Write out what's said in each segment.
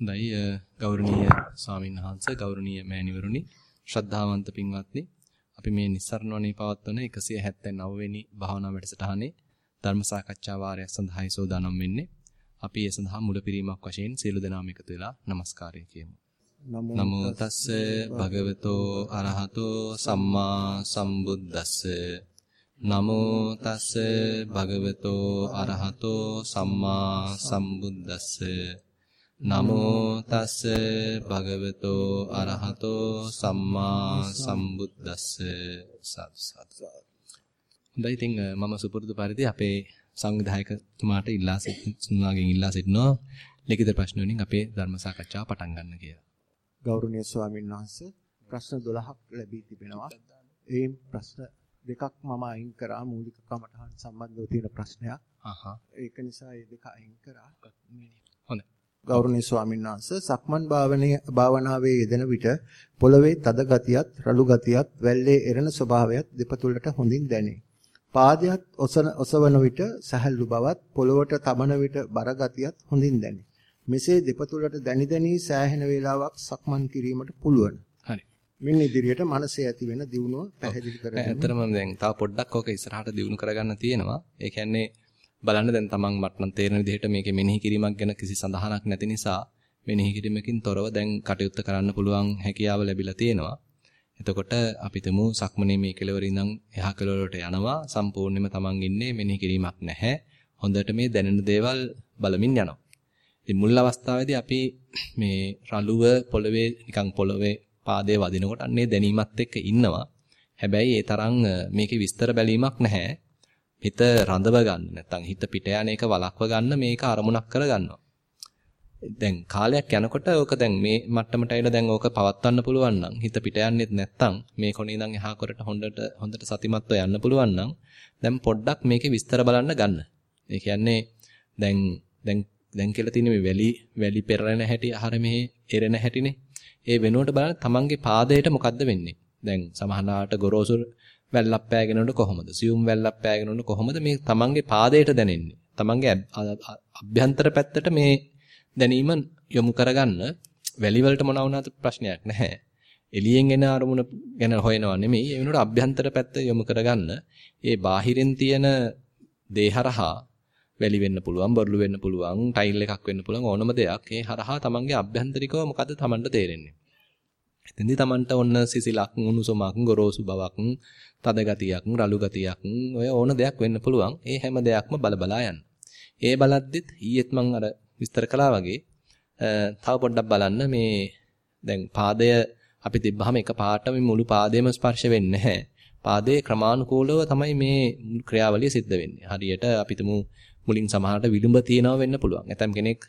හොඳයි ගෞරවනීය ස්වාමීන් වහන්සේ ගෞරවනීය මෑණිවරුනි ශ්‍රද්ධාවන්ත පින්වත්නි. අපි මේ නිස්සරණ වනේ පවත්වන 179 වෙනි භාවනා වැඩසටහනේ ධර්ම සාකච්ඡා වාරය සඳහායි සෝදානම් වෙන්නේ. අපි ඒ සඳහා මුලපිරීමක් වශයෙන් සියලු දෙනාම එකතු වෙලා নমස්කාරය කියමු. නමෝ තස්ස භගවතෝ අරහතෝ සම්මා සම්බුද්දස්ස. නමෝ තස්ස භගවතෝ අරහතෝ සම්මා සම්බුද්දස්ස නමෝ තස්ස භගවතෝ අරහතෝ සම්මා සම්බුද්දස්ස සතු සතු හොඳයි ඉතින් මම සුපුරුදු පරිදි අපේ සංවිධායකතුමාට ඉල්ලා සිටිනාගෙන් ඉල්ලා සිටිනවා ලිඛිත ප්‍රශ්න වලින් අපේ ධර්ම සාකච්ඡාව පටන් ගන්න කියලා. ගෞරවනීය ස්වාමීන් වහන්සේ ප්‍රශ්න 12ක් ලැබී තිබෙනවා. ඒ ප්‍රශ්න දෙකක් මම අයින් කරා මූලික කමටහන් සම්බන්ධව තියෙන ප්‍රශ්නයක්. ඒක නිසා මේ දෙක අයින් කරා. හොඳයි. ගෞරවනීය ස්වාමීන් වහන්සේ සක්මන් භාවනයේ භාවනාවේ යෙදෙන විට පොළවේ තද ගතියත් රළු ගතියත් වැල්ලේ එරෙන ස්වභාවයත් දෙපතුලට හොඳින් දැනේ. පාදයක් ඔසන ඔසවන විට සැහැල්ලු බවත් පොළවට තබන විට බර ගතියත් හොඳින් දැනේ. මෙසේ දෙපතුලට දැනි දැනි සෑහෙන වේලාවක් සක්මන් කිරීමට පුළුවන්. හරි. මින් ඉදිරියට මනසේ ඇති වෙන දියුණුව පැහැදිලි කරගන්න. ඇත්තටම දැන් තව පොඩ්ඩක් ඕක ඉස්සරහට දියුණු කරගන්න තියෙනවා. ඒ කියන්නේ බලන්න දැන් තමන් මට නම් තේරෙන විදිහට මේකේ මෙනෙහි කිරීමක් ගැන කිසි සඳහනක් නැති නිසා මෙනෙහි කිරීමකින් තොරව දැන් කටයුත්ත කරන්න පුළුවන් හැකියාව ලැබිලා තියෙනවා. එතකොට අපි තුමු සක්මනේ මේ කෙලවර ඉඳන් එහා කෙලවරට යනවා සම්පූර්ණයෙන්ම තමන් ඉන්නේ මෙනෙහි කිරීමක් නැහැ. හොඳට මේ දැනෙන දේවල් බලමින් යනවා. ඉතින් මුල් අවස්ථාවේදී අපි මේ රළුව පොළවේ නිකන් පොළවේ පාදයේ වදිනකොට අන්නේ දැනීමත් එක්ක ඉන්නවා. හැබැයි ඒ තරම් මේකේ විස්තර බැලීමක් නැහැ. හිත රඳව ගන්න නැත්නම් හිත පිට යන එක වළක්ව ගන්න මේක අරමුණක් කරගන්නවා. දැන් කාලයක් යනකොට ඕක දැන් මේ මට්ටමට ඇවිල්ලා දැන් ඕක පවත්වන්න පුළුවන් නම් හිත පිට යන්නේත් නැත්නම් මේ කොනේ ඉඳන් එහා කරට හොඳට හොඳට සතිමත්ව යන්න පුළුවන් නම් දැන් පොඩ්ඩක් මේකේ විස්තර බලන්න ගන්න. ඒ කියන්නේ දැන් දැන් දැන් කියලා තියෙන මේ වැලි වැලි පෙරලෙන හැටි අහර මෙහි එරෙන හැටිනේ. ඒ වෙනුවට බලන්න තමන්ගේ පාදයට මොකද්ද වෙන්නේ? දැන් සමහරවිට ගොරෝසු වැල්ලක් පෑගෙනනොට කොහොමද? සියුම් වැල්ලක් පෑගෙනනොට කොහොමද මේ තමන්ගේ පාදයට දැනෙන්නේ? තමන්ගේ අභ්‍යන්තර පැත්තට මේ දැනීම යොමු කරගන්න වැලි වලට මොන වුණාද ප්‍රශ්නයක් නැහැ. එළියෙන් එන අරමුණ ගැන හොයනවා නෙමෙයි. ඒ වෙනුවට අභ්‍යන්තර පැත්ත යොමු කරගන්න ඒ බාහිරින් තියෙන දේහරහා වැලි වෙන්න පුළුවන්, බොරළු වෙන්න පුළුවන්, ටයිල් එකක් වෙන්න පුළුවන් ඕනම දෙයක්. ඒ හරහා තමන්ගේ අභ්‍යන්තරිකව මොකද්ද තමන්ට තේරෙන්නේ? එතෙන්දී තමන්ට ඔන්න සිසිලක්, උණුසුමක්, ගොරෝසු බවක්, තද ගතියක්, රළු ගතියක්, ඔය ඕන දෙයක් වෙන්න පුළුවන්. ඒ හැම දෙයක්ම බල බලා යන්න. ඒ බලද්දිත් ඊයේත් මම අර විස්තර කළා වගේ තව පොඩ්ඩක් බලන්න මේ දැන් පාදය අපි තිබ්බහම එක පාට මේ මුළු පාදයේම ස්පර්ශ වෙන්නේ නැහැ. පාදයේ ක්‍රමානුකූලව තමයි මේ ක්‍රියාවලිය සිද්ධ වෙන්නේ. හරියට අපි තුමු මුලින් සමහරට විලුඹ තියනවා වෙන්න පුළුවන්. නැත්නම් කෙනෙක්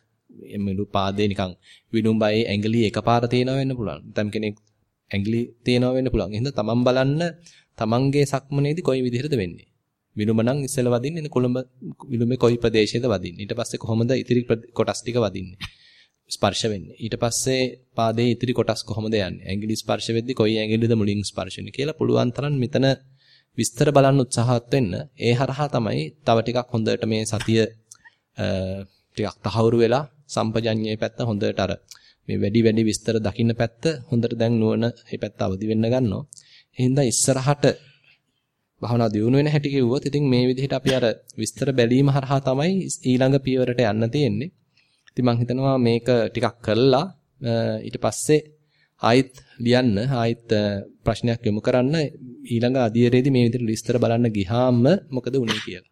මුළු පාදේ නිකන් විලුඹයි ඇඟිලි එකපාර තියනවා වෙන්න පුළුවන්. නැත්නම් කෙනෙක් ඇඟිලි තියනවා වෙන්න පුළුවන්. එහෙනම් තමන් බලන්න තමන්ගේ සක්මනේදී කොයි විදිහටද වෙන්නේ. විලුඹ නම් ඉස්සෙල්ලා වදින්නේ කොළඹ විලුඹේ කොයි ප්‍රදේශයේද වදින්නේ. ඊට පස්සේ කොහොමද ඉතිරි කොටස් ටික වදින්නේ. ස්පර්ශ වෙන්නේ. ඊට පස්සේ පාදයේ ඉතිරි කොටස් කොහොමද යන්නේ. ඇඟිලි ස්පර්ශ වෙද්දී කොයි ඇඟිලිද මුලින් ස්පර්ශ වෙන්නේ කියලා පුළුවන් තරම් මෙතන විස්තර බලන්න උත්සාහවත් වෙන්න. ඒ හරහා තමයි තව ටිකක් හොඳට මේ සතිය ටිකක් තහවුරු වෙලා සම්පජඤ්ඤයේ පැත්ත හොඳට අර මේ වැඩි වැඩි විස්තර දකින්න පැත්ත හොඳට දැන් නුවණ මේ පැත්ත අවදි වෙන්න ගන්නවා. එහෙනම් ඉස්සරහට භාවනා දියුණු වෙන හැටි කිව්වොත් ඉතින් මේ විදිහට අපි අර විස්තර බැලීම හරහා තමයි ඊළඟ පියවරට යන්න තියෙන්නේ. ඉතින් මම හිතනවා මේක ටිකක් කරලා ඊට පස්සේ ආයිත් ලියන්න ආයිත් ප්‍රශ්නයක් යොමු කරන්න ඊළඟ අධීරයේදී මේ විදිහට විස්තර බලන්න ගියාම මොකද වුනේ කියලා.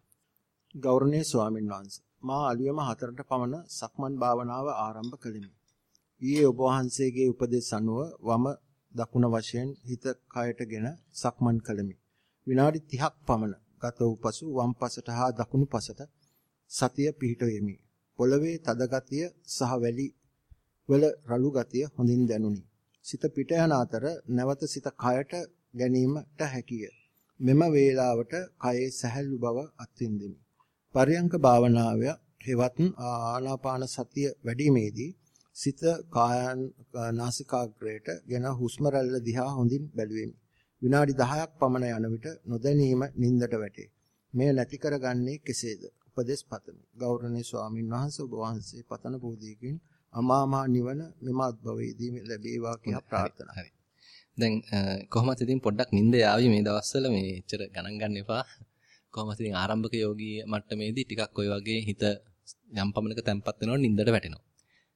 ගෞරවනීය ස්වාමීන් වහන්සේ මා අලුයම හතරට පමණ සක්මන් භාවනාව ආරම්භ කළෙමි. ඊයේ ඔබ වහන්සේගේ උපදෙස් අනුව වම දකුණ වශයෙන් හිත කයටගෙන සක්මන් කළෙමි. විනාඩි 30ක් පමණ ගත වූ පසු වම් පසට හා දකුණු පසට සතිය පිහිටෙමි. පොළවේ තද ගතිය සහ වැලි වල රළු ගතිය හොඳින් දැනුනි. සිත පිට යන අතර නැවත සිත කයට ගැනීමට හැකිය. මෙම වේලාවට කයේ සැහැල්ලු බව අත්විඳෙමි. පරයන්ක භාවනාව හෙවත් ආනාපාන සතිය වැඩිීමේදී සිත කායන් නාසිකාග්‍රයට ගෙන හුස්ම රැල්ල දිහා හොඳින් බැලුවෙමි. විනාඩි 10ක් පමණ යන විට නොදැනීම නින්දට වැටේ. මෙය නැති කරගන්නේ කෙසේද? උපදේශ පතමි. ගෞරවනීය ස්වාමින් වහන්සේ ඔබ වහන්සේ පතන බෝධියකින් අමාමා නිවන මෙම අත්භවයේදී ලැබේවා කියලා ප්‍රාර්ථනා. හරි. දැන් කොහොමද ඉතින් පොඩ්ඩක් නිින්ද යාවි මේ දවස්වල මේ එච්චර ගණන් ගන්න එපා. කොහොමද ඉතින් ආරම්භක යෝගී මට්ටමේදී ටිකක් ওই වගේ හිත යම් පමණක තැම්පත් වෙනකොට නිින්දට වැටෙනවා.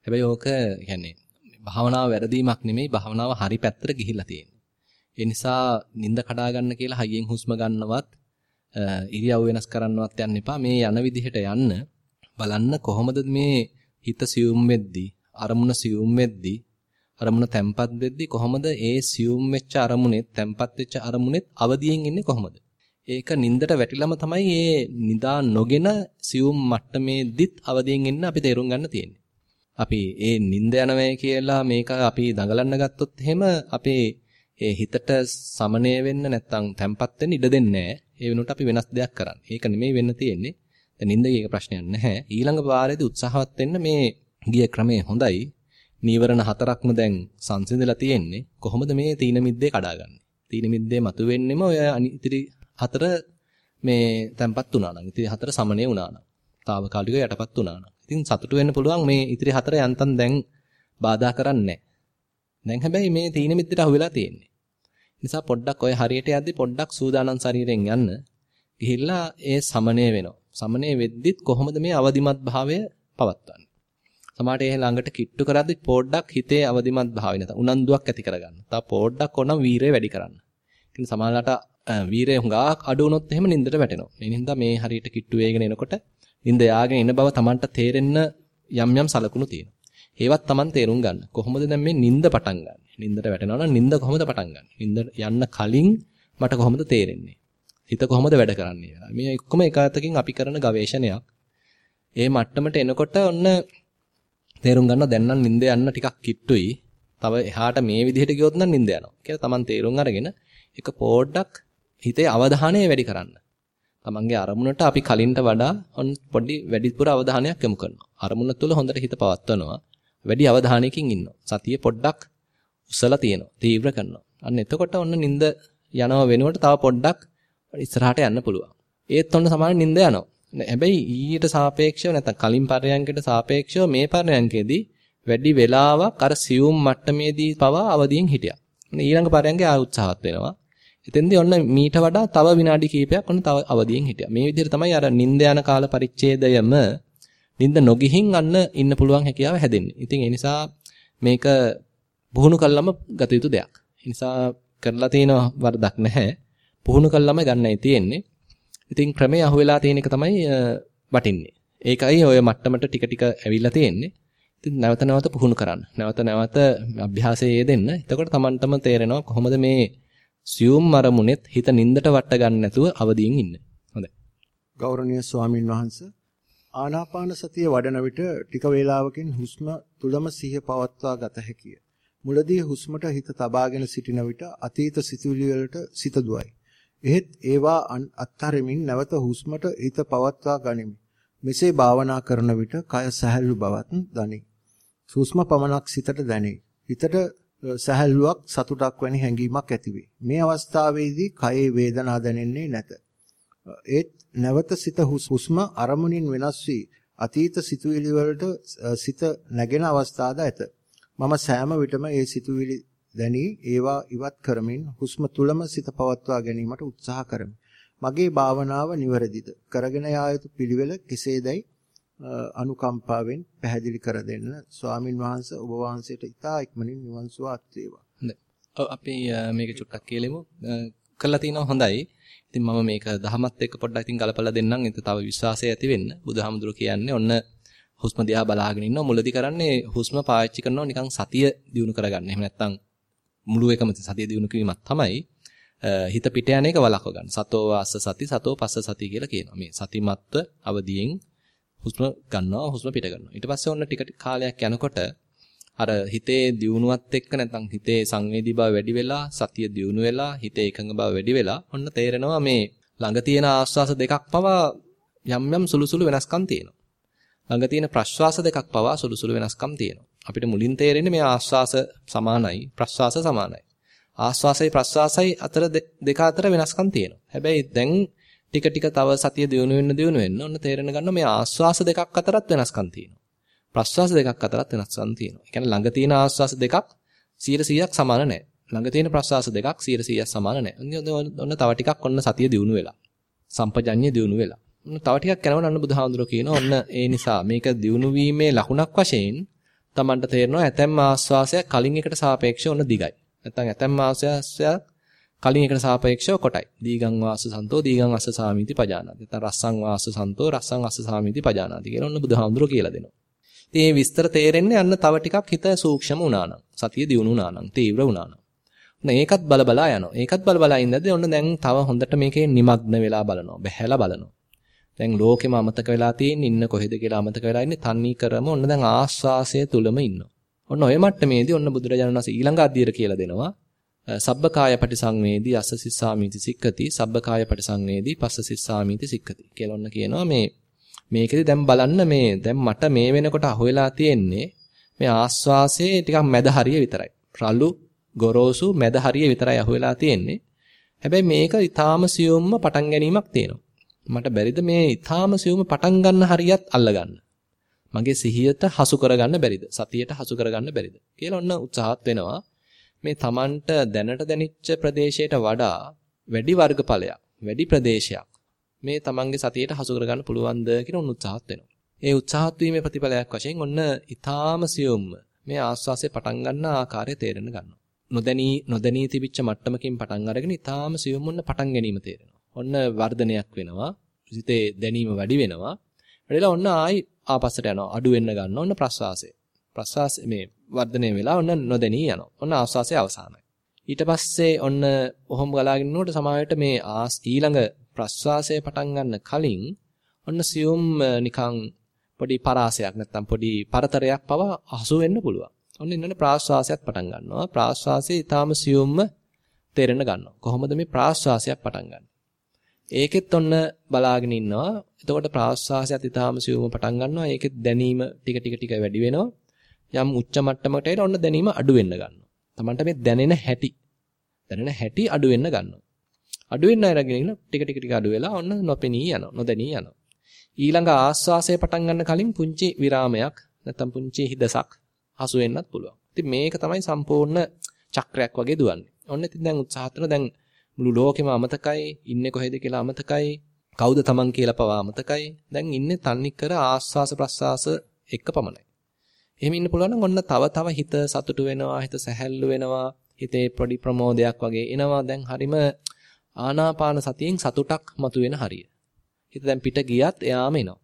හැබැයි ඕක කියන්නේ භාවනාව වැරදීමක් නෙමෙයි භාවනාව හරි පැත්තට ගිහිල්ලා තියෙන්නේ. ඒ නිසා නිින්ද කඩා ගන්න කියලා හයියෙන් හුස්ම ගන්නවත් ඉරියව් වෙනස් කරන්නවත් යන්න එපා. මේ යන විදිහට යන්න බලන්න කොහොමද මේ හිත සියුම් වෙද්දී අරමුණ සියුම් වෙද්දී අරමුණ තැම්පත් වෙද්දී කොහොමද ඒ සියුම් වෙච්ච අරමුණෙත් තැම්පත් වෙච්ච අරමුණෙත් අවදියෙන් ඉන්නේ කොහොමද? ඒක නින්දට වැටිලම තමයි මේ නිදා නොගෙන සියුම් මට්ටමේදීත් අවදියෙන් ඉන්න අපි තේරුම් ගන්න තියෙන්නේ. අපි ඒ නින්ද යනවයි කියලා මේක අපි දඟලන්න ගත්තොත් එහෙම අපේ ඒ හිතට සමනය වෙන්න නැත්තම් තැම්පත් වෙන්න ඉඩ දෙන්නේ නැහැ. ඒ වෙනුවට අපි වෙනස් දෙයක් කරන්නේ. ඒක නෙමෙයි වෙන්න තියෙන්නේ. දැන් නින්දේ ඒක ප්‍රශ්නයක් නැහැ. ඊළඟ වාරයේදී උත්සාහවත් වෙන්න මේ ගිය ක්‍රමය හොඳයි. නීවරණ හතරක්ම දැන් සංසිඳලා තියෙන්නේ. කොහොමද මේ තීන මිද්දේ කඩාගන්නේ? තීන මිද්දේ මතුවෙන්නෙම ඔය ඉතිරි හතර මේ තැම්පත් වුණා නම්. ඉතිරි හතර සමනය වුණා නම්. తాවකාලිකව යටපත් වුණා නම්. ඉතින් සතුටු වෙන්න පුළුවන් මේ ඉතිරි හතර යන්තම් දැන් බාධා කරන්නේ දැන් හැබැයි මේ තීන මිද්දට අහු වෙලා තියෙන්නේ. නිසා පොඩ්ඩක් ඔය හරියට යද්දි පොඩ්ඩක් සූදානම් ශරීරයෙන් යන්න. ගිහිල්ලා ඒ සමනය වෙනවා. සමනය වෙද්දිත් කොහොමද මේ අවදිමත් භාවය පවත්වන්නේ? සමහරට ඒ ළඟට කිට්ටු කරද්දි පොඩ්ඩක් හිතේ අවදිමත් භාවය නැත. උනන්දුවක් ඇති කරගන්න. තව පොඩ්ඩක් ඕනම් වීරය වැඩි කරන්න. ඉතින් සමහරලාට වීරය හුඟක් අඩු වුණොත් එහෙම නින්දට වැටෙනවා. මේ නින්දා මේ හරියට කිට්ටු වේගෙන එනකොට නින්ද යාගෙන එන බව Tamanට තේරෙන්න යම් යම් සලකුණු තියෙනවා. ඒවත් Taman තේරුම් ගන්න. කොහොමද දැන් මේ නින්ද පටන් ගන්න? නින්දට වැටෙනවා නම් නින්ද කොහොමද පටන් ගන්න? නින්ද යන්න කලින් මට කොහොමද තේරෙන්නේ? හිත කොහොමද වැඩ කරන්නේ කියලා. මේ ඔක්කොම එක අතකින් අපි කරන ගවේෂණයක්. ඒ මට්ටමට එනකොට ඔන්න තේරුම් ගන්න දැන් නම් නින්ද යන්න ටිකක් කිට්ටුයි. තව එහාට මේ විදිහට ගියොත් නම් නින්ද යනවා. කියලා Taman තේරුම් අරගෙන එක පොඩ්ඩක් හිතේ අවධානය වැඩි කරන්න. තමන්ගේ අරමුණට අපි කලින්ට වඩා පොඩි වැඩිපුර අවධානයක් යොමු කරනවා. අරමුණ තුළ හොඳට හිත පවත්වනවා. වැඩි අවධානයකින් ඉන්නවා. සතිය පොඩ්ඩක් උසලා තියෙනවා. තීව්‍ර කරනවා. අන්න එතකොට ඔන්න නිින්ද යනව වෙනුවට තව පොඩ්ඩක් ඉස්සරහට යන්න පුළුවන්. ඒත් ඔන්න සමාන නිින්ද යනවා. හැබැයි ඊට සාපේක්ෂව නැත්නම් කලින් පරයන්කට සාපේක්ෂව මේ පරයන්කේදී වැඩි වෙලාවක් අර සියුම් මට්ටමේදී පවා අවදියෙන් හිටියා. ඊළඟ පරයන්ගේ ආ උත්සාහවත් වෙනවා. එතෙන්දී ඔන්න මීට වඩා තව විනාඩි කිහිපයක් ඔන්න තව අවදියෙන් හිටියා. මේ විදිහට තමයි අර නිින්ද යන කාල පරිච්ඡේදයම නිින්ද නොගිහින් අන්න ඉන්න පුළුවන් හැකියාව හැදෙන්නේ. ඉතින් ඒ නිසා මේක පුහුණු කළාම ගත යුතු දෙයක්. ඒ නිසා කරලා තියෙන වරදක් නැහැ. පුහුණු කළාම ගන්නයි තියෙන්නේ. ඉතින් ක්‍රමයේ අහුවෙලා තියෙන එක තමයි වටින්නේ. ඒකයි ඔය මට්ටමට ටික ටික ඇවිල්ලා තියෙන්නේ. ඉතින් නැවත නැවත පුහුණු කරන්න. නැවත නැවත අභ්‍යාසයේ යෙදෙන්න. එතකොට Tamanටම තේරෙනවා කොහොමද මේ සියුම් අරමුණෙත් හිත නින්දට වට ගන්න නැතුව අවදියෙන් ඉන්න. හොඳයි. ගෞරවනීය ස්වාමින් වහන්සේ ආනාපාන සතිය වඩන විට ටික වේලාවකින් හුස්ම තුලම සිහිය පවත්වා ගත හැකිය. මුලදී හුස්මට හිත තබාගෙන සිටින විට අතීත සිතුවිලි වලට සිත දුවයි. එහෙත් ඒවා අත්හරිමින් නැවත හුස්මට හිත පවත්වා ගනිමි. මෙසේ භාවනා කරන විට කය සැහැල්ලු බවත් දනි. හුස්ම පමණක් සිතට දැනේ. හිතට සැහැල්ලුවක් සතුටක් වැනි හැඟීමක් ඇතිවේ. මේ අවස්ථාවේදී කයේ වේදනා දැනෙන්නේ නැත. ඒත් නැවත සිත හුස්ම අරමුණින් වෙනස් වී අතීත සිතුවිලි වලට සිත නැගෙන අවස්ථාද ඇත. මම සෑම විටම ඒ සිතුවිලි දැනී ඒවා ඉවත් කරමින් හුස්ම තුලම සිත පවත්වා ගැනීමට උත්සාහ කරමි. මගේ භාවනාව නිවැරදිද? කරගෙන යා යුතු පිළිවෙල කෙසේදයි අනුකම්පාවෙන් පැහැදිලි කර දෙන්න. ස්වාමින් වහන්සේ ඔබ වහන්සේට ඉතා ඉක්මනින් නිවන් සුව අත් වේවා. ඔව් අපි මේක චුට්ටක් කියලෙමු. කළා තිනවා හොඳයි. ඉතින් මම මේක දහමත් එක්ක පොඩ්ඩක් ඉතින් ගලපලා දෙන්නම්. එතන තව විශ්වාසය ඇති වෙන්න. බුදුහාමුදුරු කියන්නේ ඔන්න හුස්ම දිහා බලාගෙන ඉන්නවා. මුලදී කරන්නේ හුස්ම පාවිච්චි කරනවා නිකන් සතිය දියුණු කරගන්න. එහෙම නැත්නම් මුළු එකම සතිය දියුණු කිරීමක් තමයි. හිත පිට යන එක වළක්ව ගන්න. සතෝ වාස්ස සති සතෝ පස්ස සති කියලා කියනවා. මේ සතිමත්ව අවදියෙන් හුස්ම ගන්නවා හුස්ම පිට කරනවා. ඊට පස්සේ ඔන්න ටික කාලයක් යනකොට අර හිතේ දියුණුවත් එක්ක නැත්නම් හිතේ සංවේදී බව වැඩි වෙලා සතිය දියුණු වෙලා හිතේ එකඟ බව වැඩි වෙලා ඔන්න තේරෙනවා මේ ළඟ තියෙන ආස්වාස දෙකක් පවා යම් යම් සුළු සුළු වෙනස්කම් තියෙනවා. ළඟ තියෙන ප්‍රශ්වාස දෙකක් පවා සුළු සුළු වෙනස්කම් තියෙනවා. අපිට මුලින් තේරෙන්නේ මේ ආස්වාස සමානයි ප්‍රශ්වාස සමානයි. ආස්වාසයි ප්‍රශ්වාසයි අතර දෙක අතර වෙනස්කම් තියෙනවා. හැබැයි දැන් ටික ටික තව සතිය දියුණු වෙන්න දියුණු වෙන්න ඔන්න තේරෙන ගන්න මේ ආස්වාස දෙකක් අතරත් වෙනස්කම් තියෙනවා. ප්‍රස්වාස දෙකක් අතරත් වෙනස්කම් තියෙනවා. ඒ කියන්නේ ළඟ තියෙන ආස්වාස දෙකක් 100%ක් සමාන නැහැ. ළඟ තියෙන ප්‍රස්වාස දෙකක් 100%ක් සමාන නැහැ. ඔන්න තව ටිකක් ඔන්න සතිය දියුණු වෙලා. සම්පජඤ්ඤය දියුණු වෙලා. ඔන්න තව ටිකක් යනකොට අන්න බුදුහාමුදුරුවෝ කියනවා ඔන්න ඒ නිසා මේක දියුණු වීමේ ලකුණක් වශයෙන් Tamanට තේරෙනවා ඇතැම් ආස්වාසයක් කලින් එකට සාපේක්ෂව ඔන්න දිගයි. නැත්නම් ඇතැම් ආස්වාසයක් කලින් එකට සාපේක්ෂව කොටයි. දීගං වාස සන්තෝ දීගං අස්ස සාමීති පජානාති. නැත්නම් රස්සං වාස සන්තෝ රස්සං අස්ස සාමීති පජානාති කියලා ඔන්න බුදුහාමුදුරුවෝ කියලා දෙනවා. ඉතින් මේ විස්තර තේරෙන්නේ අන්න තව ටිකක් හිත සූක්ෂම වුණා නම්, සතිය දියුණු වුණා නම්, තීව්‍ර වුණා නම්. ඔන්න ඒකත් බල බලා යනවා. ඒකත් බල බලා ඉඳද්දී ඔන්න දැන් තව හොඳට මේකේ নিমগ্ন වෙලා බලනවා. බැහැලා බලනවා. දැන් ලෝකෙම අමතක වෙලා තියෙන ඉන්න කොහෙද කියලා අමතක වෙලා ඉන්නේ තන්නේ කරම ඔන්න දැන් ආස්වාසය තුලම ඉන්නවා. ඔන්න ඔය මට්ටමේදී ඔන්න බුදුරජාණන් වහන්සේ ඊළඟ අධ්‍යයන කියලා දෙනවා. සබ්බකාය පටිසංවේදී අස්ස සිස්සාමීති සික්කති සබ්බකාය පටිසංවේදී පස්ස සිස්සාමීති සික්කති කියලා ඔන්න කියනවා මේ මේකෙදි දැන් බලන්න මේ දැන් මට මේ වෙනකොට අහුවෙලා තියෙන්නේ මේ ආස්වාසයේ ටිකක් මැද හරිය විතරයි. රළු ගොරෝසු මැද හරිය විතරයි අහුවෙලා තියෙන්නේ. හැබැයි මේක ඊටාම සියුම්ම පටන් ගැනීමක් තියෙනවා. මට බැරිද මේ ඊටාම සියුම්ම පටන් ගන්න හරියත් අල්ලගන්න. මගේ සිහියට හසු කරගන්න බැරිද? සතියට හසු කරගන්න බැරිද? කියලා ඔන්න උත්සාහත් වෙනවා. මේ Tamanට දැනට දැනිච්ච ප්‍රදේශයට වඩා වැඩි වර්ගඵලයක්, වැඩි ප්‍රදේශයක් මේ Tamanගේ සතියට හසු කරගන්න පුළුවන්ද කියලා ඔන්න උත්සාහත් වෙනවා. ඒ උත්සාහත් වීමේ ප්‍රතිඵලයක් වශයෙන් ඔන්න ඊටාම සියුම්ම මේ ආස්වාසේ පටන් ගන්න ආකාරය තේරෙන ගන්නවා. නොදැනී නොදැනී තිබිච්ච මට්ටමකින් පටන් අරගෙන ඊටාම සියුම් ඔන්න පටන් ගැනීම තේරෙනවා. ඔන්න වර්ධනයක් වෙනවා. සිතේ දැනීම වැඩි වෙනවා. වැඩිලා ඔන්න ආයි ආපස්සට යනවා. අඩු වෙන්න ගන්නවා. ඔන්න ප්‍රස්වාසය. ප්‍රස්වාසය මේ වර්ධනය වෙලා ඔන්න නොදැනී යනවා. ඔන්න ආස්වාසය අවසానයි. ඊට පස්සේ ඔන්න ඔහොම ගලාගෙන යනකොට සමාවෙට මේ ආස් ඊළඟ ප්‍රස්වාසය පටන් ගන්න කලින් ඔන්න සියුම් නිකන් පොඩි පරාසයක් නැත්තම් පොඩි පරතරයක් පවා අහසු වෙන්න පුළුවන්. ඔන්න ඉන්නනේ ප්‍රාශ්වාසයත් පටන් ගන්නවා. ප්‍රාශ්වාසයේ ඊටාම සියුම්ම තේරෙන ගන්නවා. කොහොමද මේ ප්‍රාශ්වාසයක් පටන් ගන්න? ඒකෙත් ඔන්න බලාගෙන ඉන්නවා. එතකොට ප්‍රාශ්වාසයත් ඊටාම සියුම්ම පටන් ගන්නවා. ඒකෙත් දැනීම ටික ටික ටික වැඩි වෙනවා. යම් උච්ච මට්ටමකට එන ඔන්න දැනීම අඩු වෙන්න ගන්නවා. Tamanට මේ දැනෙන හැටි දැනෙන හැටි අඩු වෙන්න ගන්නවා. අඩු වෙන්න අරගෙන ටික ටික ටික අඩු වෙලා ඔන්න නොපෙනී යනවා. නොදැනී යනවා. ඊළඟ ආස්වාසය පටන් ගන්න කලින් පුංචි විරාමයක් නැත්නම් පුංචි හිදසක් හසු වෙන්නත් පුළුවන්. ඉතින් මේක තමයි සම්පූර්ණ චක්‍රයක් වගේ දුවන්නේ. ඔන්න ඉතින් දැන් උත්සාහ කරන දැන් මුළු ලෝකෙම අමතකයි, ඉන්නේ කොහෙද කියලා අමතකයි, කවුද Taman කියලා පවා අමතකයි. දැන් ඉන්නේ තන්නේ කර ආස්වාස ප්‍රස්වාස එක පමණයි. එහෙම ඉන්න පුළුවන් නම් ඔන්න තව තව හිත සතුටු වෙනවා, හිත සැහැල්ලු වෙනවා, හිතේ පොඩි ප්‍රමෝදයක් වගේ එනවා. දැන් හරිම ආනාපාන සතියෙන් සතුටක් මතුවෙන හරිය. හිත දැන් පිට ගියත් එයාම එනවා.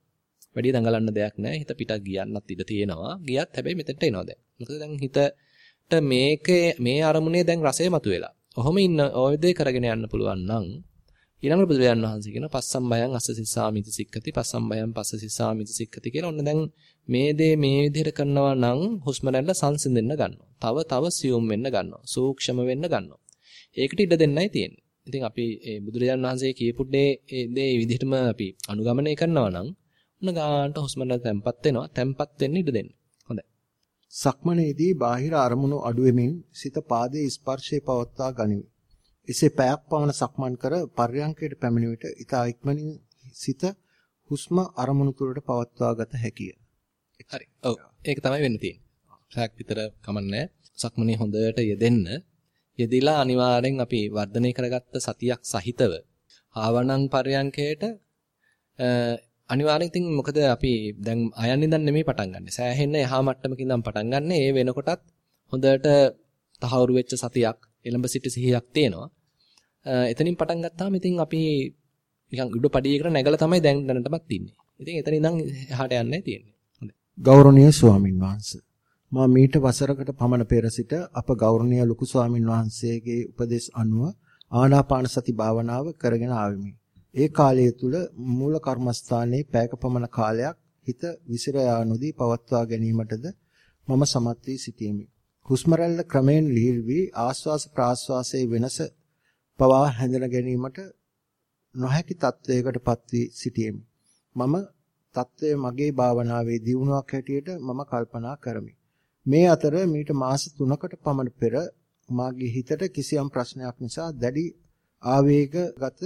වැඩි දඟලන්න දෙයක් නැහැ. හිත පිට ගියන්නත් ඉඩ තියෙනවා. ගියත් හැබැයි මෙතෙන්ට එනවා දැන්. මොකද දැන් හිතට මේකේ මේ අරමුණේ දැන් රසය මතුවෙලා. ඔහොම ඉන්න ඔය දේ කරගෙන යන්න පුළුවන් නම් ඊළඟට බුදුරජාණන් වහන්සේ කියන පස්සම් බයං අස්ස සිස්සාමිති සික්කති පස්සම් බයං පස්ස සිස්සාමිති සික්කති කියලා ඔන්න දැන් මේ දේ මේ විදිහට කරනවා නම් හුස්ම රැල්ල සංසිඳෙන්න ගන්නවා. තව තව සියුම් වෙන්න ගන්නවා. සූක්ෂම වෙන්න ගන්නවා. ඒකට ඉඩ දෙන්නයි තියෙන්නේ. ඉතින් අපි මේ බුදුරජාණන් වහන්සේ කියපු දේ ඒ දේ විදිහටම අපි අනුගමනය කරනවා නම් ඔන්න ගානට හුස්ම රැල්ල තැම්පත් වෙනවා. තැම්පත් වෙන්න ඉඩ දෙන්න. හොඳයි. සක්මනේදී බාහිර අරමුණු අඩුවෙමින් සිත පාදයේ ස්පර්ශයේ පවත්වා ගනිමි. එසේ පැයක් පවන සක්මන් කර පර්යංකයට පැමිණ විට ඊතා ඉක්මනින් සිත හුස්ම අරමුණු තුරට පවත්වා ගත හැකිය. හරි. ඔව්. ඒක තමයි වෙන්න තියෙන්නේ. පැයක් විතර කමන්නේ. සක්මනේ හොඳට යෙදෙන්න. යෙදිලා අනිවාර්යෙන් අපි වර්ධනය කරගත්ත සතියක් සහිතව ආවණන් පර්යංකයට අනිවාර්යෙන් ඉතින් මොකද අපි දැන් අයන් ඉඳන් නෙමෙයි පටන් ගන්නෙ. සෑහෙන්න එහා මට්ටමකින් ඉඳන් පටන් ගන්නෙ. ඒ වෙනකොටත් හොඳට තහවුරු වෙච්ච සතියක්, එළඹ සිට සිහියක් තියෙනවා. එතනින් පටන් ගත්තාම ඉතින් අපි නිකන් උඩ පඩියකට නැගලා තමයි දැන් දැනටමත් ඉන්නේ. ඉතින් එතන ඉඳන් එහාට යන්නයි තියෙන්නේ. හොඳයි. ගෞරවනීය ස්වාමින් වහන්සේ. මා මීට වසරකට පමණ පෙර සිට අප ගෞරවනීය ලොකු ස්වාමින් වහන්සේගේ උපදෙස් අනුව ආනාපාන සති භාවනාව කරගෙන ආවෙමි. ඒ කාලය තුල මූල කර්මස්ථානයේ පැයක පමණ කාලයක් හිත විසිර යා නොදී පවත්වා ගැනීමටද මම සමත් වී සිටියෙමි. හුස්ම රැල්ල ක්‍රමයෙන් ලිහිල් වී ආශ්වාස ප්‍රාශ්වාසයේ වෙනස පවා හැඳින ගැනීමට නොහැකි තත්වයකටපත් වී සිටියෙමි. මම తත්වය මගේ භාවනාවේ දියුණුවක් හැටියට මම කල්පනා කරමි. මේ අතර මීට මාස 3කට පමණ පෙර මාගේ හිතට කිසියම් ප්‍රශ්නයක් නිසා දැඩි ආවේගගත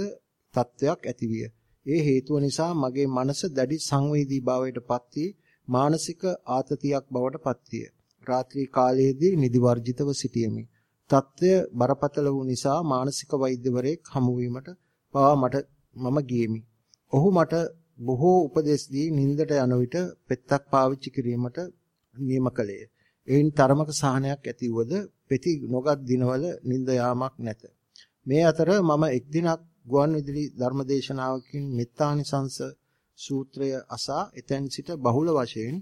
තත්වයක් ඇතිවිය. ඒ හේතුව නිසා මගේ මනස දැඩි සංවේදී භාවයටපත් වී මානසික ආතතියක් බවට පත්විය. රාත්‍රී කාලයේදී නිදි වර්ජිතව සිටියෙමි. තත්ත්වය බරපතල වූ නිසා මානසික වෛද්‍යවරයෙක් හමු වීමට පවා මට මම ගියෙමි. ඔහු මට බොහෝ උපදෙස් දී නින්දට යන විට පෙත්තක් පාවිච්චි කිරීමට නියම කළේය. එයින් තරමක සහනයක් ඇති වුවද පෙති නොගත් දිනවල නින්ද යාමක් නැත. මේ අතර මම එක් දිනක් ගුවන් විදුලි ධර්මදේශනාවකින් මෙත්තානිසංස සූත්‍රය අසා එතෙන් සිට බහුල වශයෙන්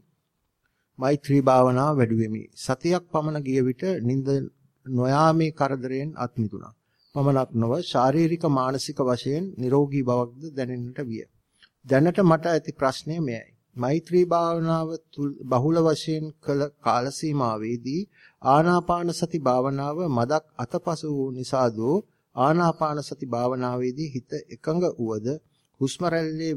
මෛත්‍රී භාවනාව වැඩි වෙමි. සතියක් පමණ ගිය විට නිින්ද නොයාමේ කරදරයෙන් අත්මිතුණා. පමණක් නොව ශාරීරික මානසික වශයෙන් නිරෝගී බවක්ද දැනෙන්නට විය. දැනට මට ඇති ප්‍රශ්නය මෙයයි. මෛත්‍රී භාවනාව බහුල වශයෙන් කළ කාල සීමාවේදී ආනාපාන සති භාවනාව මදක් අතපසු වූ නිසාදෝ ආනාපාන සති භාවනාවේදී හිත එකඟ වුවද හුස්ම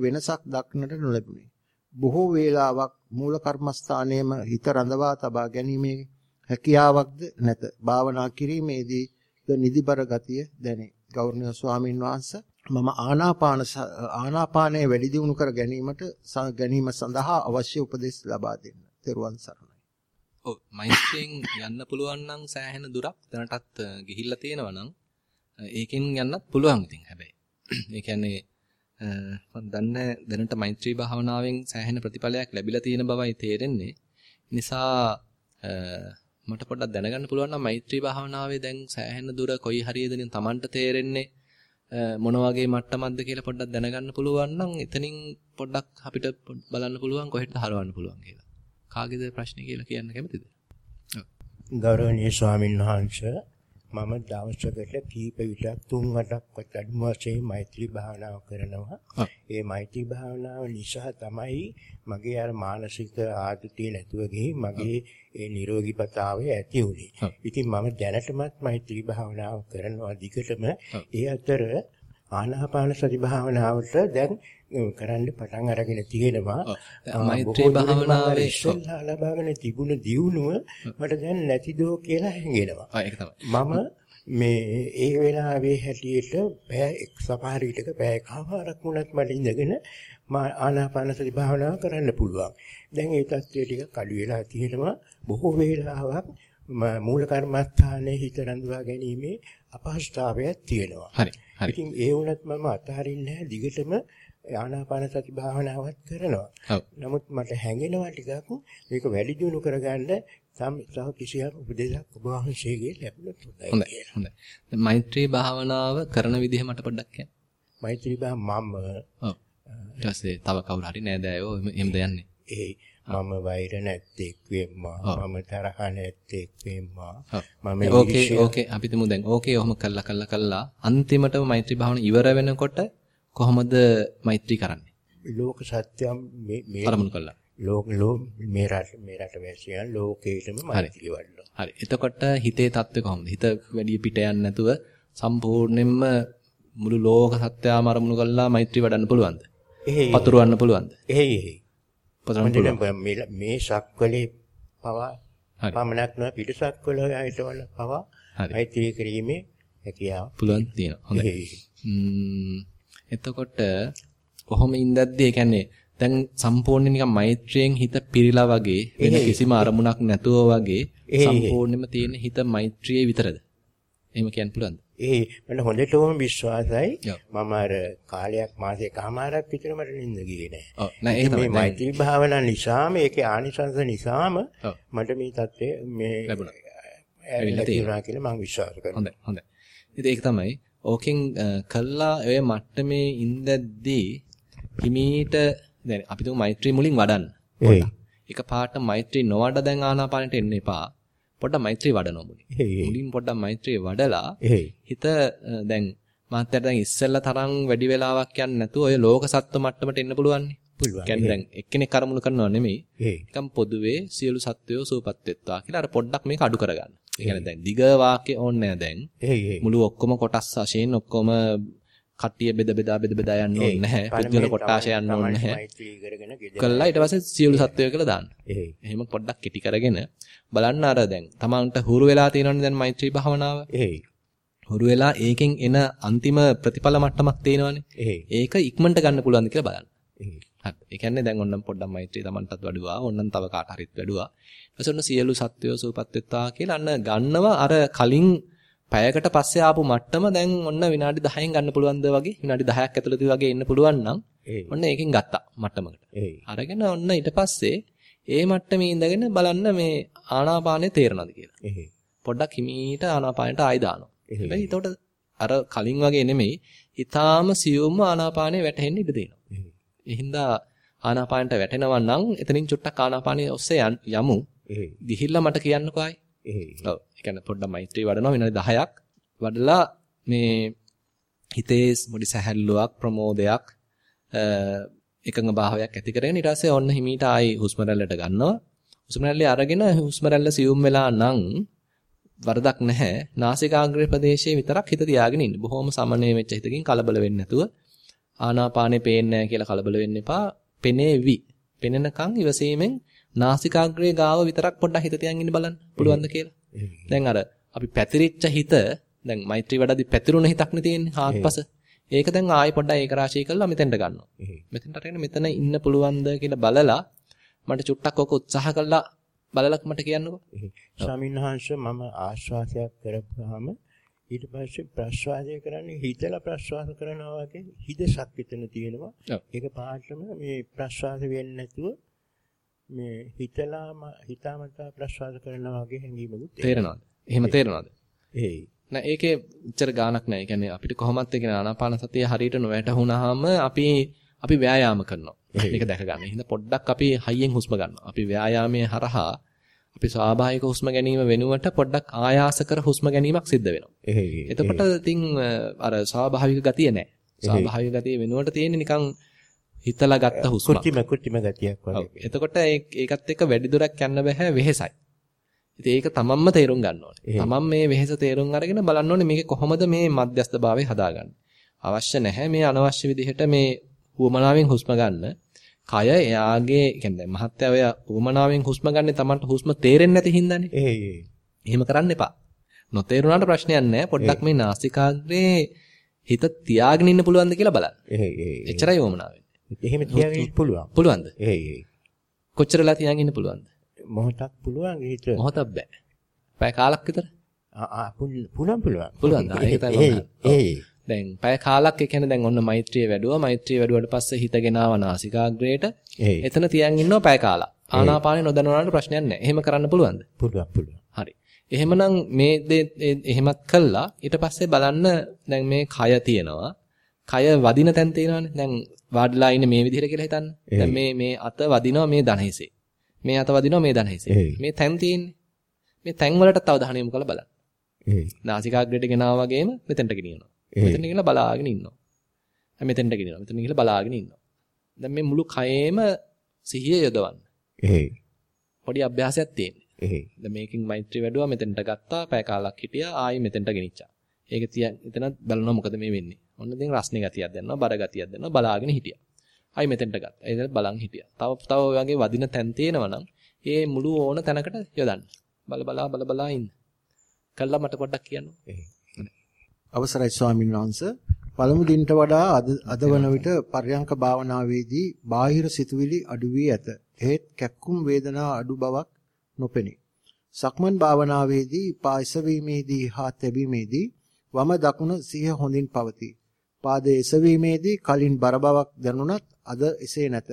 වෙනසක් දක්නට නොලැබුණි. බොහෝ වේලාවක් මූල කර්මස්ථානයේම හිත රඳවා තබා ගැනීමේ හැකියාවක්ද නැත. භාවනා කිරීමේදී නිදිබර ගතිය දැනේ. ගෞරවනීය ස්වාමින් වහන්සේ මම ආනාපාන ආනාපානය වැඩි දියුණු කර ගැනීමට ගැනීම සඳහා අවශ්‍ය උපදෙස් ලබා දෙන්න. ත්වන් සරණයි. ඔව් මෛත්‍රියෙන් යන්න පුළුවන් නම් සෑහෙන දුරක් දැනටත් ගිහිල්ලා තියෙනවා නම් ඒකෙන් යන්නත් පුළුවන් ඉතින් හැබැයි. ඒ කියන්නේ මම දන්නේ දැනට මෛත්‍රී භාවනාවෙන් සෑහෙන ප්‍රතිඵලයක් ලැබිලා තියෙන බවයි තේරෙන්නේ. නිසා මට පොඩ්ඩක් දැනගන්න පුළුවන් නම් මෛත්‍රී භාවනාවේ දැන් සෑහෙන දුර කොයි හරියද තමන්ට තේරෙන්නේ මොන වගේ මට්ටමක්ද කියලා පොඩ්ඩක් දැනගන්න පුළුවන් නම් එතනින් පොඩ්ඩක් අපිට බලන්න පුළුවන් කොහෙටද හරවන්න පුළුවන් කියලා. කාගේද ප්‍රශ්නේ කියලා කියන්න කැමතිද? ගෞරවනීය ස්වාමීන් වහන්සේ මම දවසකට කීප විටක් තුන් හතක් අඩුම වශයෙන් මෛත්‍රී භාවනාව කරනවා. ඒ මෛත්‍රී භාවනාව නිසා තමයි මගේ අර මානසික ආතතිය නැතුව මගේ ඒ නිරෝගීපතාවය ඇති වුනේ. ඉතින් මම දැනටමත් මෛත්‍රී භාවනාව කරනවා දිගටම ඒ අතර ආනාපාන සති භාවනාවට දැන් කරන්න පටන් අරගෙන තියෙනවා. මෛත්‍රී භාවනාවේ ඉස්සෙල්ලා ලබාගෙන තිබුණ දියුණුව මට දැන් නැතිදෝ කියලා හැඟෙනවා. මම මේ ඒ වෙලාවේ හැටියට බෑ එක් සමහර විටක බෑ කවරක් වුණත් මට ඉඳගෙන මා ආනාපාන සති භාවනාව කරන්න පුළුවන්. දැන් ඒ தත්ත්වය ටික අඩු වෙලා තියෙනවා. බොහෝ වේලාවක් මූල කර්මස්ථානයේ හිත රඳවා ගැනීමේ අපහසුතාවයක් තියෙනවා. හරි. හරි. ඉතින් ඒ වුණත් මම අතහරින්නේ නැහැ. දිගටම ආනාපාන සති භාවනාවත් කරනවා. නමුත් මට හැඟෙනවා ටිකක් මේක වැඩි දියුණු කරගන්න සම කිසියම් උපදේශයක් ඔබ වහන්සේගේ ලැබුණොත් හොඳයි කියලා. හොඳයි. මෛත්‍රී භාවනාව කරන විදිහ මට පොඩ්ඩක් කියන්න. මෛත්‍රී භාව මම ඔව්. ඊට පස්සේ තව කවුරු හරි නෑද අයෝ එහෙමද යන්නේ? ඒ මම වෛර නැත්තේක් වෙම්මා මම තරහ නැත්තේක් වෙම්මා මම ඕකේ ඕකේ අපි තුමු දැන් ඕකේ ඔහොම කළා කළා කළා අන්තිමටම මෛත්‍රී භාවන ඉවර වෙනකොට කොහොමද මෛත්‍රී කරන්නේ? ලෝක සත්‍යම් මේ මේ අරමුණු කළා. ලෝක ලෝ මේ රට මේ රට වැසියන් ලෝකේටම මෛත්‍රී වඩනවා. හරි. එතකොට හිතේ தත්ත්වය කොහොමද? හිත වැඩි පිට යන්නේ නැතුව සම්පූර්ණයෙන්ම මුළු ලෝක සත්‍යයම අරමුණු කළා මෛත්‍රී වඩන්න පුළුවන්ද? පතුරවන්න පුළුවන්ද? එහෙයි එහෙයි. පතරම් මේ ශක්වලේ පවා පමණක් නොව පිටසක්වල ආයතවල පවා මෛත්‍රී කිරීමේ හැකියාව පුළුවන් තියෙනවා. හොඳයි. එතකොට කොහොම ඉඳද්දී ඒ කියන්නේ දැන් සම්පූර්ණයෙන් නිකන් මෛත්‍රියෙන් හිත පිරීලා වගේ වෙන කිසිම අරමුණක් නැතුව වගේ සම්පූර්ණයෙන්ම තියෙන හිත මෛත්‍රියේ විතරද? එහෙම කියන්න පුළුවන්ද? ඒ මට හොඳටම විශ්වාසයි. මම අර කාලයක් මාසයකමාරක් විතර මට නිින්ද ගියේ නෑ. ඔව් නෑ ඒක තමයි. මේ මෛත්‍රී භාවනා නිසාම ඒකේ ආනිසංස නිසාම මට මේ தත්ත්වය මේ ලැබුණා. ඇවිල්ලා තියෙනවා කියලා මම විශ්වාස කරනවා. හොඳයි හොඳයි. ඉතින් ඒක තමයි. ඕකෙන් කළා ඔය මට්ටමේ ඉඳද්දී හිමීට දැන් අපි තුමු මෛත්‍රී මුලින් වඩන්න. ඒක පාට මෛත්‍රී නොවඩ දැන් ආනාපානෙට එන්න එපා. පොඩ්ඩක් මෛත්‍රී වඩනවා මුලින්. මුලින් පොඩ්ඩක් මෛත්‍රී වඩලා හිත දැන් මාත්‍යට දැන් ඉස්සෙල්ලා තරම් වැඩි වෙලාවක් යන්නේ නැතුව ඔය ලෝක සත්ත්ව මට්ටමට එන්න පුළුවන්. පුළුවන්. කියන්නේ දැන් එක්කෙනෙක් කරමුණු කරනව නෙමෙයි. නිකම් පොදුවේ සියලු සත්වයෝ සූපත් වෙත්වා කියලා අර පොඩ්ඩක් මේක අඩු කරගන්න. කියන්නේ දැන් දිග වාක්‍ය ඕනේ දැන්. මුළු ඔක්කොම කොටස් වශයෙන් ඔක්කොම කට්ටිය බෙද බෙදා බෙද බෙදා යන්න ඕනේ නැහැ. පුද්ගල කොටාශ යන්න ඕනේ නැහැ. කළා ඊට පස්සේ සියලු සත්වයෝ කියලා දාන්න. එහෙම පොඩ්ඩක් කෙටි කරගෙන බලන්න අර දැන් තමන්ට හුරු වෙලා තියෙනවනේ දැන් මෛත්‍රී භාවනාව. හුරු වෙලා ඒකෙන් එන අන්තිම ප්‍රතිඵල මට්ටමක් තියෙනවනේ. ඒක ඉක්මනට ගන්න පුළුවන්ද කියලා බලන්න. හරි. ඒ කියන්නේ දැන් ඔන්නම් පොඩ්ඩක් මෛත්‍රී Tamanටත් වඩුවා. ඔන්නම් තව කාට හරිත් වැඩුවා. ඊට පස්සේ ඔන්න සියලු සත්වයෝ සූපත් වෙත්වා කියලා අන්න ගන්නවා අර කලින් පැයකට පස්සේ ආපු මට්ටම දැන් ඔන්න විනාඩි 10න් ගන්න පුළුවන්ද වගේ විනාඩි 10ක් ඇතුළතදී වගේ ඉන්න පුළුවන් නම් ඔන්න ඒකෙන් ගත්තා මට්ටමකට. අරගෙන ඔන්න ඊට පස්සේ ඒ මට්ටමේ ඉඳගෙන බලන්න මේ ආනාපානය තේරෙනවද කියලා. පොඩ්ඩක් හිමීට ආනාපානයට ආයි දානවා. හැබැයි එතකොට අර කලින් වගේ නෙමෙයි, ඊටාම සියුම්ම ආනාපානය වැටෙන්න ඉඩ දෙනවා. ඒ හින්දා ආනාපානට වැටෙනවා නම් එතනින් චුට්ටක් ආනාපානය ඔස්සේ යමු. ගිහිල්ලා මට කියන්නකෝ ආයි. ඔව්. ඒ කියන්නේ පොඩ්ඩක් මෛත්‍රී වඩනවා විනාඩි 10ක් වඩලා මේ හිතේ මොඩි සැහැල්ලුවක් ප්‍රමෝදයක් එකඟ භාවයක් ඇති කරගෙන ඊට පස්සේ ඔන්න හිමීට ආයි හුස්ම රැල්ලට ගන්නවා. හුස්ම රැල්ලේ අරගෙන හුස්ම රැල්ල සියුම් වෙලා නම් වරදක් නැහැ. නාසිකාග්‍රේ ප්‍රදේශයේ විතරක් හිත තියාගෙන ඉන්න. බොහොම සමනය වෙච්ච හිතකින් කලබල වෙන්නේ නැතුව ආනාපානේ පේන්නේ නැහැ කියලා කලබල වෙන්න එපා. පෙනේවි. පෙනෙනකන් ඉවසීමෙන් නාසිකාග්‍රේ ගාව විතරක් පොඩ්ඩක් හිත තියන් ඉන්න බලන්න. පුළුවන්ද කියලා. දැන් අර අපි පැතිරිච්ච හිත දැන් මෛත්‍රී වඩද්දි පැතිරුණ හිතක් නේ තියෙන්නේ. හාත්පස. ඒක දැන් ආයෙ පොඩ්ඩක් ඒක රාශී කරලා මෙතෙන්ට ගන්නවා. මෙතෙන්ට අරගෙන මෙතන ඉන්න පුළුවන්ද කියලා බලලා මට චුට්ටක් ඔක උත්සාහ කළා බලලක් මට කියන්නකෝ. ස්වාමීන් වහන්සේ මම ආශ්වාසයක් කරපුවාම ඊට පස්සේ ප්‍රශ්වාසය කරන්නේ හිතලා ප්‍රශ්වාස කරනවා වගේ හිදසක් විතන තියෙනවා. ඒක පාටම මේ ප්‍රශ්වාස වෙන්නේ නැතුව මේ හිතලාම හිතාමතා ප්‍රශ්වාස කරනවා වගේ හැඟීමකුත් තේරෙනවද? එහෙම තේරෙනවද? එයි. නෑ ඒකේ ඉච්චර ගාණක් නෑ. ඒ කියන්නේ අපිට කොහොමත් ඒ කියන්නේ ආනාපාන සතිය හරියට නොවැටහුණාම අපි අපි ව්‍යායාම කරනවා. මේක දැක ගන්න. එහෙනම් පොඩ්ඩක් අපි හයියෙන් හුස්ම ගන්නවා. අපි ව්‍යායාමයේ හරහා අපි ස්වාභාවික හුස්ම ගැනීම වෙනුවට පොඩ්ඩක් ආයාස කර හුස්ම ගැනීමක් සිද්ධ වෙනවා. එතකොට ඉතින් අර ස්වාභාවික ගතිය නෑ. ස්වාභාවික ගතිය වෙනුවට තියෙන්නේ නිකන් හිතලා ගත්ත හුස්මක්. කුට්ටිම කුට්ටිම ගතියක් වගේ. එතකොට ඒකත් එක්ක වැඩි දුරක් යන්න බෑ වෙහෙසයි. ඉතින් ඒක තමන්ම තේරුම් ගන්න ඕනේ. තමන් මේ වෙහෙස තේරුම් අරගෙන බලන්න ඕනේ මේක කොහොමද මේ මධ්‍යස්ථ භාවය හදාගන්නේ. අවශ්‍ය නැහැ මේ අනවශ්‍ය විදිහට මේ උවමනාවෙන් හුස්ම ගන්න. කය එයාගේ කියන්නේ මහත්ය ඔය උවමනාවෙන් හුස්ම ගන්න තමන්ට හුස්ම තේරෙන්නේ නැති හින්දානේ. ඒ ඒ. එහෙම කරන්න එපා. නොතේරුණාට ප්‍රශ්නයක් නැහැ. පොඩ්ඩක් මේ නාසිකාග්‍රේ හිත තියාගෙන ඉන්න පුළුවන්ද කියලා බලන්න. ඒ ඒ. එච්චරයි උවමනාව වෙන්නේ. එහෙම තියාගෙන ඉන්න පුළුවන්. පුළුවන්ද? ඒ ඒ. කොච්චරලා තියාගෙන ඉන්න පුළුවන්ද? මොහොතක් පුළුවන් හිත. මොහොතක් බෑ. පැය කාලක් විතර? ආ පුළුවන් පුළුවන්. පුළුවන්. ඒක තමයි ඒ දැන් පැය කාලක් ඒ කියන්නේ දැන් ඔන්න මෛත්‍රිය වැඩුවා. මෛත්‍රිය වැඩුවට පස්සේ හිතගෙන ආව නාසිකාග්‍රේට. එතන තියන් ඉන්නවා පැය කාලක්. ආනාපානෙ නොදැනුණාට ප්‍රශ්නයක් නැහැ. එහෙම කරන්න පුළුවන්ද? පුළුවන් පුළුවන්. හරි. එහෙමනම් මේ එහෙමත් කළා ඊට පස්සේ බලන්න දැන් මේ කය තියෙනවා. කය වදින තැන් තියෙනවානේ. දැන් වාඩිලා ඉන්නේ මේ විදිහට කියලා හිතන්න. දැන් මේ මේ අත වදිනවා මේ ධනහිසේ. මේ අත වදිනවා මේ ධනහිසේ. මේ තැන් තියෙන්නේ. මේ තැන් වලට තව දහණියමු කරලා බලන්න. ඒ. නාසිකාග්‍රේට ගෙනාවා වගේම මෙතෙන්ට ගෙනියනවා. මෙතෙන් ගිහලා බලාගෙන ඉන්නවා. මෙතෙන්ට ගෙනියනවා. මෙතෙන් ගිහලා බලාගෙන ඉන්නවා. දැන් මේ මුළු කයේම සිහිය යොදවන්න. ඒ. පොඩි අභ්‍යාසයක් තියෙන්නේ. ඒ. දැන් මේකෙන් මෛත්‍රී වැඩුවා මෙතෙන්ට ගත්තා. පැය කාලක් හිටියා. ආයි මෙතෙන්ට ගෙනිච්චා. ඒක තියන් එතන බලනවා මොකද මේ වෙන්නේ. ඔන්න දැන් රස්නේ ගතියක් දැනනවා, බර ගතියක් දැනනවා, බලාගෙන හිටියා. ආයි මෙතෙන්ට ගත්තා. එතන බලන් හිටියා. තව තව ඔය වගේ වදින තැන් තියෙනවා නම් ඒ මුළු ඕන තැනකට යොදන්න. බල බලා බල බලා ඉන්න. කළා මට පොඩ්ඩක් කියන්න. අවසරයි ස්වාමීන් වහන්සේ. පළමු දිනට වඩා අද අද වන විට පර්යංක භාවනාවේදී බාහිර සිතුවිලි අඩු වී ඇත. එහෙත් කැක්කුම් වේදනා අඩු බවක් නොපෙනේ. සක්මන් භාවනාවේදී පායසවීමේදී හා තැබීමේදී වම දකුණ සිහ හොඳින් පවතී. පාදයේ එසවීමේදී කලින් බර බවක් දැනුණත් අද එසේ නැත.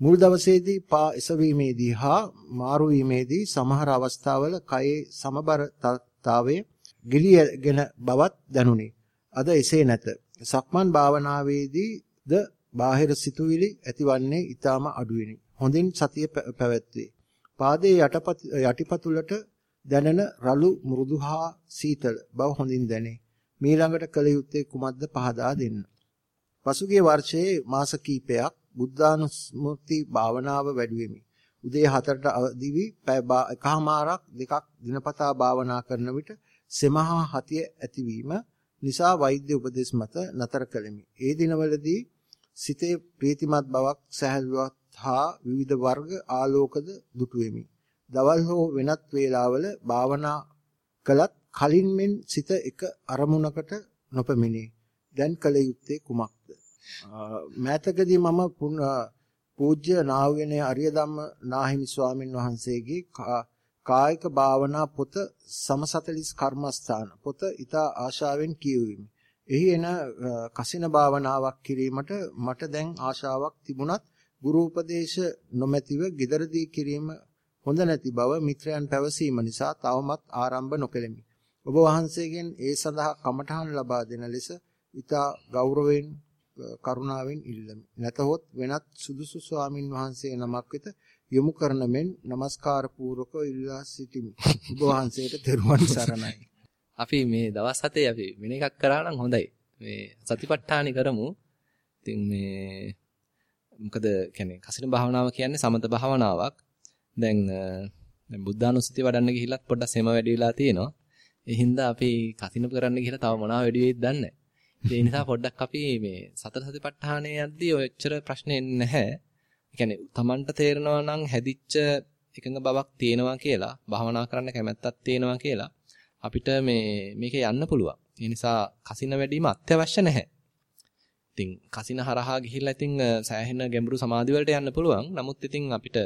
මුල් දවසේදී පා එසවීමේදී හා මාරු වීමේදී සමහර අවස්ථාවල කයේ සමබරතාවයේ ගිලියගෙන බවත් දැනුනි. අද එසේ නැත. සක්මන් භාවනාවේදී ද බාහිර සිතුවිලි ඇතිවන්නේ ඊටාම අඩුවෙනි. හොඳින් සතිය පැවැත්වේ. පාදයේ යටිපතුලට දැනෙන රළු මෘදු හා සීතල බව හොඳින් දැනේ. මීළඟට කළ යුත්තේ කුමක්ද පහදා දෙන්න. පසුගිය වර්ෂයේ මාස කිහිපයක් බුද්ධානුස්මෘති භාවනාව වැඩිවෙමි. උදේ 4ට අවදි වී පැය එකහමාරක් දෙකක් දිනපතා භාවනා කරන විට සෙමහා හතිය ඇතිවීම නිසා වෛද්‍ය උපදෙස් මත නතර කළෙමි. ඒ දිනවලදී සිතේ ප්‍රීතිමත් බවක් සැහැල්ලුවක් හා විවිධ වර්ග ආලෝකද දුටුවෙමි. දවල් හෝ වෙනත් වේලාවල භාවනා කළත් කලින් මෙන් සිත එක අරමුණකට නොපෙමිනේ. දැන් කල යුත්තේ කුමක්ද? මෑතකදී මම පූජ්‍ය නා වූ යනේ අරිය ධම්ම නාහිමි ස්වාමින් වහන්සේගේ කායික භාවනා පොත සම40 කර්මස්ථාන පොත ඊට ආශාවෙන් කියුවෙමි. එහි එන කසින භාවනාවක් කිරීමට මට දැන් ආශාවක් තිබුණත් ගුරු උපදේශ නොමැතිව gederදී කිරීම හොඳ නැති බව මිත්‍රයන් පැවසීම නිසා තවමත් ආරම්භ නොකෙලෙමි. ඔබ වහන්සේගෙන් ඒ සඳහා කමඨහන් ලබා දෙන ලෙස ඊට ගෞරවයෙන් කරුණාවෙන් ඉල්ලමි. නැතහොත් වෙනත් සුදුසු ස්වාමින් වහන්සේ නමක් වෙත යොමු කරන මෙන් নমස්කාර පූර්වකව ඉල්ලා සිටිමි. ඔබ වහන්සේට තෙරුවන් සරණයි. අපි මේ දවස් හතේ අපි වෙන එකක් කරා නම් හොඳයි. මේ සතිපට්ඨානි කරමු. ඉතින් මේ මොකද කියන්නේ කසින භාවනාව කියන්නේ සමත භාවනාවක්. දැන් දැන් බුද්ධානුස්සතිය වඩන්න ගිහිල්ලත් පොඩ්ඩක් සෙම වැඩි වෙලා තියෙනවා. ඒ හින්දා අපි කසින කරන්න ගිහලා තව මොනවා වැඩි වෙයිද දන්නේ නැහැ. ඒ නිසා පොඩ්ඩක් අපි මේ සතර සතිපට්ඨානයේ යද්දී ඔයච්චර ප්‍රශ්නේ නැහැ. ඒ කියන්නේ Tamanට තේරෙනවා නම් හැදිච්ච එකඟ බවක් තියෙනවා කියලා, භාවනා කරන්න කැමැත්තක් තියෙනවා කියලා අපිට මේ මේක යන්න පුළුවන්. ඒ නිසා කසින වැඩිම අත්‍යවශ්‍ය නැහැ. ඉතින් කසින හරහා ගිහිල්ලා ඉතින් සෑහෙන ගැඹුරු සමාධි වලට යන්න පුළුවන්. නමුත් ඉතින් අපිට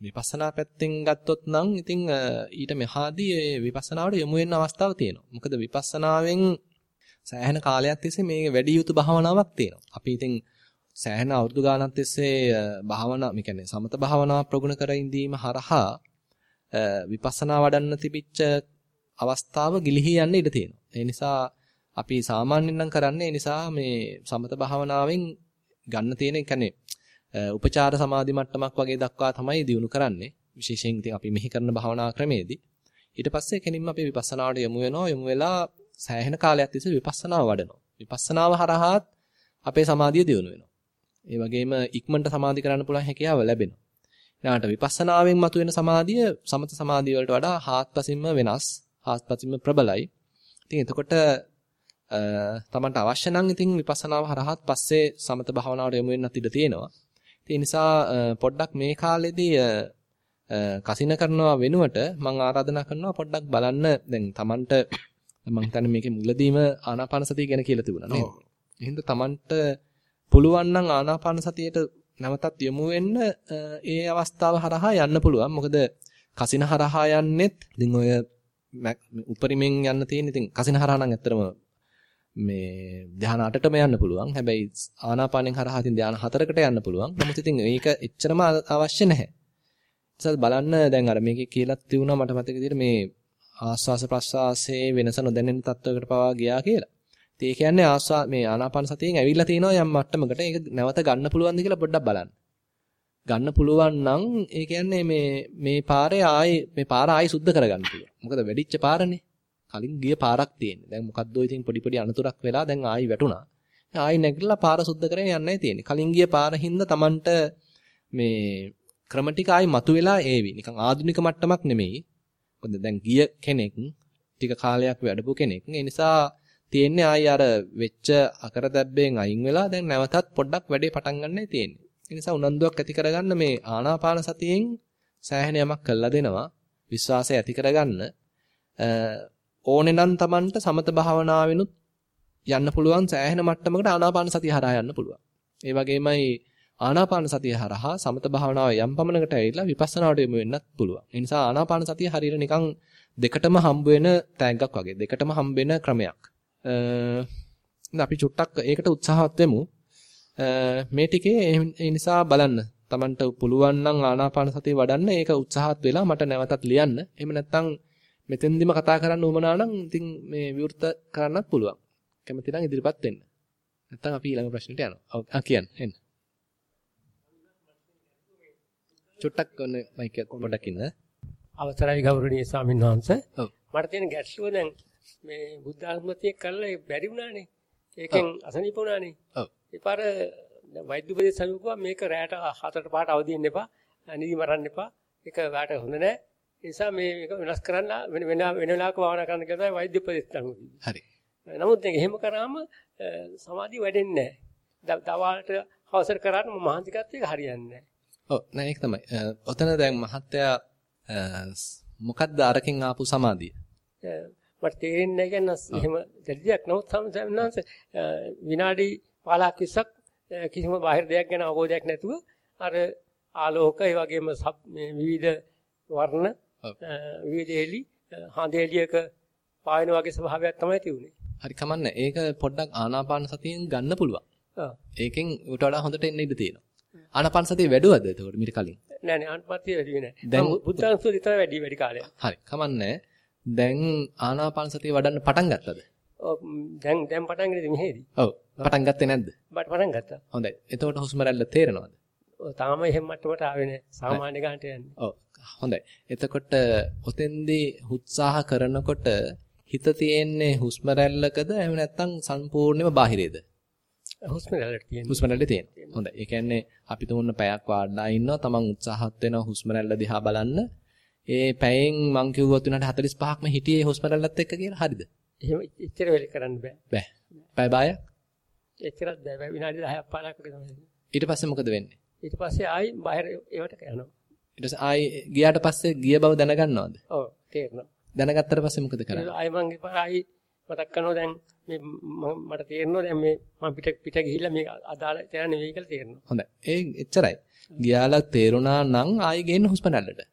විපස්සනා පැත්තෙන් ගත්තොත් නම් ඉතින් ඊට මෙහාදී විපස්සනාවට යොමු වෙන්න අවස්ථාවක් තියෙනවා. මොකද විපස්සනාවෙන් සෑහෙන කාලයක් තිස්සේ මේ වැඩි යුතු භාවනාවක් තියෙනවා. අපි ඉතින් සෑහෙන අවුරුදු ගානක් තිස්සේ භාවනා, මේ කියන්නේ සමත භාවනාව ප්‍රගුණ කර ඉඳීම හරහා විපස්සනා වඩන්න තිබිච්ච අවස්ථාව ගිලිහි යන්න ඉඩ තියෙනවා. ඒ නිසා අපි සාමාන්‍යයෙන් නම් කරන්නේ ඒ නිසා මේ සමත භාවනාවෙන් ගන්න තියෙන කියන්නේ උපචාර සමාධි මට්ටමක් වගේ දක්වා තමයි දිනු කරන්නේ. විශේෂයෙන් ඉතින් අපි මෙහි කරන භාවනා ක්‍රමේදී ඊට පස්සේ කෙනින්ම අපි විපස්සනාවට යමු වෙනවා යමු වෙලා සෑහෙන කාලයක් තිස්සේ විපස්සනාව වඩනවා. විපස්සනාව හරහාත් අපේ සමාධිය දියුණු වෙනවා. ඒ වගේම ඉක්මනට සමාධි කරන්න පුළුවන් හැකියාව ලැබෙනවා. ඊළඟට විපස්සනාවෙන් මතුවෙන සමාධිය සමත සමාධිය වලට වඩා හාත්පසින්ම වෙනස්, හාත්පසින්ම ප්‍රබලයි. ඉතින් එතකොට තමන්ට අවශ්‍ය නම් ඉතින් විපස්සනාව හරහාත් පස්සේ සමත භාවනාවට යොමු වෙන්නත් ඉඩ තියෙනවා. ඒ නිසා පොඩ්ඩක් මේ කාලෙදී කසින කරනවා වෙනුවට මම ආරාධනා කරනවා පොඩ්ඩක් බලන්න දැන් තමන්ට මම හිතන්නේ මේකේ මුලදීම ආනාපාන සතිය ගැන කියලා තිබුණා නේද? එහෙනම් තමන්ට පුළුවන් නම් ආනාපාන සතියට නැවතත් යමු වෙන්න ඒ අවස්ථාව හරහා යන්න පුළුවන්. මොකද කසින හරහා යන්නෙත් ඉතින් ඔය උපරිමෙන් යන්න තියෙන ඉතින් කසින හරහා නම් ඇත්තටම මේ ධ්‍යාන 8ටම යන්න පුළුවන්. හැබැයි ආනාපානෙන් හරහා ඉතින් ධ්‍යාන 4කට යන්න පුළුවන්. නමුත් ඉතින් මේක එච්චරම අවශ්‍ය නැහැ. ඉතින් බලන්න දැන් අර මේකේ කියලා තියුණා මට මතක විදිහට මේ ආස්වාස ප්‍රස්වාසයේ වෙනස නොදැනෙන තත්වයකට පවා ගියා කියලා. ඉතින් ඒ කියන්නේ ආස්වා මේ ආනාපාන සතියෙන් ඇවිල්ලා තිනවා යම් මට්ටමකට ඒක නැවත ගන්න පුළුවන්ද කියලා පොඩ්ඩක් බලන්න. ගන්න පුළුවන් නම් ඒ කියන්නේ මේ මේ පාරේ ආයේ මේ පාර ආයේ සුද්ධ කරගන්න පුළුවන්. මොකද වැඩිච්ච පාරනේ. කලින් ගිය පාරක් තියෙන්නේ. දැන් මොකද්දෝ ඉතින් පොඩි පොඩි අනතුරක් වෙලා දැන් ආයි වැටුණා. ආයි නැගිටලා පාර සුද්ධ කරගෙන යන්නයි තියෙන්නේ. කලින් ගිය පාර හින්දා Tamanට මේ ක්‍රම ටික ආයි මතුවෙලා ඒවි. නිකන් ආධුනික මට්ටමක් නෙමෙයි. මොකද දැන් ගිය කෙනෙක් ටික කාලයක් වැඩපු කෙනෙක්. ඒ නිසා තියෙන්නේ ආයි අර වෙච්ච අකරදැබ්බෙන් අයින් වෙලා දැන් නැවතත් පොඩ්ඩක් වැඩේ පටන් ගන්නයි තියෙන්නේ. ඒ නිසා උනන්දුවක් ඇති කරගන්න මේ ආනාපාන සතියෙන් සෑහෙන යමක් කළා දෙනවා. විශ්වාසය ඇති කරගන්න ඕනේ නම් Tamanට සමත භාවනාවෙනුත් යන්න පුළුවන් සෑහෙන මට්ටමකට ආනාපාන සතිය හරහා යන්න පුළුවන්. ඒ වගේමයි ආනාපාන සතිය හරහා සමත භාවනාව යම් පමණකට ඇවිල්ලා විපස්සනාවට යොමු වෙන්නත් පුළුවන්. ඒ නිසා ආනාපාන සතිය හරියට නිකන් දෙකටම හම්බ වෙන තෑග්ගක් වගේ දෙකටම හම්බ වෙන ක්‍රමයක්. අපි චුට්ටක් ඒකට උත්සාහවත් වෙමු. මේ ටිකේ ඒ නිසා බලන්න. Tamanට පුළුවන් නම් ආනාපාන සතිය වඩන්න ඒක උත්සාහත් වෙලා මට නැවතත් ලියන්න. එහෙම නැත්නම් මෙතෙන්දිම කතා කරන්න උවමනා නම් ඉතින් මේ විවෘත කරන්නත් පුළුවන්. කැමති නම් ඉදිරිපත් වෙන්න. නැත්නම් අපි ඊළඟ ප්‍රශ්නෙට යනවා. ආ කියන්න එන්න. චුට්ටක් ඔන්න මයික් එක පොඩ්ඩක් ඉන්න. අවසරයි ගෞරවනීය ස්වාමීන් වහන්සේ. මට තියෙන ගැටලුව දැන් මේ බුද්ධ ආත්මතිය කළා බැරි වුණානේ. ඒකෙන් අසනීප වුණානේ. ඔව්. ඒ පාර වෛද්‍ය උපදේශ සමිතිය මේක රැයට හතරට පාට අවදි වෙන්න එපා. නිදි මරන්න එපා. ඒක වාට හොඳ නැහැ. ඒ නිසා මේ මේක වෙනස් කරන්න වෙන වෙන වෙලාවක භාවනා කරන්න කියලා වෛද්‍ය උපදෙස් ගන්න හරි. නමුත් දැන් එහෙම කරාම සමාධිය වැඩෙන්නේ නැහැ. දවල්ට අවසර කරාට මම මහන්සි ගත්ත එක හරියන්නේ නැහැ. ඔව් නෑ ඒක තමයි. ඔතන දැන් මහත්තයා මොකද්ද අරකින් ආපු සමාධිය? මට තේරෙන්නේ නැහැ කියන්නේ එහෙම දෙලියක් නමුත් සම්සම්නාංශ විනාඩි 15ක් 20ක් කිසිම බාහිර දෙයක් ගැන අවබෝධයක් නැතුව අර ආලෝක ඒ වගේම මේ විවිධ වර්ණ විවිධ එලි හඳ එලියක පායන වගේ ස්වභාවයක් තමයි තියුනේ. හරි කමන්න. ඒක පොඩ්ඩක් ආනාපාන සතියෙන් ගන්න පුළුවන්. ඔව්. ඒකෙන් ඌට වඩා හොඳට එන්න ඉඩ තියෙනවා. ආනාපාන සතිය වැඩුවද එතකොට මීට කලින්? නෑ නෑ ආනාපානසතිය වැඩි වෙන්නේ නෑ. දැන් බුද්ධාංශුව විතර වැඩි වැඩි කාලයක්. හරි කමන්නේ. දැන් ආනාපාන සතිය වඩන්න පටන් ගත්තද? දැන් දැන් පටන් ගන්නේ මෙහෙදි. ඔව්. පටන් ගත්තේ නැද්ද? පටන් ගත්තා. හොඳයි. එතකොට හුස්ම රැල්ල තේරෙනවද? ඔව් තාම එහෙම මට්ටමට ආවේ නෑ. සාමාන්‍ය ගන්නට යන්නේ. ඔව්. හොඳයි. එතකොට ඔතෙන්දී උත්සාහ කරනකොට හිත තියෙන්නේ හුස්ම රැල්ලකද එහෙම නැත්නම් සම්පූර්ණයෙන්ම බාහිරේද? හුස්ම රැල්ලට තියෙනවා. හුස්ම රැල්ලේ තියෙනවා. හොඳයි. ඒ කියන්නේ අපි තුමුන්න පැයක් වාඩිලා ඉන්නවා. තමන් උත්සාහත් වෙනවා හුස්ම රැල්ල දිහා බලන්න. ඒ පැයෙන් මං කිව්වොත් උනට 45ක්ම හිටියේ හුස්ම රැල්ලත් එක්ක කියලා හරිද? එහෙම එච්චර වෙල කරන්න බෑ. බෑ. පැය බායක්? එච්චරත් බෑ. විනාඩි 10ක් 15ක් වගේ තමයි. ඊට පස්සේ මොකද වෙන්නේ? ඊට පස්සේ ආයි බාහිර ඒවට යනවා. ඊට පස්සේ ආයි ගියාට පස්සේ ගිය බව දැනගන්නවද? ඔව් තේරෙනවා. දැනගත්තට පස්සේ මොකද කරන්නේ? ආයි මං ආයි මතක් කරනවා දැන් මේ මට තේරෙනවා දැන් මේ මම පිට පිට ගිහිල්ලා මේක අදාළ තේරෙන්නේ නෙවෙයි කියලා තේරෙනවා. හොඳයි. ඒ එච්චරයි. ගියාලා තේරුණා නම් ආයි ගේන්න හුස්ම රැල්ලට.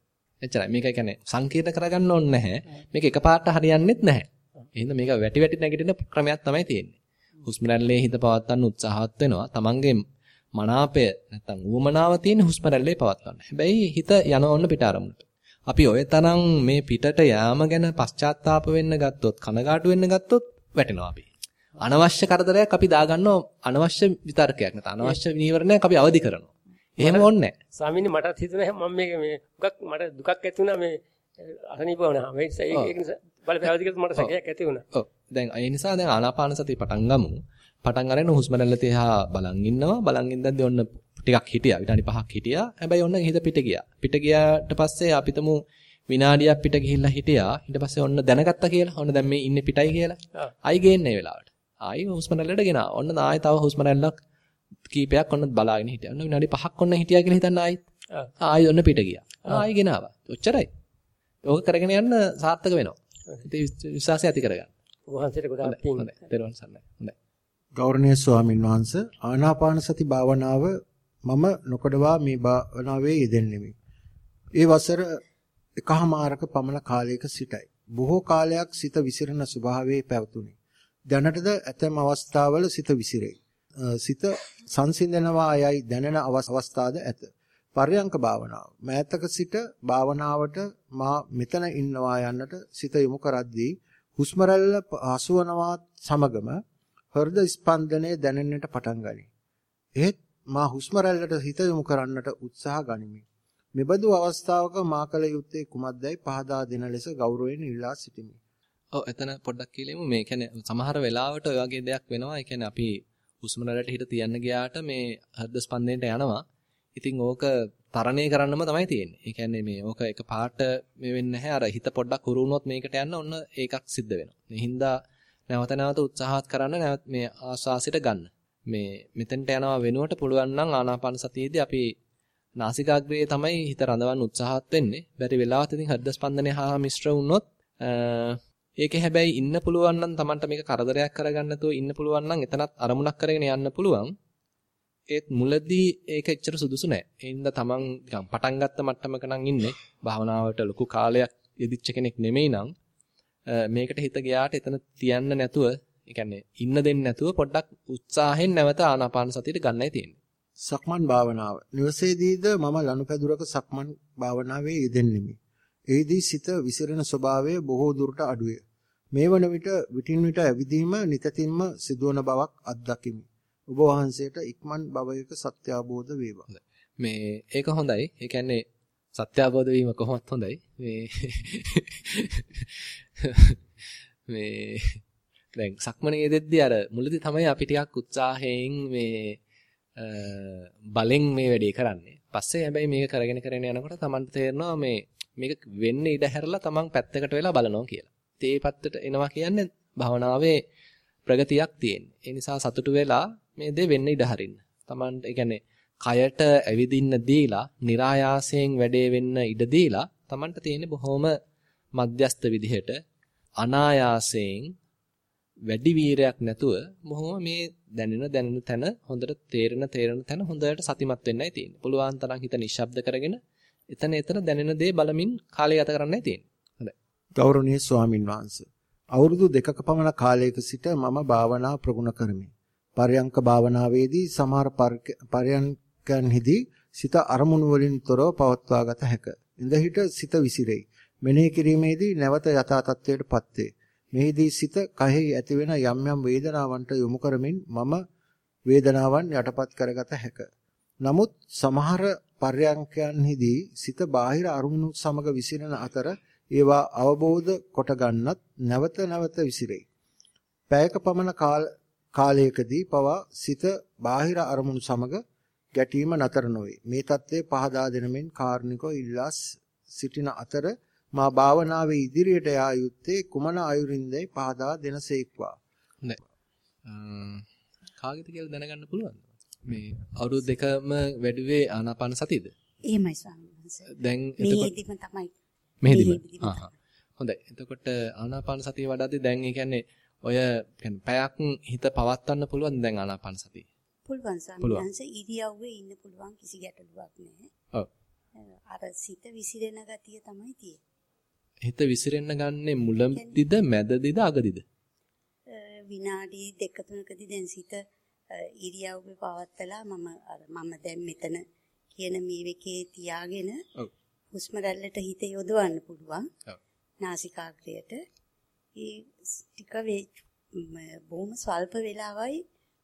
එච්චරයි. මේක කියන්නේ සංකීර්ණ කරගන්න ඕනේ නැහැ. මේක එකපාරට හරියන්නේත් නැහැ. එහෙනම් මේක වැටි වැටි නැගිටින ක්‍රමයක් තමයි තියෙන්නේ. හුස්ම රැල්ලේ හිත පවත්වන්න උත්සාහවත් වෙනවා. තමන්ගේ මනාපය නැත්තම් ඌමනාව තියෙන හුස්ම රැල්ලේ පවත්වන්න. හැබැයි හිත යනවන්න පිට අරමුණට. අපි ඔය තරම් මේ පිටට යාම ගැන පශ්චාත්තාප වෙන්න ගත්තොත් කනගාටු වෙන්න ගත්තොත් වැටෙනවා අපි. අනවශ්‍ය කරදරයක් අපි දාගන්නවා අනවශ්‍ය විතර්කයක් නැත්නම් අනවශ්‍ය නීවරණයක් අපි අවදි කරනවා. එහෙම ඕනේ නැහැ. ස්වාමීනි මටත් හිතුණා මම මේක මේ දුකක් මට දුකක් ඇති වුණා මේ අසනීප වුණා. මේ ඒක නිසා බලපෑවදි කියලා මට සැකයක් ඇති වුණා. ඔව්. දැන් ඒ නිසා දැන් ආනාපාන සතිය පටන් ගමු. පටන් අරගෙන හුස්ම රැල්ල තියා බලන් ඉන්නවා. බලන් ඉඳද්දී ඔන්න ටිකක් හිටියා. විනාඩි 5ක් හිටියා. හැබැයි ඔන්න හිත පිට ගියා. පිට ගියාට පස්සේ අපිටම විනාඩියක් පිට ගිහිල්ලා හිටියා. ඊට පස්සේ ඔන්න දැනගත්තා කියලා. ඔන්න දැන් මේ ඉන්නේ පිටයි කියලා. ආයි ගේන්නේ වෙලාවට. ආයි හුස්ම රැල්ලට ගෙනා. ඔන්න ආයි තව හුස්ම රැල්ලක් කීපයක් ඔන්න බලාගෙන හිටියා. ඔන්න විනාඩි 5ක් ඔන්න හිටියා කියලා හිතන්න ආයි. ආයි ඔන්න පිට ගියා. ආයි ගෙනාවා. ඔච්චරයි. ඕක කරගෙන යන්න සාර්ථක වෙනවා. ඉතින් විශ්වාසය ඇති කරගන්න. වහන්සේට ගොඩාක් පිං. දරුවන් සන්නයි. හොඳයි. ගෞරවනීය ස්වාමින් වහන්සේ ආනාපාන සති භාවනාව මම නොකඩවා මේ භාවනාවේ යෙදෙන්නෙමි. ඒ වසර එකහමාරක පමණ කාලයක සිටයි. බොහෝ කාලයක් සිත විසිරෙන ස්වභාවයේ පැවතුණි. දැනටද ඇතැම් අවස්ථාවල සිත විසිරේ. සිත සංසිඳනවා යයි දැනෙන අවස්ථාද ඇත. පර්යංක භාවනාව. මෑතක සිට භාවනාවට මා මෙතන ඉන්නවා යන්නට සිත යොමු කරද්දී හුස්ම රැල්ල හසුවනවා සමගම හෘද ස්පන්දනය දැනෙන්නට පටන් ගනී. එහෙත් මා හුස්ම රැල්ලට හිත යොමු කරන්නට උත්සාහ ගනිමි. මෙබඳු අවස්ථාවක මා කල යුත්තේ කුමක්දයි පහදා දෙන ලෙස ගෞරවයෙන් ඉල්ලා සිටිමි. ඔව් එතන පොඩ්ඩක් කියලෙමු මේ කියන්නේ සමහර වෙලාවට ඔය වගේ දෙයක් වෙනවා. ඒ කියන්නේ අපි හුස්ම රැල්ලට හිත තියන්න ගියාට මේ හෘද ස්පන්දනයට යනවා. ඉතින් ඕක තරණය කරන්නම තමයි තියෙන්නේ. ඒ කියන්නේ මේ ඕක එක පාට මේ වෙන්නේ නැහැ. අර හිත පොඩ්ඩක් හුරු වුණොත් මේකට යන්න ඔන්න ඒකක් සිද්ධ වෙනවා. මේ හින්දා නැවත නැවත උත්සාහත් කරන්න නැවත මේ ආස්වාසිත ගන්න. මේ මෙතෙන්ට යනවා වෙනුවට පුළුවන් නම් ආනාපාන සතියේදී අපි නාසිකාග්‍රයේ තමයි හිත රඳවන්න උත්සාහත් වෙන්නේ. බැරි වෙලාවත් ඉතින් හෘද ස්පන්දනය හා මිශ්‍ර වුණොත් ඒකේ හැබැයි ඉන්න පුළුවන් නම් Tamanට මේක කරදරයක් කරගන්න නැතුව ඉන්න පුළුවන් නම් එතනත් අරමුණක් කරගෙන යන්න පුළුවන්. ඒත් මුලදී ඒක එච්චර සුදුසු නෑ. ඒ හින්දා Taman නිකන් පටන් ගත්ත මට්ටමක නම් ඉන්නේ. භාවනාවට ලොකු කාලයක් යෙදිච්ච කෙනෙක් නෙමෙයි නම් මේකට හිත ගියාට එතන තියන්න නැතුව, ඒ කියන්නේ ඉන්න දෙන්නේ නැතුව පොඩ්ඩක් උත්සාහයෙන් නැවත ආනාපාන සතියට ගන්නයි තියෙන්නේ. සක්මන් භාවනාව. නිවසේදීද මම ලනුපැදුරක සක්මන් භාවනාවේ යෙදෙන්නෙමි. එෙහිදී සිත විසිරෙන ස්වභාවය බොහෝ දුරට අඩුවේ. මේ වන විට විටින් විට ඇවිදීම නිතින්ම සිදුවන බවක් අත්දකිමි. ඔබ වහන්සේට ඉක්මන් භවයක සත්‍ය අවබෝධ වේවා. මේ ඒක හොඳයි. ඒ කියන්නේ සත්‍ය අවබෝධ වීම කොහොමත් හොඳයි. මේ මේ දැන් සක්මනේ දෙද්දී අර මුලදී තමයි අපි ටිකක් උත්සාහයෙන් මේ බලෙන් මේ වැඩේ කරන්නේ. පස්සේ හැබැයි මේක කරගෙන කරගෙන යනකොට Tamanට තේරෙනවා මේ මේක වෙන්න ඉඩ හැරලා Taman පැත්තකට වෙලා බලනවා කියලා. ඉතින් ඒ පැත්තට එනවා කියන්නේ භවනාවේ ප්‍රගතියක් තියෙන්නේ. ඒ නිසා සතුටු වෙලා මේ දේ වෙන්න ඉඩ හරින්න. Taman ඒ කියන්නේ කයට ඇවිදින්න දීලා, નિરાයාසයෙන් වැඩේ වෙන්න ඉඩ දීලා Tamanට තියෙන්නේ බොහොම මධ්‍යස්ත විදිහට අනායාසයෙන් වැඩි වීරයක් නැතුව මොහොම මේ දැනෙන දැනෙන තැන හොඳට තේරෙන තේරෙන තැන හොඳට සතිමත් වෙන්නයි තියෙන්නේ. පුළුවන් තරම් හිත නිශ්ශබ්ද කරගෙන එතන එතන දැනෙන දේ බලමින් කාලය ගත කරන්නයි තියෙන්නේ. හොඳයි. ගෞරවනීය ස්වාමින් වහන්සේ. අවුරුදු දෙකක පමණ කාලයක සිට මම භාවනා ප්‍රගුණ කරමි. පරයන්ක භාවනාවේදී සමහර පරයන්කන්හිදී සිත අරමුණු වලින් තොරව පවත්වා ගත හැක. ඉඳහිට සිත විසිරෙයි. මෙනෙහි කිරීමේදී නැවත යථා තත්ත්වයටපත් වේ. මෙහිදී සිත කයෙහි ඇතිවෙන යම් යම් වේදනාවන්ට යොමු කරමින් මම වේදනාවන් යටපත් කරගත හැක. නමුත් සමහර පර්යංකයන්හිදී සිත බාහිර අරමුණු සමග විසිරෙන අතර ඒවා අවබෝධ කොට ගන්නත් නැවත නැවත විසිරෙයි. පැයක පමණ කාලයකදී පවා සිත බාහිර අරමුණු සමග ගැටීම නතර නොවේ. මේ தત્ත්වය පහදා දෙනමින් කාර්නිකව ඉල්ලාස් සිටින අතර මා භාවනාවේ ඉදිරියට යා යුත්තේ කුමන අයුරින්දයි පහදා දෙනසේක්වා. හොඳයි. කාගෙද කියලා දැනගන්න පුළුවන්ද? මේ අවුරුදු දෙකම වැඩිවේ ආනාපාන සතියද? එහෙමයි ස්වාමීන් වහන්සේ. දැන් මේදිම තමයි. මෙහෙදිම. ආහා. හොඳයි. එතකොට ආනාපාන සතිය වඩද්දී දැන් ඒ කියන්නේ ඔය කියන්නේ පැයක් හිත පවත්වන්න පුළුවන් දැන් ආනාපාන සතිය. පුළුවන් ස්වාමීන් වහන්සේ ඉරියව්වේ ඉන්න පුළුවන් කිසි ගැටලුවක් නැහැ. ඔව්. අර සිත විසිරෙන ගතිය තමයි තියෙන්නේ. හිත විසිරෙන්න ගන්නේ මුලදිද මැදදිද අගදිද? විනාඩි දෙක තුනකදී දැන් සිත ඉරියව්වේ පවත්තලා මම අර මම දැන් මෙතන කියන මේවකේ තියාගෙන හුස්ම රැල්ලට හිත යොදවන්න පුළුවන්. නාසිකාග්‍රයට. ඒ ටික බොහොම ස්වල්ප වෙලාවයි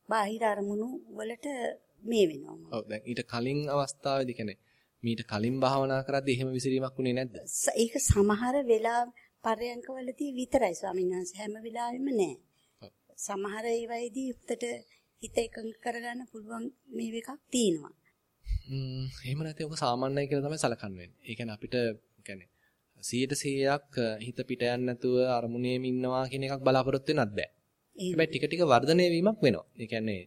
බාහිර අරමුණු වලට මේ වෙනවා. ඔව් දැන් ඊට කලින් අවස්ථාවේදී කියන්නේ මීට කලින් භාවනා කරද්දී එහෙම විසිරීමක් වුණේ නැද්ද? ඒක සමහර වෙලා පරයන්කවලදී විතරයි ස්වාමීන් වහන්සේ හැම වෙලාවෙම නෑ. සමහර ඒවායිදී උත්තට හිත එකඟ කරගන්න පුළුවන් මේ එකක් තියෙනවා. ම්ම් එහෙම නැත්නම් ඔක සාමාන්‍යයි කියලා තමයි සලකන්න වෙන්නේ. ඒ කියන්නේ අපිට කියන්නේ 100%ක් හිත පිට යන්නේ නැතුව අරමුණේම ඉන්නවා කියන එකක් බලාපොරොත්තු වෙන්නත් බෑ. හැබැයි ටික ටික වර්ධනය වීමක් වෙනවා. ඒ කියන්නේ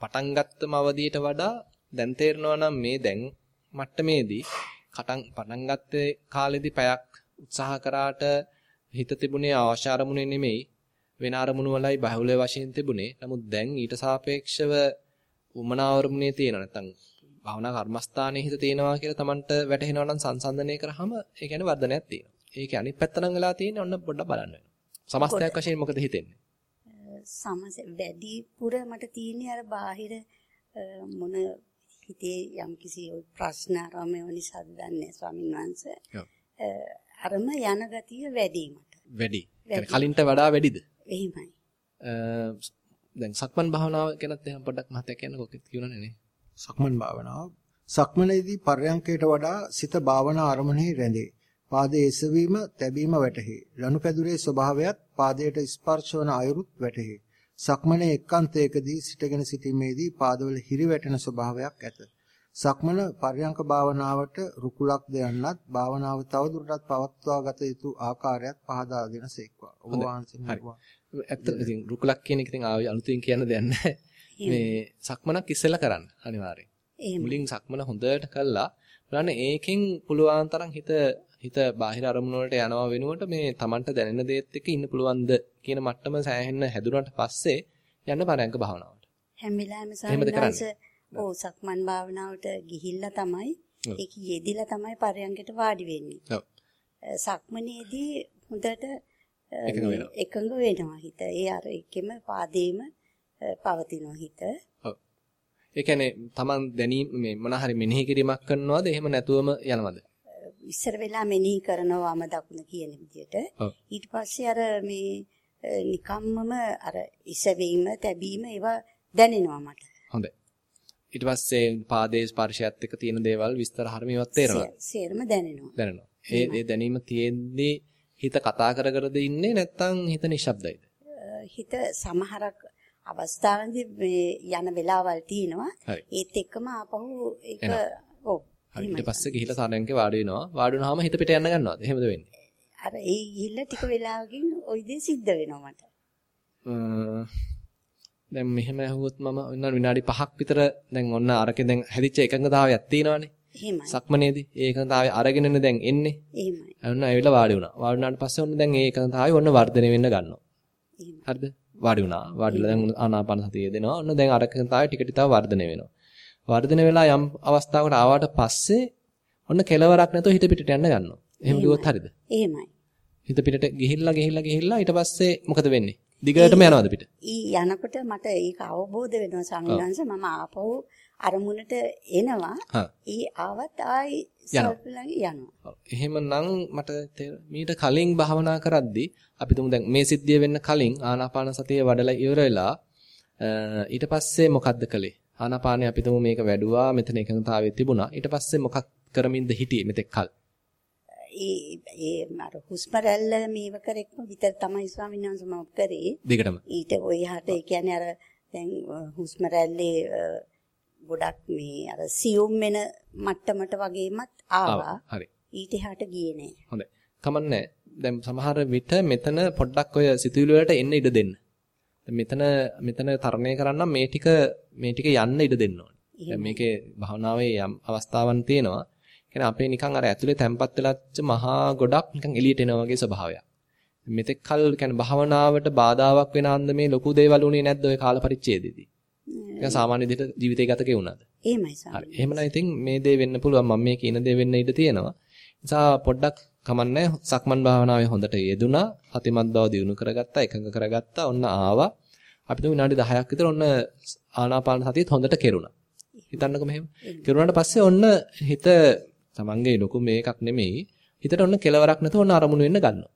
පටන් ගත්තම අවදියට වඩා දැන් තේරෙනවා නම් මේ දැන් මට්ටමේදී කටන් පටන් ගත්තේ කාලෙදී පැයක් උත්සාහ කරාට හිත තිබුණේ අවශ්‍ය අරමුණේ නෙමෙයි වෙන අරමුණු වලයි බහුල වශයෙන් තිබුණේ. නමුත් දැන් ඊට සාපේක්ෂව උමනා අරමුණේ තියෙනවා. නැත්තම් භාවනා කර්මස්ථානයේ හිත තියෙනවා කියලා Tamanට වැටහෙනවා නම් සංසන්දනය කරාම ඒ කියන්නේ වර්ධනයක් තියෙනවා. ඒක අනිත් පැත්ත නම් වෙලා තියෙන්නේ ඔන්න පොඩ්ඩක් බලන්න වෙනවා. සමස්තයක් වශයෙන් මොකද හිතෙන්නේ? සමස වැඩිපුර මට තියෙන්නේ අර බාහිර මොන හිතේ යම්කිසි ප්‍රශ්න ආරම්භය නිසාද දන්නේ ස්වාමීන් වහන්සේ. අරම යන ගතිය වැඩි මට. වැඩි. කලින්ට වඩා වැඩිද? එහෙමයි. දැන් සක්මන් භාවනාව ගැනත් එහෙනම් පොඩ්ඩක් මහත්තයා කියන්නකෝ කියනනේ නේ. සක්මන් භාවනාව සක්මනේදී පර්යංකයට වඩා සිත භාවනා අරමුණෙහි රැඳේ. පාදයේ එසවීම, තැබීම වැටහි. ලනුපැදුරේ ස්වභාවයත් පාදයට ස්පර්ශ වන අයුරුත් වැටහි. සක්මනේ එක්කන්තයකදී සිටගෙන සිටීමේදී පාදවල හිරි වැටෙන ස්වභාවයක් ඇත. සක්මන පර්යංක භාවනාවට රුකුලක් දෙන්නත් භාවනාව තවදුරටත් පවත්වා ගත යුතු ආකාරයත් පහදා දෙනසේක්වා. ඔබ වහන්සේ ඇත්ත ඉතින් රුකුලක් කියන එක ඉතින් අලුතින් කියන්න දෙයක් නැහැ. මේ සක්මනක් ඉස්සෙල්ලා කරන්න අනිවාර්යෙන්. මුලින් සක්මන හොඳට කළා බලන්න ඒකෙන් පුළුවන් තරම් හිත හිත බාහිර අරමුණු වලට යනවා වෙනුවට මේ Tamanට දැනෙන දේත් එක්ක ඉන්න පුළුවන්ද කියන මට්ටම සෑහෙන්න හැදුනට පස්සේ යන්න පරයන්ක භාවනාවට. හැම වෙලාවෙම සාමාන්‍යස ඔව් සක්මන් භාවනාවට ගිහිල්ලා තමයි ඒක යෙදිලා තමයි පරයන්කට වාඩි වෙන්නේ. ඔව්. සක්මනේදී හොඳට එකඟ වෙනවා හිත. ඒ අර එකෙම පාදේම පවතිනවා හිත. ඔව්. ඒ කියන්නේ Taman දැනීම මේ මොන හරි මෙනෙහි කිරීමක් කරනවද එහෙම නැතුවම යනවද? ඉස්සර වෙලා මෙනෙහි කරනවාම දකුණ කියන විදිහට. ඊට පස්සේ අර මේ නිකම්මම අර ඉසවීම, තැබීම ඒවා දැනෙනවා මට. හොඳයි. ඊට පස්සේ පාදයේ ස්පර්ශයත් එක්ක තියෙන දේවල් විස්තර හරියවත් තේරෙනවා. සේරම දැනෙනවා. දැනෙනවා. ඒ ඒ දැනීම තියෙද්දී හිත කතා කර කරද ඉන්නේ නැත්නම් හිත නිශ්ශබ්දයිද? හිත සමහරක් අවස්ථාවන්දී මේ යන වෙලාවල් තියෙනවා. ඒත් එක්කම ආපහු ඒක ඔව්. ඊට පස්සේ ගිහිල්ලා සාරංගේ වාඩි වෙනවා. වාඩි වුණාම හිත පිට යන්න ගන්නවද? එහෙමද වෙන්නේ? අර ඒ ගිහිල්ලා ටික වෙලාවකින් ওই දේ සිද්ධ වෙනවා මට. දැන් මෙහෙම ඇහුවොත් මම විනාඩි 5ක් විතර දැන් ඔන්න අරකේ දැන් හැදිච්ච එකඟතාවයක් තියෙනවානේ. එහෙමයි. සක්මනේදී ඒ එකඟතාවය අරගෙනනේ දැන් එන්නේ. එහෙමයි. ඔන්න ඇවිල්ලා වාඩි වුණා. වාඩි වුණාට පස්සේ ඔන්න දැන් ඒ එකඟතාවය ඔන්න වර්ධනය වෙන්න ගන්නවා. හරිද? වාඩි වුණා. වාඩිලා දැන් ආනාපාන සතිය දෙනවා. ඔන්න දැන් අරකින් තායි ටික ටික වර්ධනය වෙනවා. වර්ධනය වෙලා යම් අවස්ථාවකට ආවට පස්සේ ඔන්න කෙලවරක් නැතුව හිත පිටට යන්න ගන්නවා. එහෙම කිව්වොත් හරියද? එහෙමයි. හිත පිටට ගිහිල්ලා ගිහිල්ලා ගිහිල්ලා ඊට පස්සේ මොකද වෙන්නේ? දිගටම යනවද පිට? ඊ යනකොට මට ඒක අවබෝධ වෙනවා ස්වාමීන් වහන්සේ මම ආපහු අරමුණට එනවා. ඊ ආවත් ආයි සල්ප ළඟ යනවා. එහෙමනම් මට මීට කලින් භාවනා කරද්දී අපි තුමු දැන් මේ සිද්ධිය වෙන්න කලින් ආනාපාන සතිය වඩලා ඉවර වෙලා ඊට පස්සේ මොකද්ද කළේ? ආනාපානේ අපි තුමු මේක වැඩුවා මෙතන එකඟතාවයේ තිබුණා. ඊට පස්සේ මොකක් කරමින්ද හිටියේ මෙතෙක් කල්? ඒ ඒ අර හුස්ම රැල්ල මේව කරෙක්ම විතර තමයි ස්වාමීන් වහන්සේ මම කරේ. දෙකටම. ඊට ඔය හට ඒ කියන්නේ අර දැන් හුස්ම රැල්ලේ ගොඩක් මේ අර සියුම් වෙන මට්ටමට වගේමත් ආවා. හරි. ඊට එහාට ගියේ නෑ. හොඳයි. කමන්නේ. දැන් සමහර විට මෙතන පොඩ්ඩක් ඔය සිතුවිලි වලට එන්න ඉඩ දෙන්න. මෙතන මෙතන තරණය කරන්න මේ ටික මේ ටික යන්න ඉඩ දෙන්න ඕනේ. දැන් මේකේ භවනාවේ යම් අවස්ථාවන් තියෙනවා. කියන්නේ අපේ නිකන් අර ඇතුලේ තැම්පත් වෙලාච්ච මහා ගොඩක් නිකන් එළියට එනවා වගේ ස්වභාවයක්. මෙතෙක් කල් කියන්නේ භවනාවට බාධාවක් වෙන අන්දමේ ලොකු දේවල් උනේ නැද්ද ඔය කාල පරිච්ඡේදෙදී? නිකන් සාමාන්‍ය විදිහට ජීවිතය ගත කෙවුණාද? එහෙමයි සාමාන්‍ය. හරි. එහෙමනම් ඉතින් මේ දේ වෙන්න පුළුවන්. මම මේ කියන දේ වෙන්න ඉඩ තියෙනවා. නිසා පොඩ්ඩක් කමන්නේ සක්මන් භාවනාවේ හොඳට යෙදුනා. හතිමත් බව දිනු කරගත්තා, එකඟ කරගත්තා. ඔන්න ආවා. අපිට විනාඩි 10ක් විතර ඔන්න ආනාපාන සතියත් හොඳට කෙරුණා. හිතන්නකෝ මෙහෙම. කෙරුණාට පස්සේ ඔන්න හිත තමන්ගේ ලොකු මේකක් නෙමෙයි. හිතට ඔන්න කෙලවරක් නැතුව ඔන්න අරමුණු වෙන්න ගන්නවා.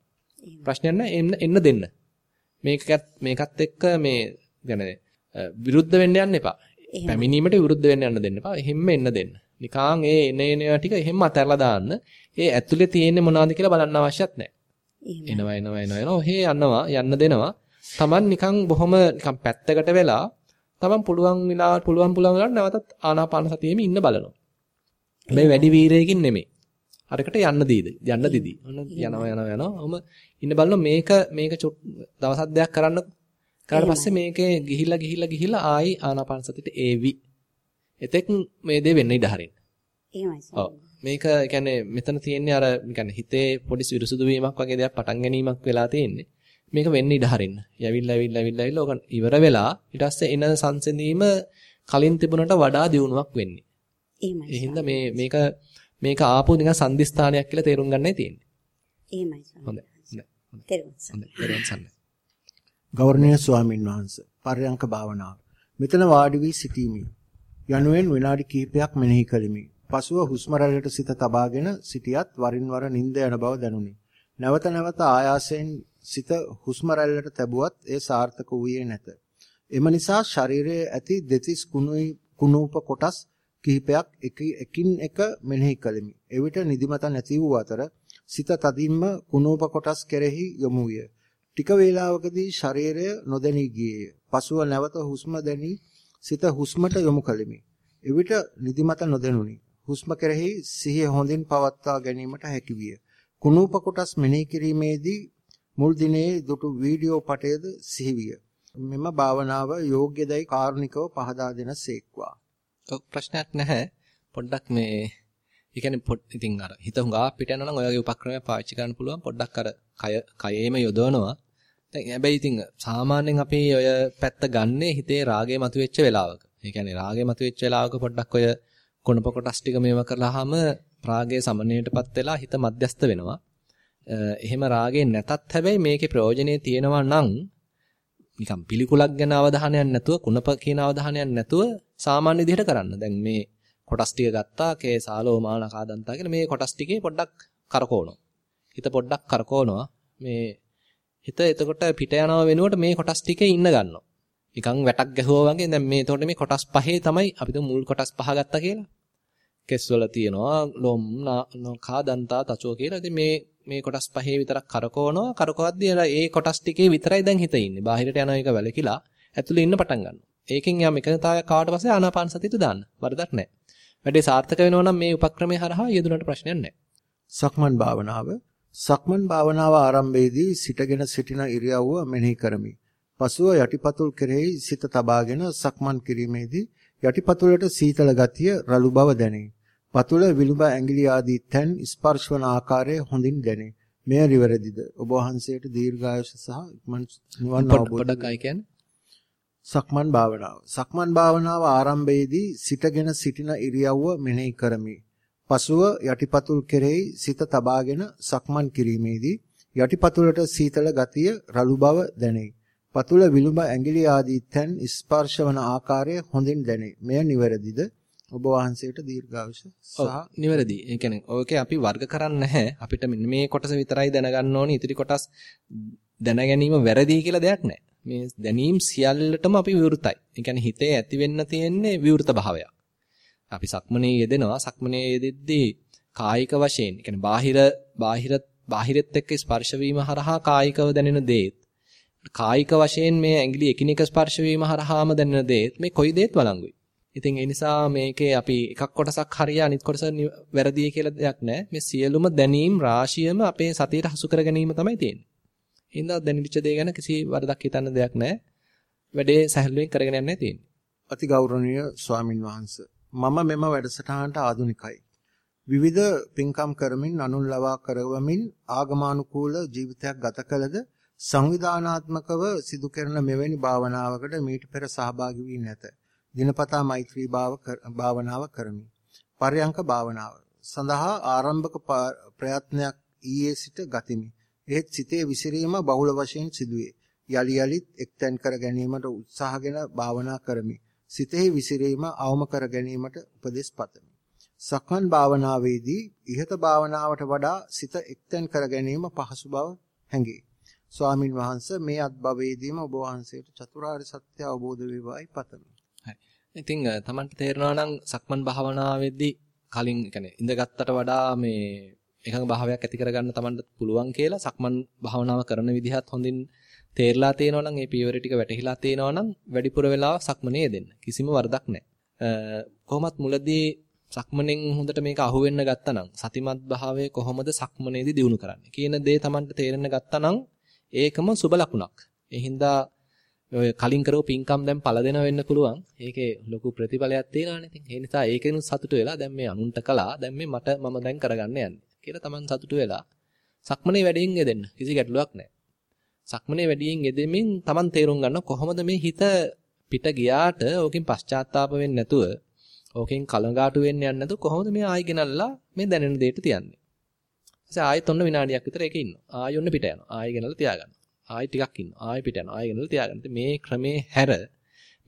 ප්‍රශ්නයක් නැහැ එන්න දෙන්න. මේකත් මේකත් එක්ක මේ يعني විරුද්ධ වෙන්න යන්න එපා. පැමිණීමට විරුද්ධ වෙන්න යන්න දෙන්න එපා. එහෙම්ම එන්න දෙන්න. නිකාන් ඒ එන එන ටික එහෙම්ම අතහැරලා දාන්න. ඒ ඇතුලේ තියෙන්නේ මොනවද කියලා බලන්න අවශ්‍යත් නැහැ. එනවා එනවා එනවා එනවා. ඔහේ යනවා යන්න දෙනවා. Taman නිකන් බොහොම නිකන් පැත්තකට වෙලා Taman පුළුවන් විලා පුළුවන් පුළුවන් වෙලාවට නැවතත් ආනාපාන සතියෙම ඉන්න බලනවා. හැබැයි වැඩි වීරයකින් නෙමෙයි. අරකට යන්න දීද යන්න දීදී. යනවා යනවා යනවා. ඔහම ඉන්න බලනවා මේක මේක දවසක් දෙයක් කරන්න කරාට පස්සේ මේකේ ගිහිල්ලා ගිහිල්ලා ගිහිල්ලා ආයි ආනාපාන සතියට ඒවි. එතෙක් මේ දේ වෙන්න ඉඩ හරින්න. එහෙමයි. මේක කියන්නේ මෙතන තියෙන්නේ අර කියන්නේ හිතේ පොඩි විරුසුදු වීමක් වගේ දෙයක් පටන් ගැනීමක් වෙලා තියෙන්නේ. මේක වෙන්න ඉඩ හරින්න. යවිල්ලා යවිල්ලා යවිල්ලා යවිල්ලා ඕක ඉවර වෙලා ඊට පස්සේ එන සංසිඳීම කලින් තිබුණට වඩා දියුණුවක් වෙන්නේ. එහෙමයි. ඒ හින්දා මේ මේක මේක ආපු නිකන් සංදිස්ථානයක් කියලා තේරුම් ගන්නයි තියෙන්නේ. එහෙමයි. හොඳයි. හොඳයි. හොඳයි. ගෞරවනීය ස්වාමින් වහන්සේ පරයන්ක භාවනාව. මෙතන වාඩි වී සිටීමි. යනුවෙන් විනාඩි කිහිපයක් මෙනෙහි කළෙමි. පසුව හුස්ම රැල්ලට සිත තබාගෙන සිටියත් වරින් වර නිින්ද යන බව දැනුනි. නැවත නැවත ආයාසයෙන් සිත හුස්ම රැල්ලට තැබුවත් ඒ සාර්ථක වූයේ නැත. එම නිසා ශරීරයේ ඇති දෙතිස් කුණූප කොටස් කිහිපයක් එකින් එක මෙනෙහි කළෙමි. එවිට නිදිමත නැති වූ අතර සිත තදින්ම කුණූප කොටස් කෙරෙහි යොමු විය. ටික වේලාවකදී ශරීරය නොදැනී ගියේය. පසුව නැවත හුස්ම දැනි සිත හුස්මට යොමු කළෙමි. එවිට නිදිමත නොදැනුනි. හුස්ම කෙරෙහි සිහිය හොඳින් පවත්වා ගැනීමට හැකි විය. කුණූප කොටස් මෙනෙහි කිරීමේදී මුල් දිනේ දුටු වීඩියෝ පටයද සිහිවිය. මෙම භාවනාව යෝග්‍යදයි කාරුණිකව පහදා දෙන සේක්වා. ඔව් ප්‍රශ්නයක් නැහැ. පොඩ්ඩක් මේ ඒ කියන්නේ පොඩ් ඉතින් අර හිත හුඟා පිට යනවා නම් ඔය වගේ උපක්‍රමයක් පාවිච්චි කරන්න පුළුවන්. පොඩ්ඩක් අර කය කයේම යොදවනවා. දැන් හැබැයි ඉතින් සාමාන්‍යයෙන් අපි ඔය පැත්ත ගන්නේ හිතේ රාගය මතුවෙච්ච වෙලාවක. ඒ කියන්නේ රාගය මතුවෙච්ච වෙලාවක පොඩ්ඩක් ඔය කොනප කොටස් ටික මේව කරලාම රාගයේ සමනයටපත් වෙලා හිත මධ්‍යස්ත වෙනවා. එහෙම රාගයෙන් නැතත් හැබැයි මේකේ ප්‍රයෝජනේ තියෙනවා නම් නිකම් පිළිකුලක් ගැන අවධානයක් නැතුව කුණප කියන අවධානයක් නැතුව සාමාන්‍ය විදිහට කරන්න. දැන් මේ කොටස් ටික ගත්තා කේ සාලෝ මානකා දන්තා කියලා මේ කොටස් ටිකේ පොඩ්ඩක් කරකවනවා. හිත පොඩ්ඩක් කරකවනවා. මේ හිත එතකොට පිට යනව වෙනුවට මේ කොටස් ටිකේ ඉන්න ගන්නවා. නිකන් වැටක් ගැහුවා වගේ දැන් මේ එතකොට මේ කොටස් පහේ තමයි අපිට මුල් කොටස් පහ ගත්තා කියලා. කෙස් වල තියෙනවා ලොම් නා දන්තා තචෝ කියලා. ඉතින් මේ මේ කොටස් පහේ විතරක් කරකවනවා. කරකවද්දී ඒ කොටස් ටිකේ විතරයි දැන් හිත ඉන්නේ. බාහිරට යන එක වැලකිලා ඇතුළේ ඉන්න පටන් ගන්නවා. ඒකෙන් යම් එකතාවයක් ආවට පස්සේ ආනාපාන සතියට දාන්න. වරදක් නැහැ. වැඩේ සාර්ථක වෙනවා නම් මේ උපක්‍රමයේ හරහා යෙදුනට ප්‍රශ්නයක් නැහැ. සක්මන් භාවනාව සක්මන් භාවනාව ආරම්භයේදී සිටගෙන සිටින ඉරියව්ව මෙනෙහි කරමි. පසුව යටිපතුල් කෙරෙහි සිත තබාගෙන සක්මන් කිරීමේදී යටිපතුලට සීතල ගතිය රළු බව දැනේ. පතුල විලුඹ ඇඟිලි ආදී තැන් ස්පර්ශ වන ආකාරය හොඳින් දැනේ. මෙය නිවැරදිද? ඔබ වහන්සේට දීර්ඝායුෂ සහ ඉක්මන් නිවන් අවබෝධ පොඩ්ඩක් අය කියන්නේ. සක්මන් භාවනාව. සක්මන් භාවනාව ආරම්භයේදී සිටගෙන සිටින ඉරියව්ව මෙනෙහි කරමි. පසුව යටිපතුල් කෙරෙහි සිත තබාගෙන සක්මන් කිරීමේදී යටිපතුලට සීතල ගතිය රළු බව දැනේ. පතුල විලුඹ ඇඟිලි ආදී තැන් ස්පර්ශ වන ආකාරය හොඳින් දැනේ. මෙය නිවැරදිද? ඔබ වහන්සේට දීර්ඝායුෂ සහ නිවැරදි. ඒ කියන්නේ ඔයකේ අපි වර්ග කරන්නේ නැහැ. අපිට මෙන්න මේ කොටස විතරයි දැනගන්න ඕනේ. ඉතිරි කොටස් දැන ගැනීම වැරදි කියලා දෙයක් නැහැ. මේ දැනීම් සියල්ලටම අපි විවෘතයි. ඒ කියන්නේ හිතේ ඇති වෙන්න තියෙන්නේ විවෘත භාවයක්. අපි සක්මනේ යෙදෙනවා. සක්මනේ යෙදෙද්දී කායික වශයෙන්, ඒ කියන්නේ බාහිර බාහිර බාහිරත් එක්ක ස්පර්ශ වීම හරහා කායිකව දැනෙන දේත් කායික වශයෙන් මේ ඇඟිලි එකිනෙක ස්පර්ශ වීම හරහාම දැනෙන දේත් මේ කොයි දේත් වළංගුයි. ඉතින් ඒ නිසා මේකේ අපි එකක් කොටසක් හරිය අනිත් කොටස වැරදි කියලා දෙයක් නැහැ. මේ සියලුම දැනීම් රාශියම අපේ සතියට හසු කර ගැනීම තමයි තියෙන්නේ. හින්දා දැනෙච්ච දේ ගැන කිසි වරදක් හිතන්න දෙයක් නැහැ. වැඩේ සැහැල්ලුවෙන් කරගෙන යන්නයි තියෙන්නේ. අති ගෞරවනීය ස්වාමින් වහන්සේ මම මෙම වැඩසටහනට ආධුනිකයි. විවිධ පින්කම් කරමින් අනුන් ලවා කරවමින් ආගමානුකූල ජීවිතයක් ගත කළද සංවිධානාත්මකව සිදු කරන මෙවැනි භාවනාවකට මීට පෙර සහභාගී වී නැත. දිනපතා මෛත්‍රී භාවනාව කරමි. පරයන්ක භාවනාව සඳහා ආරම්භක ප්‍රයත්නයක් ඊයේ සිට ගතිමි. එහෙත් සිතේ විසිරීම බහුල වශයෙන් සිදුවේ. යලි යලිත් එක්තෙන් කර ගැනීමට උත්සාහගෙන භාවනා කරමි. සිතෙහි විසිරීම අවම කර ගැනීමට උපදෙස් පතමි. සක්මන් භාවනාවේදී ඉහත භාවනාවට වඩා සිත එක්තෙන් කර ගැනීම පහසු බව හැඟේ. ස්වාමින් වහන්සේ මේ අත්භවයේදීම ඔබ වහන්සේට චතුරාර්ය සත්‍ය අවබෝධ වේවායි පතමි. හරි. ඉතින් තමන්ට තේරෙනවා නම් සක්මන් භාවනාවේදී කලින් يعني ඉඳගත්තට වඩා මේ එකඟ භාවයක් ඇති කරගන්න තමන්ට පුළුවන් කියලා සක්මන් භාවනාව කරන විදිහත් හොඳින් තේරලා තේනවා නම් ඒ පියවර ටික වැටහිලා තේනවා නම් වැඩිපුර වෙලාව සක්මනේ දෙන්න. කිසිම වරදක් නැහැ. කොහොමත් මුලදී සක්මනෙන් හොඳට මේක අහුවෙන්න ගත්තනම් සතිමත් භාවය කොහොමද සක්මනේදී දිනු කරන්නේ කියන දේ Tamanට තේරෙන්න ගත්තනම් ඒකම සුබ ලකුණක්. ඒ හින්දා ඔය කලින් කරව පින්කම් දැන් පළ දෙන වෙන්න පුළුවන්. ඒකේ ලොකු ප්‍රතිඵලයක් තියෙනවානේ. ඉතින් ඒ නිසා ඒකෙනුත් සතුටු වෙලා දැන් මේ අනුන්ට කළා. දැන් මේ මට මම දැන් කරගන්න යන්නේ කියලා Taman සතුටු වෙලා සක්මනේ වැඩියෙන් යෙදෙන්න. කිසි ගැටලුවක් නැහැ. සක්මනේ වැඩියෙන් යෙදෙමින් Taman තේරුම් ගන්න කොහොමද මේ හිත පිට ගියාට ඕකෙන් පශ්චාත්තාප වෙන්නේ නැතුව ඕකෙන් කලඟාටු වෙන්න යන්නේ නැතුව කොහොමද මේ ආයි ගෙනල්ලා මේ දැනෙන දෙයට තියන්නේ. ඊට ආයෙත් ඔන්න විනාඩියක් විතර ඒකේ ඉන්නවා. ආයෙ ඔන්න පිට යනවා. ආයෙ ගෙනල්ලා තියාගන්න. ආයෙ ටිකක් ඉන්නවා. ආයෙ පිට යනවා. ආයෙ ගෙනල්ලා තියාගන්න. මේ ක්‍රමේ හැර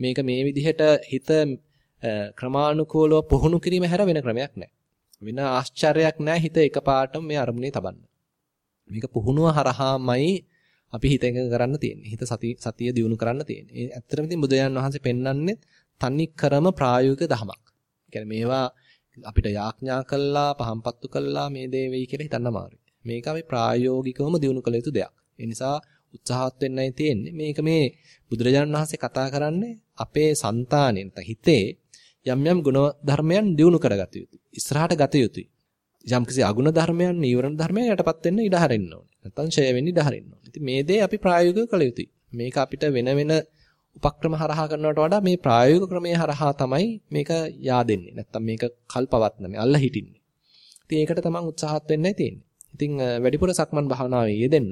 මේක මේ විදිහට හිත ක්‍රමානුකූලව පුහුණු කිරීම හැර වෙන ක්‍රමයක් නැහැ. වෙන ආශ්චර්යයක් නැහැ හිත එකපාරටම මේ අරමුණේ තබන්න. මේක පුහුණුව හරහාමයි අපි හිත එකඟ කරන්න තියෙන්නේ. හිත සතිය සතිය දියුණු කරන්න තියෙන්නේ. ඒ ඇත්තටම ඉතින් බුදුයන් වහන්සේ පෙන්වන්නේ තනි කරම ප්‍රායෝගික දහමක්. කියන්නේ මේවා අපිට යාඥා කළා, පහම්පත්තු කළා මේ දේ වෙයි කියලා හිතන්න අමාරුයි. මේක අපි ප්‍රායෝගිකවම දිනු කළ යුතු දෙයක්. ඒ නිසා උත්සාහවත් වෙන්නයි තියෙන්නේ. මේක මේ බුදුරජාණන් වහන්සේ කතා කරන්නේ අපේ సంతානෙන් හිතේ යම් යම් ගුණ ධර්මයන් දිනු කරගත යුතුයි. ඉස්සරහට ගත යුතුයි. යම් කිසි අගුණ ධර්මයන්, නීවරණ ධර්මයන් යටපත් වෙන්න ඉඩ හරින්න ඕනේ. නැත්නම් ඡය වෙන්න ඉඩ හරින්න ඕනේ. ඉතින් මේ දේ අපි ප්‍රායෝගිකව කළ යුතුයි. මේක අපිට වෙන වෙන උපක්‍රම හරහා කරනවට වඩා මේ ප්‍රායෝගික ක්‍රමයේ හරහා තමයි මේක yaadෙන්නේ. නැත්තම් මේක කල්පවත්නනේ අල්ල හිටින්නේ. ඉතින් ඒකට තමන් උත්සාහත් වෙන්නයි තියෙන්නේ. ඉතින් වැඩිපුර සක්මන් භාවනාවේ යෙදෙන්න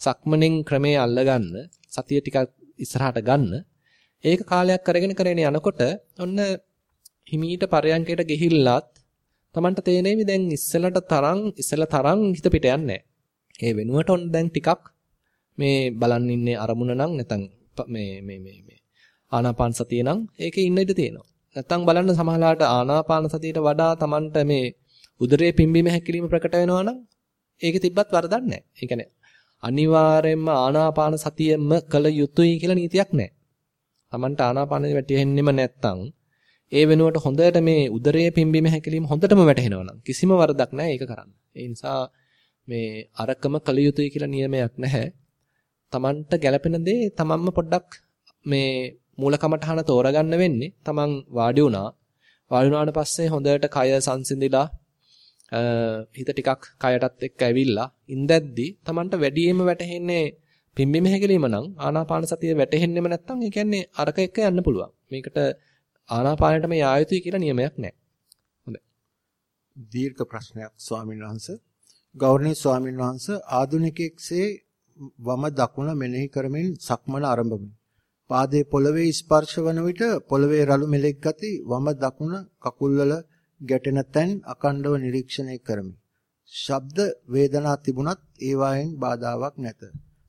සක්මනෙන් ක්‍රමයේ අල්ලගන්න සතිය ටිකක් ඉස්සරහට ගන්න ඒක කාලයක් කරගෙන කරගෙන යනකොට ඔන්න හිමීට පරයන්කයට ගිහිල්ලත් Tamanට තේරෙන්නේ දැන් ඉස්සලට තරම් ඉස්සල තරම් හිත පිට යන්නේ ඒ වෙනුවට ඔන්න දැන් ටිකක් මේ බලන් ඉන්නේ අරමුණ නම් නැත්නම් මේ මේ මේ මේ ආනාපාන සතිය නම් ඒකේ ඉන්න ඉඩ තියෙනවා. නැත්තම් බලන්න සමහරලාට ආනාපාන සතියට වඩා Tamanට මේ උදරයේ පිම්බීම හැකිලිම ප්‍රකට වෙනවා නම් ඒකේ තිබ්බත් වරදක් නැහැ. ඒ කියන්නේ අනිවාර්යයෙන්ම ආනාපාන සතියෙම කළ යුතුයි කියලා නීතියක් නැහැ. Tamanට ආනාපානෙ වැටෙන්නෙම නැත්තම් ඒ වෙනුවට හොඳට මේ උදරයේ පිම්බීම හැකිලිම හොඳටම වැටෙනවා නම් කිසිම වරදක් නැහැ ඒක කරන්න. ඒ නිසා මේ අරකම කළ යුතුයි කියලා නියමයක් නැහැ. Tamanට ගැළපෙන දේ තමන්ම පොඩ්ඩක් මේ මූලකමටහන තෝරගන්න වෙන්නේ. Taman වාඩි වුණා. වාඩි වුණාට පස්සේ හොඳට කය සංසිඳිලා හිත ටිකක් කයටත් එක්ක ඇවිල්ලා ඉඳද්දි Tamanට වැඩියෙන්ම වැටහෙන්නේ පිම්බීම හැකිලිම නම් ආනාපාන සතිය වැටහෙන්නෙම නැත්නම් ඒ කියන්නේ අරක එක්ක යන්න පුළුවන්. මේකට ආනාපානයටම යා යුතුයි කියලා නියමයක් නැහැ. හොඳයි. දීර්ඝ ප්‍රශ්නයක් ස්වාමීන් වහන්සේ ගෞරවනීය ස්වාමීන් වහන්සේ ආදුනිකෙක්සේ වම දකුණ මෙනෙහි කරමින් සක්මන ආරම්භමි. පාදයේ පොළවේ ස්පර්ශ වන විට පොළවේ රළු මෙලෙක් ගති වම දකුණ කකුල්වල ගැටෙන තැන් අකණ්ඩව නිරීක්ෂණය කරමි. ශබ්ද වේදනා තිබුණත් ඒවායින් බාධාවක් නැත.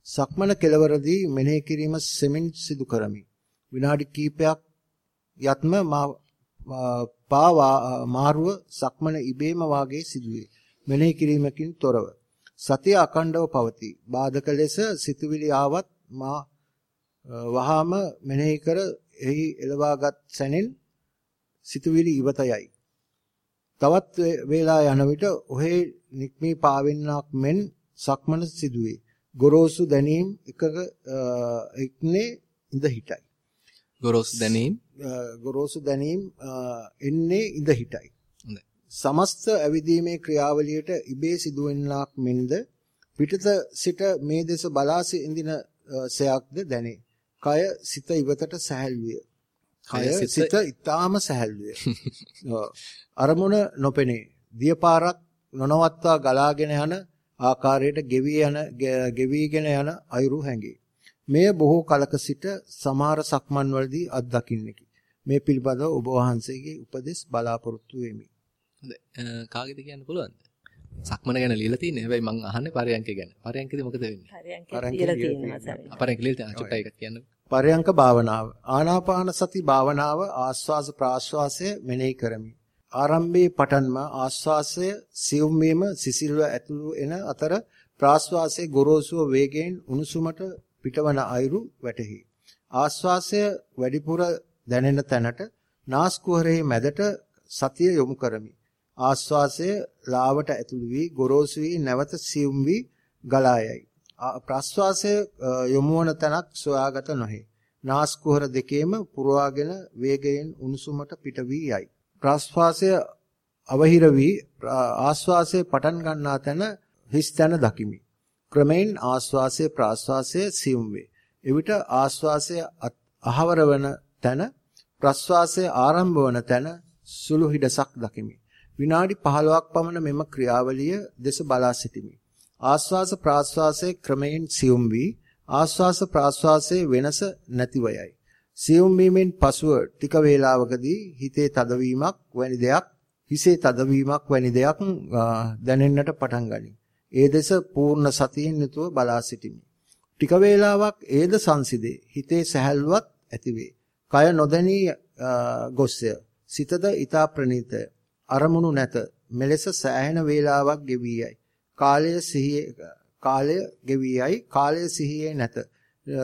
සක්මන කෙලවරදී මෙනෙහි කිරීම සෙමින් සිදු කරමි. විනාඩි කිහිපයක් යත්ම පා මාරුව සක්මන ඉබේම වාගේ සිදුවේ. මෙනෙහි කිරීමකින් තොරව සතිය අකණ්ඩව පවතී. බාධක ලෙස සිතුවිලි ආවත් මා වහාම මෙනෙහි කර එහි එළවාගත් සැනින් සිතුවිලි ඉවත යයි. තවත් වේලා යන විට ඔහේ නික්මී පාවෙන්නක් මෙන් සක්මන සිදුවේ. ගොරෝසු දැනීම් එකක එක්නේ ඉඳ හිටයි. ගොරෝසු දැනීම් ගොරෝසු දැනීම් එන්නේ ඉඳ හිටයි. සමස්ත ඇවිදීමේ ක්‍රියාවලියට ඉබේ සිදුවෙන්නක් මෙන්ද පිටත සිට මේ දෙස බලා සිඳින සයක්ද දැනේ. කය සිත ඉවතට සැහැල්විය. කය සිත ඊටාම සැහැල්විය. අරමුණ නොපෙනේ. දියපාරක් නොනවත්වා ගලාගෙන යන ආකාරයට ගෙවි යන ගෙවිගෙන යන අයුරු හැඟේ. මෙය බොහෝ කලක සිට සමහර සක්මන් වලදී අත්දකින්නකි. මේ පිළිබඳව ඔබ වහන්සේගේ උපදෙස් බලාපොරොත්තු වෙමි. හොඳයි. කාගෙද කියන්න පුළුවන්ද? සක්මන ගැන ලියලා තියෙන්නේ. හැබැයි මං අහන්නේ පරයන්ක ගැන. පරයන්කදී මොකද වෙන්නේ? පරයන්ක ලියලා තියෙනවා සර්. පරයන්ක ලියලා තියෙනවා. චුට්ටයි එකක් කියන්න. පරයන්ක භාවනාව. ආනාපාන සති භාවනාව ආස්වාස ප්‍රාශ්වාසය මෙනෙහි කරමි. ආරම්භයේ පටන්ම ආස්වාසය සියුම් වීම සිසිල්ව ඇතුළු එන අතර ප්‍රාශ්වාසයේ ගොරෝසුව වේගයෙන් උණුසුමට පිටවන අයුරු වැටහි. ආස්වාසය වැඩිපුර දැනෙන තැනට නාස් කුහරයේ මැදට සතිය යොමු කරමි. ආස්වාසය ලාවට ඇතුළු වී ගොරෝසු වී නැවත සියුම් වී ගලා යයි. ප්‍රස්වාසය යොමු වන තැනක් සොයාගත නොහේ. නාස් කුහර දෙකේම පුරවාගෙන වේගයෙන් උණුසුමට පිට වී යයි. ප්‍රස්වාසය අවහිර වී ආස්වාසය පටන් ගන්නා තැන හිස් තැන දකිමි. ක්‍රමෙන් ආස්වාසය ප්‍රාස්වාසය සියුම් වේ. එවිට ආස්වාසය අහවර වන තැන ප්‍රස්වාසය ආරම්භ වන තැන සුළු හිඩසක් දකිමි. විනාඩි 15ක් පමණ මෙම ක්‍රියාවලිය දෙස බලා සිටිමි. ආස්වාස ප්‍රාස්වාසයේ ක්‍රමයෙන් සියුම් වී ආස්වාස ප්‍රාස්වාසයේ වෙනස නැතිව යයි. සියුම් වීමෙන් පසුව ටික වේලාවකදී හිතේ තදවීමක් වැනි දෙයක් හිසේ තදවීමක් වැනි දෙයක් දැනෙන්නට පටන් ගනී. ඒ දෙස පූර්ණ සතියෙන් යුතුව බලා සිටිමි. ටික වේලාවක් ඒද සංසිදේ හිතේ සැහැල්ලුවක් ඇතිවේ. කය නොදැනී ගොස්ය. සිතද ඊතා ප්‍රණීතය. අරමුණු නැත. මෙලෙස සෑහෙන වේලාවක් ගෙවී යයි. කාලය සිහියේ කාලය ගෙවී යයි. කාලය සිහියේ නැත.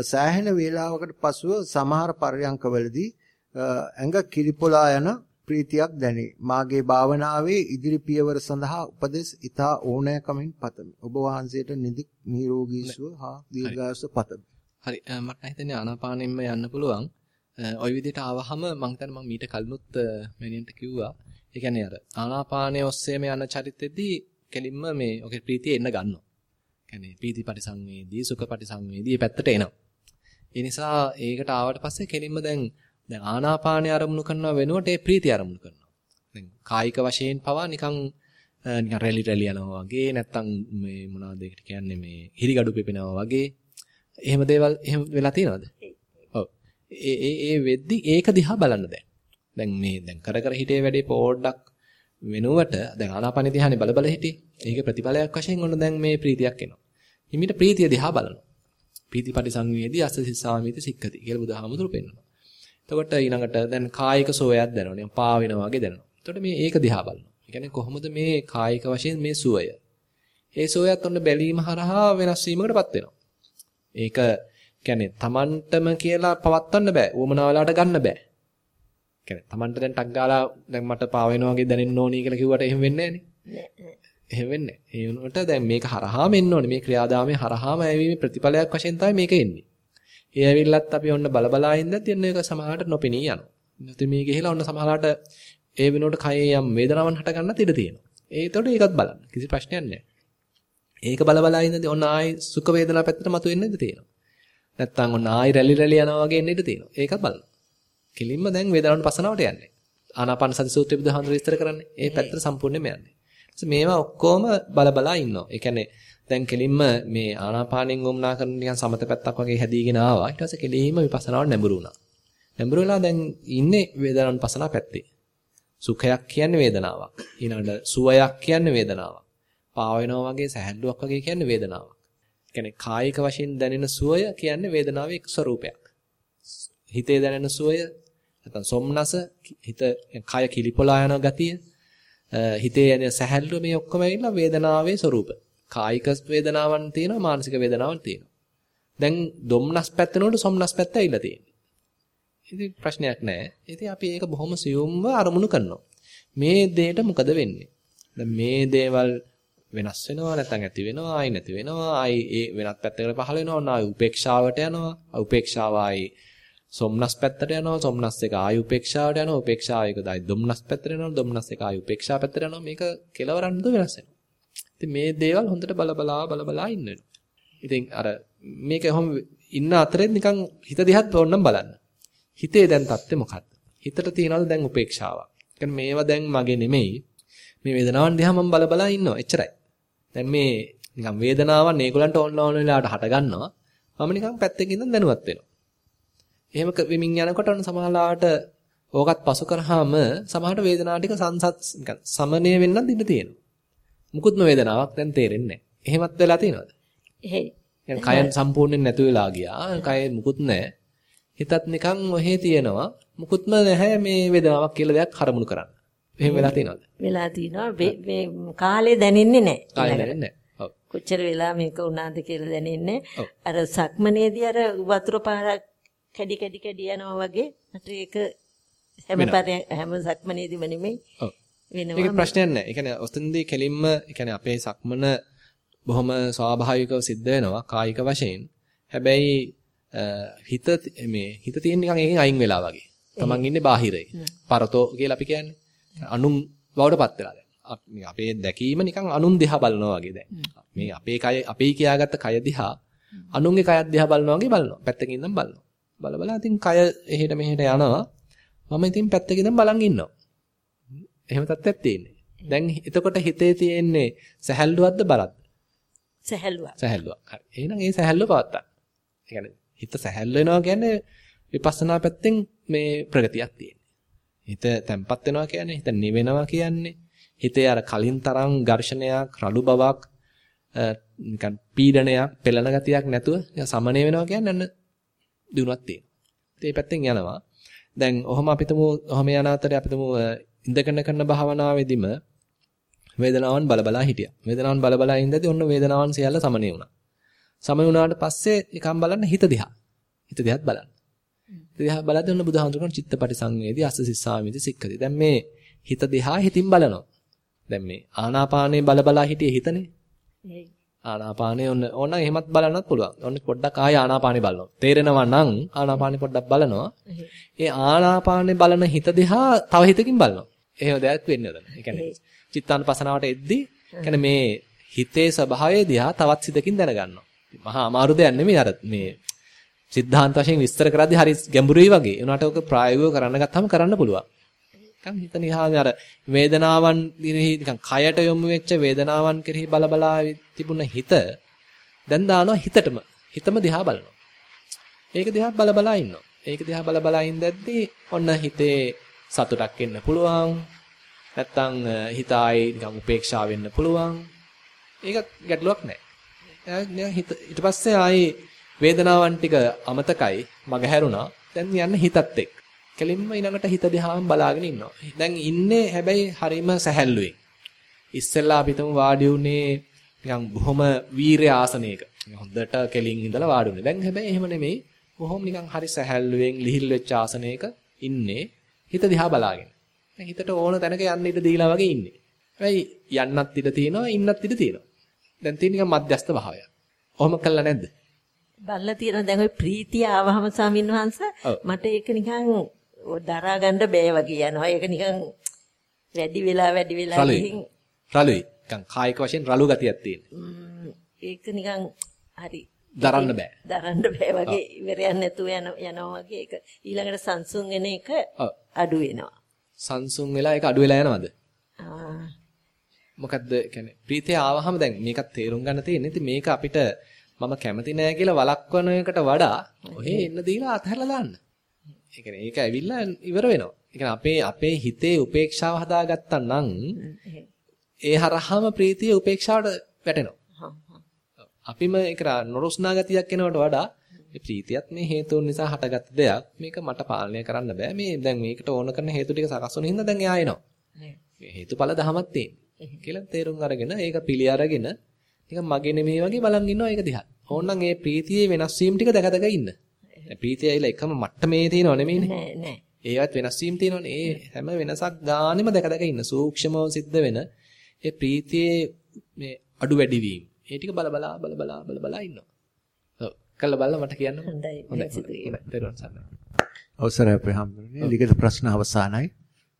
සෑහෙන වේලාවකට පසුව සමහර පර්යංකවලදී ඇඟ කිලිපොලා යන ප්‍රීතියක් දැනේ. මාගේ භාවනාවේ ඉදිරි පියවර සඳහා උපදෙස් ඊතා ඕනෑකමින් පතමි. ඔබ වහන්සේට නිදි නිරෝගී සුව හා දීර්ඝායුෂ පතමි. හරි මට හිතෙන්නේ ආනාපානෙන්ම යන්න පුළුවන්. ওই විදිහට ආවහම මම හිතන්නේ මම මීට කලිනුත් මැනියන්ට කිව්වා. ඒ කියන්නේ අර ආනාපානයේ ඔස්සේම යන චරිතෙදී කෙලින්ම මේ ඔකේ ප්‍රීතිය එන්න ගන්නවා. කියන්නේ ප්‍රීති පරිසංවේදී සුඛ පරිසංවේදී මේ පැත්තට එනවා. ඒ නිසා ඒකට ආවට පස්සේ කෙලින්ම දැන් දැන් ආනාපානය අරමුණු කරනවා වෙනුවට ඒ ප්‍රීතිය අරමුණු කරනවා. දැන් කායික වශයෙන් පවා නිකන් නිකන් රැලි රැලි යනවා වගේ නැත්තම් මේ මොනවද ඒකට කියන්නේ මේ හිරිගඩු පෙපෙනවා වගේ එහෙම දේවල් එහෙම වෙලා තියෙනවද? ඒ ඒ ඒ වෙද්දි ඒක දිහා බලන්න දැන්. දැන් මේ දැන් කර කර හිතේ වැඩේ පොඩ්ඩක් වෙනුවට දැන් ආනාපානෙ දිහානේ බල බල හිටියේ. ඒකේ ප්‍රතිඵලයක් වශයෙන් ඔන්න දැන් මේ ප්‍රීතියක් එනවා. හිමිට ප්‍රීතිය දිහා බලනවා. ප්‍රීති පරිසංවේදී අස්ස සිස්සාමිති සික්කති කියලා බුදුහාමුදුරු පෙන්නනවා. එතකොට ඊළඟට දැන් කායික සෝයක් දැනෙනවා. නිකන් පා වෙනවා වගේ දැනෙනවා. එතකොට මේ ඒක දිහා බලනවා. ඒ කියන්නේ කොහොමද මේ කායික වශයෙන් මේ සුවය? ඒ සෝයත් ඔන්න බැලීම හරහා වෙනස් වීමකටපත් වෙනවා. ඒක කියන්නේ Tamanටම කියලා පවත්වන්න බෑ. උවමනා වෙලාවට ගන්න බෑ. කියන්නේ Tamanට දැන් ටක් ගාලා දැන් මට පාව වෙනවා වගේ දැනෙන්න ඕනි කියලා කිව්වට එහෙම වෙන්නේ නෑනේ. එහෙම වෙන්නේ නෑ. ඒ වුණාට දැන් මේක හරහාම එන්න ඕනේ. මේ ක්‍රියාදාමයේ හරහාම ඇවිීමේ ප්‍රතිඵලයක් වශයෙන් තමයි මේක එන්නේ. ඒ ඇවිල්ලත් අපි ඔන්න බලබලා ඉඳද්දී එන්න ඒක සමහරකට නොපෙනී යනවා. ඉතින් මේ ගිහිලා ඔන්න සමහරකට ඒ වෙනකොට කයේ යම් වේදනාවක් හට ගන්නත් ඉඩ තියෙනවා. ඒතකොට ඒකත් බලන්න. කිසි ප්‍රශ්නයක් නෑ. ඒක බලබලා ඉඳද්දී ඔන්න ආයි සුඛ වේදනා පැත්තට මතුවෙන්න ඉඩ තියෙනවා. නැත්තම් ඔන්න ආයි රැලි රැලි යනවා වගේ එන්න ඉඩ තියෙනවා. ඒකත් බලන්න. කෙලින්ම දැන් වේදනාවන් පසනාවට යන්නේ. ආනාපාන සති සූත්‍රය බුදුහාමුදුරු විස්තර කරන්නේ. ඒ පැත්තට සම්පූර්ණයෙන්ම යන්නේ. මේවා ඔක්කොම බලබලා ඉන්නවා. ඒ කියන්නේ දැන් කෙලින්ම මේ ආනාපානෙන් වමනා කරන නිකන් සමත පැත්තක් වගේ හැදීගෙන ආවා. ඊට පස්සේ කෙලින්ම විපස්සනාවට නැඹුරු වුණා. නැඹුරු වෙලා දැන් ඉන්නේ වේදනානුපස්සනා පැත්තේ. සුඛයක් කියන්නේ වේදනාවක්. ඊළඟට සුවයක් කියන්නේ වේදනාවක්. පාව වෙනවා වගේ සැහැල්ලුවක් වගේ කියන්නේ වේදනාවක්. කියන්නේ කායික වශයෙන් දැනෙන සුවය කියන්නේ වේදනාවේ එක් ස්වરૂපයක්. හිතේ දැනෙන සුවය නැත්නම් සොම්නස හිත කය කිලිපොලා යන ගතිය හිතේ යන සැහැල්ලුව මේ ඔක්කොම ඇවිල්ලා වේදනාවේ ස්වરૂප. කායික වේදනාවන් තියෙනවා මානසික වේදනාවන් තියෙනවා. දැන් දොම්නස් පැත්ත නෝට සොම්නස් පැත්ත ඇවිල්ලා තියෙනවා. ඉතින් ප්‍රශ්නයක් නැහැ. ඉතින් අපි ඒක බොහොම සියුම්ව අරමුණු කරනවා. මේ දෙයට මොකද වෙන්නේ? දැන් මේ දේවල් වෙනස් වෙනවා නැත්නම් ඇති වෙනවා ආයි නැති වෙනවා ආයි ඒ වෙනත් පැත්තකට පහළ වෙනවා ආයි උපේක්ෂාවට යනවා උපේක්ෂාව ආයි සොම්නස් පැත්තට යනවා සොම්නස් එක ආයි උපේක්ෂාවට යනවා උපේක්ෂාව එක ආයි දොම්නස් පැත්තට යනවා දොම්නස් එක ආයි උපේක්ෂා පැත්තට යනවා. මේක කෙලවරන්නද වෙනස් වෙනවා. ඉතින් මේ දේවල් හොඳට බලබලා බලබලා ඉන්න ඉතින් අර මේක කොහොම ඉන්න අතරේ නිකන් හිත දිහත් ඕනනම් බලන්න. හිතේ දැන් தත්ත්වය මොකක්ද? හිතට තියනවද දැන් උපේක්ෂාවක්? කියන්නේ මේවා දැන් මගේ නෙමෙයි. මේ වේදනාවන් දිහා මම බලබලා ඉන්නවා. එච්චරයි. දැන් මේ නිකන් වේදනාවන් ඒගොල්ලන්ට ඕන ඕන වෙලාවට හට ගන්නවා. මම නිකන් පැත්තකින් ඉඳන් දැනුවත් වෙනවා. එහෙම වෙමින් යනකොට ඔන්න සමහරලාට ඕකත් පසු කරාම සමහරට වේදනාව ටික සංසත් නිකන් සමනය වෙන්නත් ඉඩ තියෙනවා. මුකුත්ම වේදනාවක් දැන් තේරෙන්නේ නැහැ. එහෙමත් වෙලා තියෙනවද? එහෙයි. يعني කයන් සම්පූර්ණයෙන් නැතු වෙලා ගියා. කය මුකුත් නැහැ. හිතත් නිකන් ඔහේ තියෙනවා. මුකුත්ම නැහැ මේ වේදනාවක් කියලා දෙයක් හරමුණු කරන්න. එහෙම වෙලා තියෙනවද? වෙලා තිනවා මේ කාලේ දැනෙන්නේ නැහැ. කාලේ දැනෙන්නේ නැහැ. ඔව්. කොච්චර වෙලා මේක වුණාද කියලා දැනෙන්නේ. අර සක්මනේදී අර වතුර පාරක් කැඩි කැඩි කැඩි යනවා වගේ මට ඒක හැම හැම සක්මනේදීම නෙමෙයි. වෙනවා. ඒක ප්‍රශ්නයක් නැහැ. ඒ කියන්නේ ඔස්තෙන්දී කෙලින්ම ඒ කියන්නේ අපේ සක්මන බොහොම ස්වාභාවිකව සිද්ධ වෙනවා කායික වශයෙන්. හැබැයි හිත මේ හිත තියෙන නිකන් එකෙන් අයින් වෙලා වගේ. Taman ඉන්නේ බාහිරේ. පරතෝ කියලා අපි කියන්නේ. අනුන් බවටපත් වෙලා දැන්. අපේ දැකීම නිකන් අනුන් දිහා බලනවා වගේ දැන්. මේ අපේ කය අපේ කියාගත්ත කය දිහා අනුන්ගේ කයත් දිහා බලනවා වගේ බලනවා. පැත්තකින් ඉඳන් බලනවා. බල බල ඉතින් කය එහෙට මෙහෙට යනවා. මම ඉතින් පැත්තකින් ඉඳන් බලන් ඉන්නවා. එහෙම තත්ත්වයක් තියෙන්නේ. දැන් එතකොට හිතේ තියෙන්නේ සැහැල්ලුවක්ද බලද්ද? සැහැල්ලුවක්. සැහැල්ලුවක්. හරි. එහෙනම් ඒ සැහැල්ලුව පවත්තා. ඒ කියන්නේ හිත සැහැල්ලු වෙනවා කියන්නේ විපස්සනා පැත්තෙන් මේ ප්‍රගතියක් තියෙන. හිත තැම්පත් වෙනවා කියන්නේ හිත නිවෙනවා කියන්නේ හිතේ අර කලින් තරම් ඝර්ෂණයක් රළු බවක් නිකන් පීඩනයක් පෙළන ගතියක් නැතුව සමනය වෙනවා කියන්නේ දිනුවක් තියෙනවා. ඒ පැත්තෙන් යනවා. දැන් ඔහොම අපිටම ඔහොම යන අතරේ අපිටම ඉඳගෙන කරන භාවනාවේදීම වේදනාවන් බලබලා හිටියා. වේදනාවන් බලබලා ඉඳදී ඔන්න වේදනාවන් සියල්ල සමනය වුණා. සමනය වුණාට පස්සේ නිකන් බලන්න හිත දිහා. හිත දිහාත් බලන්න. දිහා බලද්දී ඔන්න බුදුහාමුදුරන් චිත්තපටි සංවේදී අස්ස සිස්සාමිති සික්කති. දැන් මේ හිත දිහා හිතින් බලනවා. දැන් මේ ආනාපානේ බල බලා හිටියේ හිතනේ. ආනාපානේ ඔන්න ඕන එහෙමත් බලන්නත් පුළුවන්. ඔන්න පොඩ්ඩක් ආය ආනාපානේ බලනවා. තේරෙනවා නම් ආනාපානේ පොඩ්ඩක් බලනවා. ඒ ආනාපානේ බලන හිත දිහා තව හිතකින් බලනවා. එහෙම දෙයක් වෙන්නේ නැදන. ඒ කියන්නේ චිත්තානුපසනාවට එද්දී කියන්නේ මේ හිතේ ස්වභාවය දිහා තවත් සිතකින් දැනගන්නවා. මහා අමාරු දෙයක් නෙමෙයි අර මේ සිද්ධාන්ත වශයෙන් විස්තර කරද්දී හරි ගැඹුරුයි වගේ. උනාට ඔක ප්‍රායෝගිකව කරන්න ගත්තාම කරන්න පුළුවන්. නිකන් හිත නිහාම අර වේදනාවන් දිනෙහි නිකන් කයට යොමු වෙච්ච වේදනාවන් කෙරෙහි බලබලා තිබුණ හිත දැන් දානවා හිතටම. හිතම දිහා බලනවා. ඒක දිහා බලබලා ඉන්නවා. ඒක දිහා බලබලා ඉඳද්දී ඔන්න හිතේ සතුටක් එන්න පුළුවන්. නැත්තම් හිත ආයේ නිකන් උපේක්ෂා වෙන්න පුළුවන්. ඒක ගැටලුවක් නැහැ. ඊට පස්සේ ආයේ වේදනාවන් ටික අමතකයි මගහැරුණා. දැන් යන්න හිතත් එක්ක. කෙලින්ම ඊළඟට හිත දිහාම බලාගෙන ඉන්නවා. දැන් ඉන්නේ හැබැයි හරීම සැහැල්ලුවෙන්. ඉස්සෙල්ලා අපිටම වාඩි උනේ නිකන් බොහොම වීරය ආසනයක. හොඳට කෙලින් ඉඳලා වාඩි උනේ. දැන් හැබැයි එහෙම නෙමෙයි. බොහොම නිකන් හරි සැහැල්ලුවෙන් ලිහිල් වෙච්ච ආසනයක ඉන්නේ. හිත දිහා බලාගෙන. හිතට ඕන තැනක යන්න ඉඩ දීලා වගේ ඉන්නේ. හැබැයි යන්නත් ඉඩ තියෙනවා, ඉන්නත් ඉඩ තියෙනවා. දැන් තියෙන නිකන් මධ්‍යස්ත භාවය. ඔහොම කළා නැද්ද? බල්ලා තියෙන දැන් ওই ප්‍රීතිය ආවහම ස්වාමීන් වහන්සේ මට ඒක නිකන් දරා ගන්න බෑ වගේ යනවා. ඒක නිකන් වැඩි වෙලා වැඩි වෙලා ගිහින් රළුයි. නිකන් කායික වශයෙන් රළු ගතියක් තියෙන. ඒක නිකන් හරි දරන්න බෑ. දරන්න බෑ වගේ ඉවරයක් නැතුව යන යනවා වගේ ඒක ඊළඟට සංසුන් වෙන එක අඩු වෙනවා. සංසුන් වෙලා ඒක අඩු වෙලා යනවද? මොකද්ද කියන්නේ ප්‍රීතිය ආවහම දැන් මේකත් තේරුම් ගන්න තියෙන්නේ. ඉතින් මේක අපිට මම කැමති නෑ කියලා වළක්වන එකට වඩා ඔහේ එන්න දීලා අතහැරලා දාන්න. ඒ කියන්නේ ඒක ඇවිල්ලා ඉවර වෙනවා. ඒ කියන්නේ අපේ අපේ හිතේ උපේක්ෂාව හදාගත්තා නම් ඒ හරහාම ප්‍රීතිය උපේක්ෂාවට වැටෙනවා. අපිම ඒක නොරොස්නා ගතියක් එනවට වඩා මේ ප්‍රීතියත් මේ හේතුන් නිසා හටගත්ත දෙයක්. මේක මට පාලනය කරන්න බෑ. මේ දැන් මේකට ඕන කරන හේතු ටික සකස් වුණ හින්දා දැන් එයා එනවා. මේ හේතුඵල දහමක් තියෙන. කියලා තේරුම් අරගෙන ඒක පිළි අරගෙන නිකන් මගේ නෙමෙයි වගේ බලන් ඉන්නවා ඒක දිහා. ඕනනම් ඒ ප්‍රීතියේ වෙනස් වීම ටික දැක දැක ඉන්න. ප්‍රීතිය ඇවිල්ලා එකම මට්ටමේ තියෙනව නෙමෙයිනේ. නෑ නෑ. ඒවත් වෙනස් වීම තියෙනවනේ. ඒ හැම වෙනසක් ගානෙම දැක දැක ඉන්න. සූක්ෂමව සිද්ධ වෙන ඒ ප්‍රීතියේ මේ අඩු වැඩි වීම. ඒ ටික බල බලා බල බලා බල බලා ඉන්නවා. ඔව්. කළා බලලා මට කියන්න. හොඳයි. හොඳයි. අවසරයි අපේ හැමෝටම. ලිඛිත ප්‍රශ්න අවසానයි.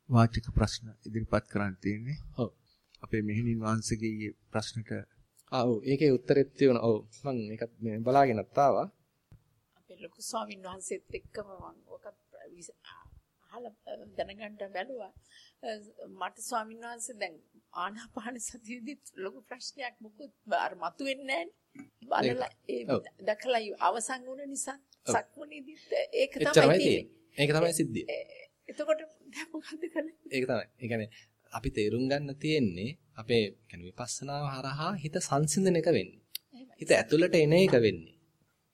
වාචික ප්‍රශ්න ඉදිරිපත් කරන්න තියෙන්නේ. ඔව්. අපේ මෙහෙණින් වහන්සේගේ ප්‍රශ්නට ආ ඔව් ඒකේ උත්තරෙත් තියෙනවා. ඔව්. මම ඒකත් මේ බලාගෙනත් ආවා. ලොකු ස්වාමීන් වහන්සේත් එක්කම මම ඔක අහලා දැනගන්න බැලුවා. මට ස්වාමීන් වහන්සේ දැන් ආනාපාන සතියේදීත් ලොකු ප්‍රශ්නයක් මොකුත් අර මතුවෙන්නේ නැහැ බලලා ඒ දැකලා අවසන් වුණ නිසා සක්මනේදීත් ඒක තමයි තියෙන්නේ. ඒක තමයි සිද්ධිය. එතකොට දැන් මොකද්ද කළේ? ඒක තමයි. ඒ කියන්නේ අපි තේරුම් ගන්න තියෙන්නේ අපේ කියන්නේ විපස්සනාව හරහා හිත සංසිඳන එක වෙන්නේ. හිත ඇතුළට එන එක වෙන්නේ.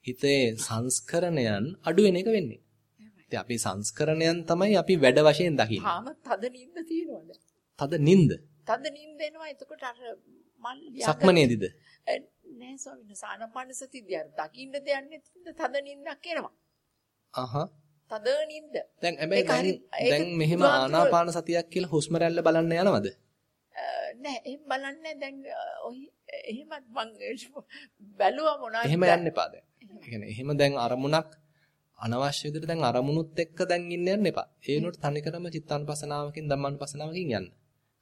හිතේ සංස්කරණයන් අඩු වෙන එක වෙන්නේ. ඉතින් අපි සංස්කරණයන් තමයි අපි වැඩ වශයෙන් දකින්නේ. තාම තද නිින්ද තියෙනවද? තද නිින්ද. තද නිින්ද එනවා එතකොට අර මල් සක්මනේදිද? නෑ ස්වාමීන් වහන්සේ ආනපාන සතියදී අර දකින්න දෙයක් නැතිද තද නිින්දක් එනවා. අහහ. තද නිින්ද. දැන් හැබැයි දැන් මෙහෙම ආනාපාන සතියක් කියලා හුස්ම රැල්ල බලන්න යනවද? නෑ එහෙම බලන්නේ දැන් ඔය එහෙමත් මං බැලුවා මොනවද? එහෙම යන්න එපා දැන්. කියන්නේ එහෙම දැන් අරමුණක් අනවශ්‍ය විදිහට දැන් අරමුණුත් එක්ක දැන් ඉන්න යන්න එපා. ඒ වෙනුවට තනිකරම චිත්තානුපසනාවකින් ධම්මානුපසනාවකින් යන්න.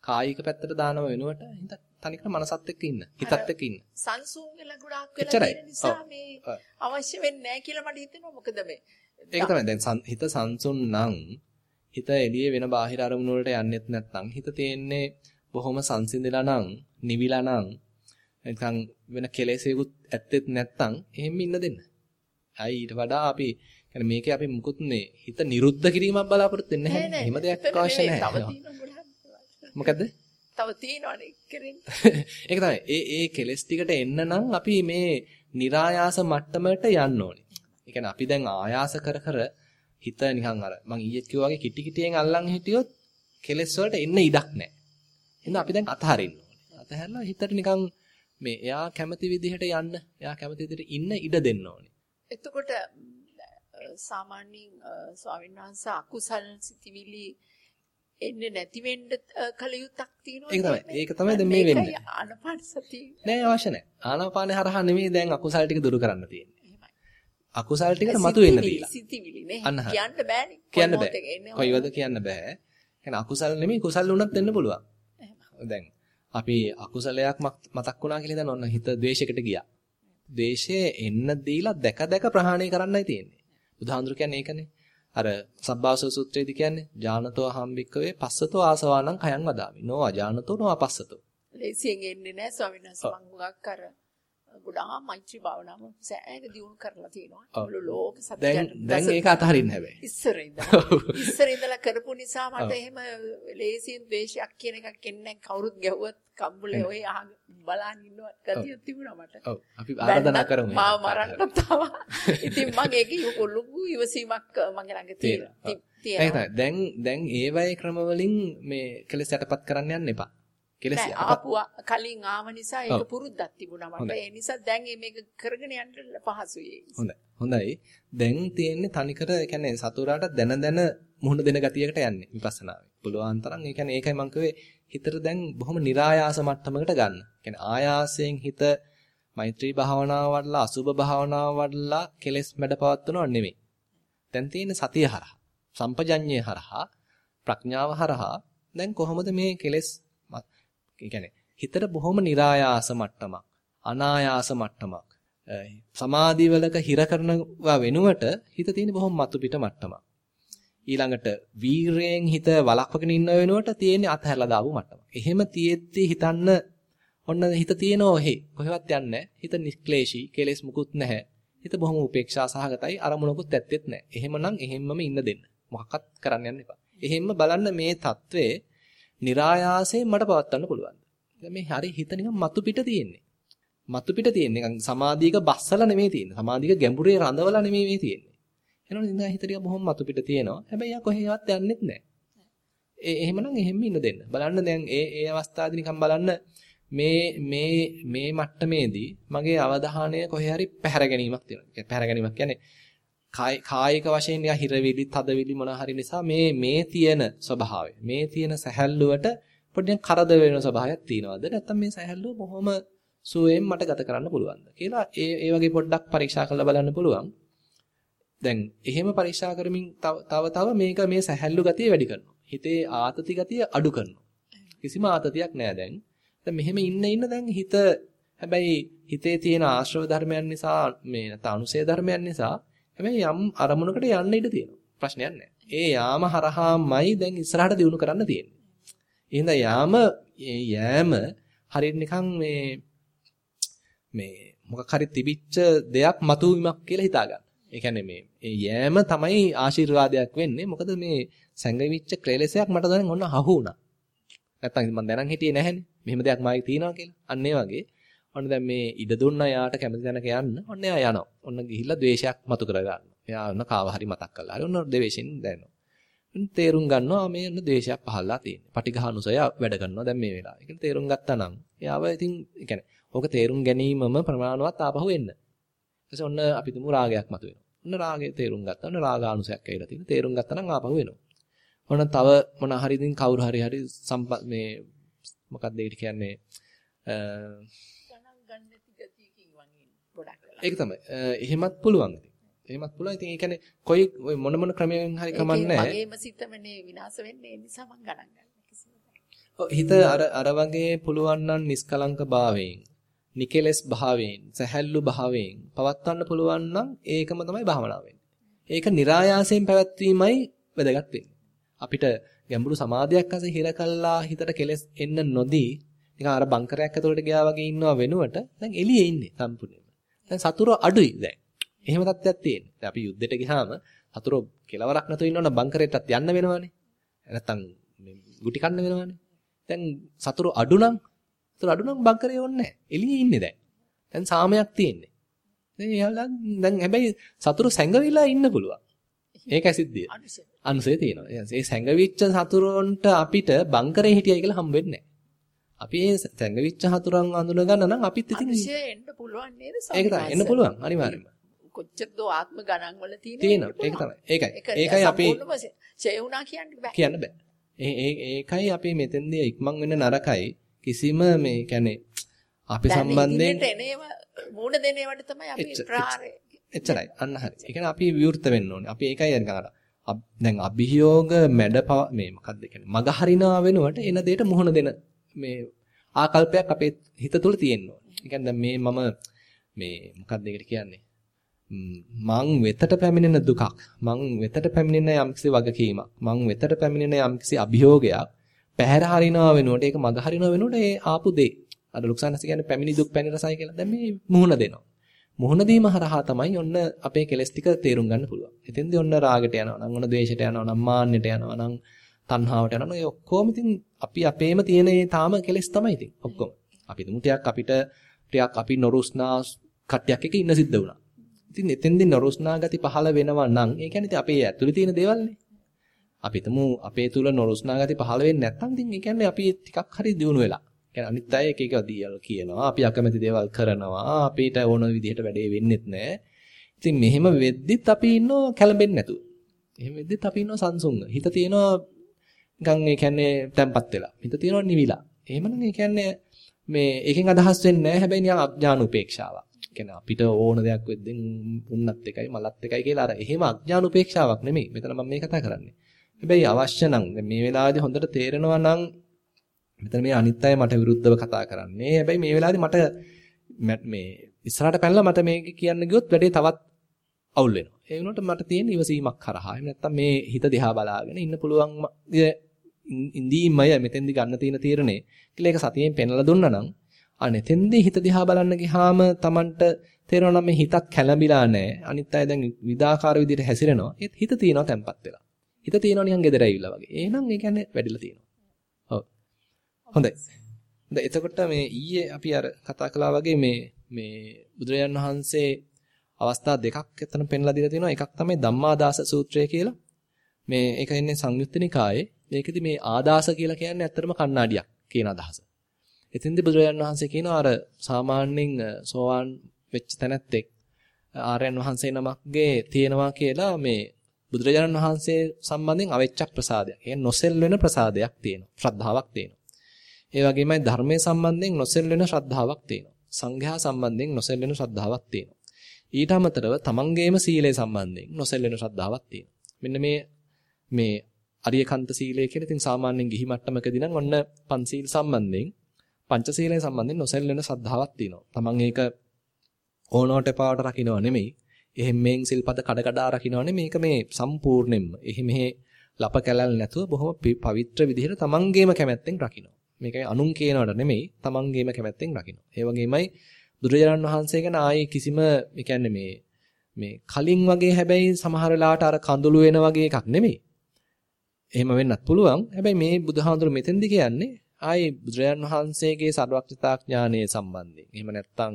කායික පැත්තට දානව වෙනුවට හිත තනිකර මනසත් එක්ක ඉන්න. හිතත් එක්ක ඉන්න. සංසුන් වෙලා ගොඩාක් වෙලා තියෙන නිසා මේ අවශ්‍ය වෙන්නේ නැහැ කියලා මට හිතෙනවා. මොකද මේ ඒක තමයි දැන් හිත සංසුන් නම් හිත එළියේ වෙන බාහිර අරමුණු වලට යන්නෙත් නැත්නම් හිත තියෙන්නේ බොහොම සංසිඳලා නම් නිවිලා නම් නිකන් වෙන කෙලෙසේකුත් ඇත්තෙත් නැත්තම් එහෙම ඉන්න දෙන්න. අයි ඊට වඩා අපි يعني මේකේ අපි මුකුත් නේ හිත නිරුද්ධ කිරීමක් බලාපොරොත්තු වෙන්නේ නැහැ. එහෙම දෙයක් අවශ්‍ය නැහැ. මොකද්ද? තව තියෙනවනේ කෙරෙන්න. ඒක තමයි. ඒ ඒ කෙලස් ටිකට එන්න නම් අපි මේ નિરાයාස මට්ටමට යන්න ඕනේ. ඒ කියන්නේ අපි දැන් ආයාස කර කර හිත නිකන් අර මං ඊයේ කිව්වා වගේ කිටි කිටියෙන් අල්ලන් හිටියොත් කෙලස් වලට එන්න ඉඩක් නැහැ. එහෙනම් අපි දැන් අතහරින්න ඕනේ. අතහැරලා හිතට නිකන් මේ එයා කැමති විදිහට යන්න, එයා කැමති විදිහට ඉන්න ඉඩ දෙන්න ඕනේ. එතකොට සාමාන්‍යයෙන් ස්වාමීන් වහන්සේ අකුසල් සිතිවිලි එන්නේ නැති වෙන්න කල යුත්තක් තියෙනවා. ඒක තමයි. දැන් මේ වෙන්නේ. ආනපාන සතිය. නෑ අවශ්‍ය නෑ. ආනාපානේ හරහා නෙමෙයි දැන් අකුසල් ටික දුරු කරන්න තියෙන්නේ. අකුසල් ටිකට මතුවෙන්න දීලා. සිතිවිලි නේ. කියන්න බෑනේ. කියන්න බෑ. කොයිවද කියන්න බෑ. එහෙනම් අකුසල් නෙමෙයි කුසල් වුණත් වෙන්න පුළුවන්. දැන් අපි අකුසලයක් මතක් වුණා කියලා දැන් ඔන්න හිත ද්වේෂයකට ගියා. ද්වේෂය එන්න දීලා දැක දැක ප්‍රහාණය කරන්නයි තියෙන්නේ. බුදුහාඳුර කියන්නේ ඒකනේ. අර සබ්බාසව සූත්‍රයේදී කියන්නේ ඥානතෝ හම්බික්කවේ පස්සතෝ ආසවානං කයං වදාමි. නෝ අජානතෝ නෝ අපස්සතෝ. ලේසියෙන් එන්නේ නැහැ ස්වාමීන් වහන්සේ මං හුඟක් අර ගොඩාක් මෛත්‍රී භාවනාව සෑහෙන දියුණු කරලා තියෙනවා. මුළු ලෝක සත්‍යයට දැන් දැන් ඒක අතහරින්න හැබැයි. ඉස්සර ඉඳලා ඉස්සර ඉඳලා කරපු නිසා මට එහෙම ලේසියෙන් ද්වේෂයක් කියන එකක් එන්නේ කවුරුත් ගැහුවත් කම්බුලේ ඔය අහ බලන් ඉන්නවා ගතියක් තිබුණා මට. ඔව් අපි ආරාධනා කරමු. මාව මරන්න තාම. ඉතින් මම ඒක ලොකු ඉවසීමක් මගේ ළඟ තියෙනවා. දැන් දැන් ඒ වගේ ක්‍රම වලින් මේ කෙලෙස් යටපත් කරන්න යන්න එපා. කෙලෙස් ආපුවා කලින් ආව නිසා ඒක පුරුද්දක් තිබුණා මට. ඒ නිසා දැන් මේක කරගෙන යන්න පහසුයි. හොඳයි. හොඳයි. දැන් තියෙන්නේ තනිකර කියන්නේ සතුරාට දැන දැන මුහුණ දෙන ගතියකට යන්නේ විපස්සනාවේ. පුළුවන් තරම් ඒ කියන්නේ ඒකයි මම කිව්වේ හිතට දැන් බොහොම નિરાයාස මට්ටමකට ගන්න. කියන්නේ ආයාසයෙන් හිත මෛත්‍රී භාවනාව වඩලා අසුබ භාවනාව වඩලා කෙලෙස් මැඩපවත්වනව නෙමෙයි. දැන් තියෙන්නේ සතිය හරහා, සම්පජඤ්ඤය හරහා, ප්‍රඥාව හරහා දැන් කොහොමද මේ කෙලෙස් ඒ හිතට බොහොම નિરાයාස මට්ටමක්, අනායාස මට්ටමක්. සමාධිවලක හිර කරනවා වෙනුවට හිත තියෙන බොහොම මතු පිට මට්ටමක්. ඊළඟට වීරයෙන් හිත වළක්වගෙන ඉන්න වෙනුවට තියෙන්නේ අතහැරලා දාපු මට්ටමක්. එහෙම තියෙද්දි හිතන්න ඔන්න හිත තියෙනෝ හේ කොහෙවත් යන්නේ හිත නිෂ්ක්ලේශී කෙලෙස් මුකුත් නැහැ. හිත බොහොම උපේක්ෂා සහගතයි අරමුණකුත් ඇත්තෙත් නැහැ. එහෙමනම් එහෙම්මම ඉන්න දෙන්න. මොකක්වත් කරන්න යන්න එපා. එහෙම්ම බලන්න මේ తත්වේ નિરાයාසයෙන් මට පවත්වන්න පුළුවන්. මේ හරි හිත නිකන් මතු පිට තියෙන්නේ. මතු පිට තියෙන්නේ නිකන් සමාධියක බස්සලා නෙමෙයි තියෙන්නේ. සමාධියක ගැඹුරේ රඳවලා නෙමෙයි මේ තියෙන්නේ. එනවනේ ඉඳන් හිත ටික බොහොම මතු පිට තියෙනවා. හැබැයි යා කොහෙවත් යන්නෙත් නැහැ. ඒ එහෙමනම් එහෙම්ම ඉන්න දෙන්න. බලන්න දැන් ඒ ඒ අවස්ථාවේදී නිකන් බලන්න මේ මේ මේ මට්ටමේදී මගේ අවධානය කොහේ හරි පැහැර ගැනීමක් තියෙනවා. පැහැර ගැනීමක් කියන්නේ කායික වශයෙන් නිකන් හිරවිලි, තදවිලි මොන හරි නිසා මේ මේ තියෙන ස්වභාවය, මේ තියෙන සැහැල්ලුවට පොඩ්ඩක් කරදර වෙන ස්වභාවයක් තියෙනවද? නැත්නම් මේ සැහැල්ලුව බොහොම සුවයෙන් මට ගත කරන්න පුළුවන්ද කියලා ඒ ඒ වගේ පොඩ්ඩක් පරීක්ෂා කරලා බලන්න පුළුවන්. දැන් එහෙම පරීක්ෂා කරමින් තව තව මේක මේ සැහැල්ලු ගතිය වැඩි කරනවා. හිතේ ආතති ගතිය අඩු කරනවා. කිසිම ආතතියක් නෑ දැන්. දැන් මෙහෙම ඉන්න ඉන්න දැන් හිත හැබැයි හිතේ තියෙන ආශ්‍රව ධර්මයන් නිසා මේ නැත්නම් අනුසය ධර්මයන් නිසා හැබැයි යම් අරමුණකට යන්න ඉඩ තියෙනවා. ප්‍රශ්නයක් නෑ. ඒ යාම හරහාමයි දැන් ඉස්සරහට දියුණු කරන්න තියෙන්නේ. එහෙනම් යාම යෑම හරියට නිකන් මේ මේ මොකක් හරි තිබිච්ච දෙයක් මතුවීමක් කියලා හිතා ගන්න. ඒ කියන්නේ මේ ඒ යෑම තමයි ආශිර්වාදයක් වෙන්නේ. මොකද මේ සැඟවිච්ච ක්‍රේලසයක් මට දැන් ඔන්න අහු වුණා. නැත්තම් මම දැනන් හිටියේ නැහැනේ. මෙහෙම දෙයක් මාගේ තියෙනවා කියලා. අන්න ඒ වගේ. ඔන්න දැන් මේ ඉඩ දුන්නා යාට කැමති තැනක යන්න. ඔන්න එයා යනවා. ඔන්න ගිහිල්ලා ද්වේෂයක් මතු කර ගන්නවා. එයා ඔන්න කාව හරි මතක් කරලා. හරි ඔන්න ද්වේෂෙන් දැනෙනවා. තේරුම් ගන්නවා මේ ඔන්න ද්වේෂයක් පහළලා තියෙන්නේ. පටිඝානුසය වැඩ කරනවා දැන් මේ වෙලාවේ. ඒක තේරුම් ගත්තා නම් එයාව ඉතින් ඒ කියන්නේ ඕක තේරුම් ගැනීමම ප්‍රමාණවත් ආපහු එන්න. ඊටසේ ඔන්න අපි තුමු රාගයක් මතුවෙනවා. ඔන්න රාගය තේරුම් ගත්තා. ඔන්න රාගානුසයක් ඇවිල්ලා තියෙනවා. තේරුම් ගත්තා නම් ආපහු එනවා. ඔන්න තව මොන හරි ඉතින් කවුරු හරි හරි මේ මොකක්ද ඒකට කියන්නේ ඒක තමයි. එහෙමත් පුළුවන්. එහෙමත් පුළුවන්. ඉතින් ඒ කියන්නේ කොයි මොන මොන ක්‍රමයෙන් හරි කමන්නේ නැහැ. මගේම සිතමනේ විනාශ වෙන්නේ ඒ නිසා මම ගණන් ගන්නවා. හිත අර අර වගේ පුළුවන් නම් නිස්කලංක භාවයෙන් නිකෙලස් භාවයෙන් සැහැල්ලු භාවයෙන් පවත්වන්න පුළුවන් නම් ඒකම තමයි භාවනාව ඒක નિરાයාසයෙන් පැවැත්වීමයි වැදගත්. අපිට ගැඹුරු සමාධියක් අස හිර කළා හිතට කෙලස් එන්න නොදී නිකන් අර බංකරයක් ඇතුළට ගියා වගේ ඉන්නව වෙනුවට දැන් එළියේ ඉන්නේ සම්පූර්ණයෙන්ම. දැන් සතුරු අඩුයි දැන්. එහෙම තත්ත්වයක් තියෙන්නේ. දැන් අපි යුද්ධෙට ගියාම සතුරු කෙලවරක් නැතුව ඉන්නවනම් බංකරයටත් යන්න වෙනවනේ. නැත්තම් ගුටි කන්න වෙනවනේ. දැන් සතුරු අඩු නම් සතුරු අඩු නම් බංකරේ ඕනේ නැහැ. එළියේ ඉන්නේ දැන්. දැන් සාමයක් තියෙන්නේ. දැන් දැන් හැබැයි සතුරු සැඟවිලා ඉන්න පුළුවන්. ඒකයි සිද්ධිය. අනුසය තියෙනවා. ඒ සැඟවිච්ච සතුරුන්ට අපිට බංකරේ හිටියයි කියලා හම්බ වෙන්නේ නැහැ. අපි ඒ සැඟවිච්ච හතුරන් අඳුන ගන්න නම් අපිත් ඉතින් අනුසය එන්න පුළුවන් නේද? ඒක තමයි. එන්න පුළුවන්. අනිවාර්යයෙන්ම. කොච්චර දෝ ආත්ම ගණන් වල තියෙන තියෙනවා. ඒක තමයි. ඒකයි. ඒකයි අපි ඡය වුණා කියන්න බෑ. කියන්න බෑ. ඒ ඒකයි අපි මෙතෙන්දී ඉක්මන් වෙන්න නරකයි. කිසිම මේ කියන්නේ අපි සම්බන්ධයෙන් මූණ දෙනේවට තමයි අපි ප්‍රාරය එච්චරයි. අන්න හරි. ඒ කියන්නේ අපි විවෘත වෙන්න ඕනේ. අපි ඒකයි අර දැන් අභියෝග මැඩ මේ මොකක්ද කියන්නේ? මග හරිනවා වෙනුවට එන දෙයට මුහුණ දෙන මේ ආකල්පයක් අපේ හිත තුළ තියෙන්න ඕනේ. ඒ කියන්නේ දැන් මේ මම මේ මොකක්ද ඒකට කියන්නේ? මං වෙතට පැමිණෙන දුකක්. මං වෙතට පැමිණෙන යම්කිසි වගකීමක්. මං වෙතට පැමිණෙන යම්කිසි අභියෝගයක්. පැහැර හරිනවා වෙනුවට ඒක මග හරිනවා වෙනුවට ඒ ආපු දේ. අර ලුක්සානස් කියන්නේ පැමිණි දුක් පැණි රසයි කියලා. දැන් මේ මුහුණ දෙනවා. මුහුණ දීම හරහා තමයි ඔන්න අපේ කෙලස් ටික තේරුම් ගන්න පුළුවන්. එතෙන්දී ඔන්න රාගයට යනවා නම් ඔන්න ද්වේෂයට යනවා නම් මාන්නයට යනවා නම් තණ්හාවට යනවා ඒ ඔක්කොම ඉතින් අපි අපේම තියෙන ඒ තාම කෙලස් තමයි ඉතින් ඔක්කොම අපි තුමු ටිකක් අපිට ටිකක් අපි නොරුස්නා කට්ටියක් එක ඉන්න සිද්ධ වුණා ඉතින් එතෙන්දී නොරුස්නා ගති පහළ වෙනවා නම් ඒ කියන්නේ ඉතින් අපේ ඇතුලේ තියෙන දේවල්නේ. අපි හිතමු අපේ තුල නොරුස්නා ගති පහළ වෙන්නේ නැත්නම් ඉතින් ඒ කියන්නේ අපි ටිකක් හරි දියුණු වෙලා. කියන්නේ අනිත් අය එක එක දියල් කියනවා. අපි අකමැති දේවල් කරනවා. අපිට ඕන විදිහට වැඩේ වෙන්නේත් නැහැ. ඉතින් මෙහෙම වෙද්දිත් අපි ඉන්නෝ කැළඹෙන්නේ නැතුව. එහෙම වෙද්දිත් අපි ඉන්නෝ සංසුන්ව. හිත තියෙනවා නිකන් ඒ කියන්නේ තැම්පත් වෙලා. හිත තියෙනවා නිවිලා. එහෙමනම් ඒ කියන්නේ මේ එකෙන් අදහස් වෙන්නේ නැහැ. හැබැයි නිකන් අඥාන උපේක්ෂාවක්. කියන්නේ අපිට ඕන දෙයක් වෙද්දී උන්නත් එකයි මලත් එකයි කියලා අර එහෙම අඥාන උපේක්ෂාවක් නෙමෙයි. මෙතන මම මේ කතා කරන්නේ. හැබැයි අවශ්‍ය නම් මේ වෙලාවේදී හොඳට තේරෙනවා නම් මෙතන මේ අනිත් අය මට විරුද්ධව කතා කරන්නේ. හැබැයි මේ වෙලාවේදී මට මේ ඉස්සරහට පැනලා මට මේක කියන්න ගියොත් වැඩේ තවත් අවුල් වෙනවා. ඒ වුණාට මට තියෙන ඉවසීමක් කරහා. එහෙම නැත්නම් මේ හිත දිහා බලාගෙන ඉන්න පුළුවන් ඉඳීමය මෙතෙන්දි ගන්න තියෙන තීරණේ කියලා ඒක සතියෙන් පෙන්වලා දුන්නා නම් අනෙතෙන්දී හිත දිහා බලන්න ගියාම Tamanට තේරෙනවා නම් මේ හිතක් කැළඹිලා නැහැ. අනිත් අය දැන් විදාකාර විදිහට හැසිරෙනවා. ඒත් හිත තියෙනවා තැම්පත් වෙලා. හිත තියෙනවා නිකන් gedera ඇවිල්ලා වගේ. එහෙනම් ඒ කියන්නේ වැඩිලා තියෙනවා. ඔව්. හොඳයි. දැන් එතකොට මේ ඊයේ අපි අර කතා කළා වගේ මේ මේ බුදුරජාන් වහන්සේ අවස්ථා දෙකක් එතන පෙන්ලා දීලා තිනවා. එකක් තමයි ධම්මාදාස සූත්‍රය කියලා. මේ ඒක ඉන්නේ සංයුත්ත නිකායේ. මේකෙදි මේ ආදාස කියලා කියන්නේ ඇත්තටම කණ්ණාඩියක් කියන අදහස. එතින්දි බුදුරජාන් වහන්සේ කියනවා අර සාමාන්‍යයෙන් සෝවාන් වෙච්ච තැනැත්තෙක් ආර්යයන් වහන්සේ නමක්ගේ තියෙනවා කියලා මේ බුදුරජාණන් වහන්සේ සම්බන්ධයෙන් අවෙච්චක් ප්‍රසාදයක්. ඒ නොසෙල් වෙන ප්‍රසාදයක් තියෙනවා. ශ්‍රද්ධාවක් තියෙනවා. ඒ වගේමයි ධර්මයේ සම්බන්ධයෙන් නොසෙල් වෙන ශ්‍රද්ධාවක් තියෙනවා. සංඝයා සම්බන්ධයෙන් නොසෙල් වෙන ශ්‍රද්ධාවක් තියෙනවා. ඊට අමතරව තමන්ගේම සීලය සම්බන්ධයෙන් නොසෙල් වෙන ශ්‍රද්ධාවක් තියෙනවා. මෙන්න මේ මේ අරියකන්ත සීලය කියලා ඉතින් සාමාන්‍යයෙන් ගිහි මට්ටමකදී නම් ඔන්න පන්සීල් සම්බන්ධයෙන් පංචශීලය සම්බන්ධයෙන් නොසෙල් වෙන ශ්‍රද්ධාවක් තියෙනවා. තමන් ඒක ඕනෝට පාවට රකින්නව නෙමෙයි. එහෙම මේන් සිල්පද කඩ කඩා රකින්නව නෙමෙයි. මේක මේ සම්පූර්ණයෙන්ම එහෙ මෙහෙ ලප කැලල් නැතුව බොහොම පවිත්‍ර විදිහට තමන්ගේම කැමැත්තෙන් රකින්නවා. මේකයි අනුන් කියනවට නෙමෙයි තමන්ගේම කැමැත්තෙන් රකින්නවා. ඒ වගේමයි බුදුරජාණන් වහන්සේ ගැන ආයේ කිසිම ඒ කියන්නේ මේ මේ කලින් වගේ හැබැයි සමහර වෙලාවට අර කඳුළු වෙන වගේ එකක් නෙමෙයි. එහෙම වෙන්නත් පුළුවන්. හැබැයි මේ බුදුහාඳුර මෙතෙන්දි කියන්නේ ආයේ බුදුරජාණන් වහන්සේගේ සර්වඥතා ඥානයේ සම්බන්ධයෙන්. එහෙම නැත්නම්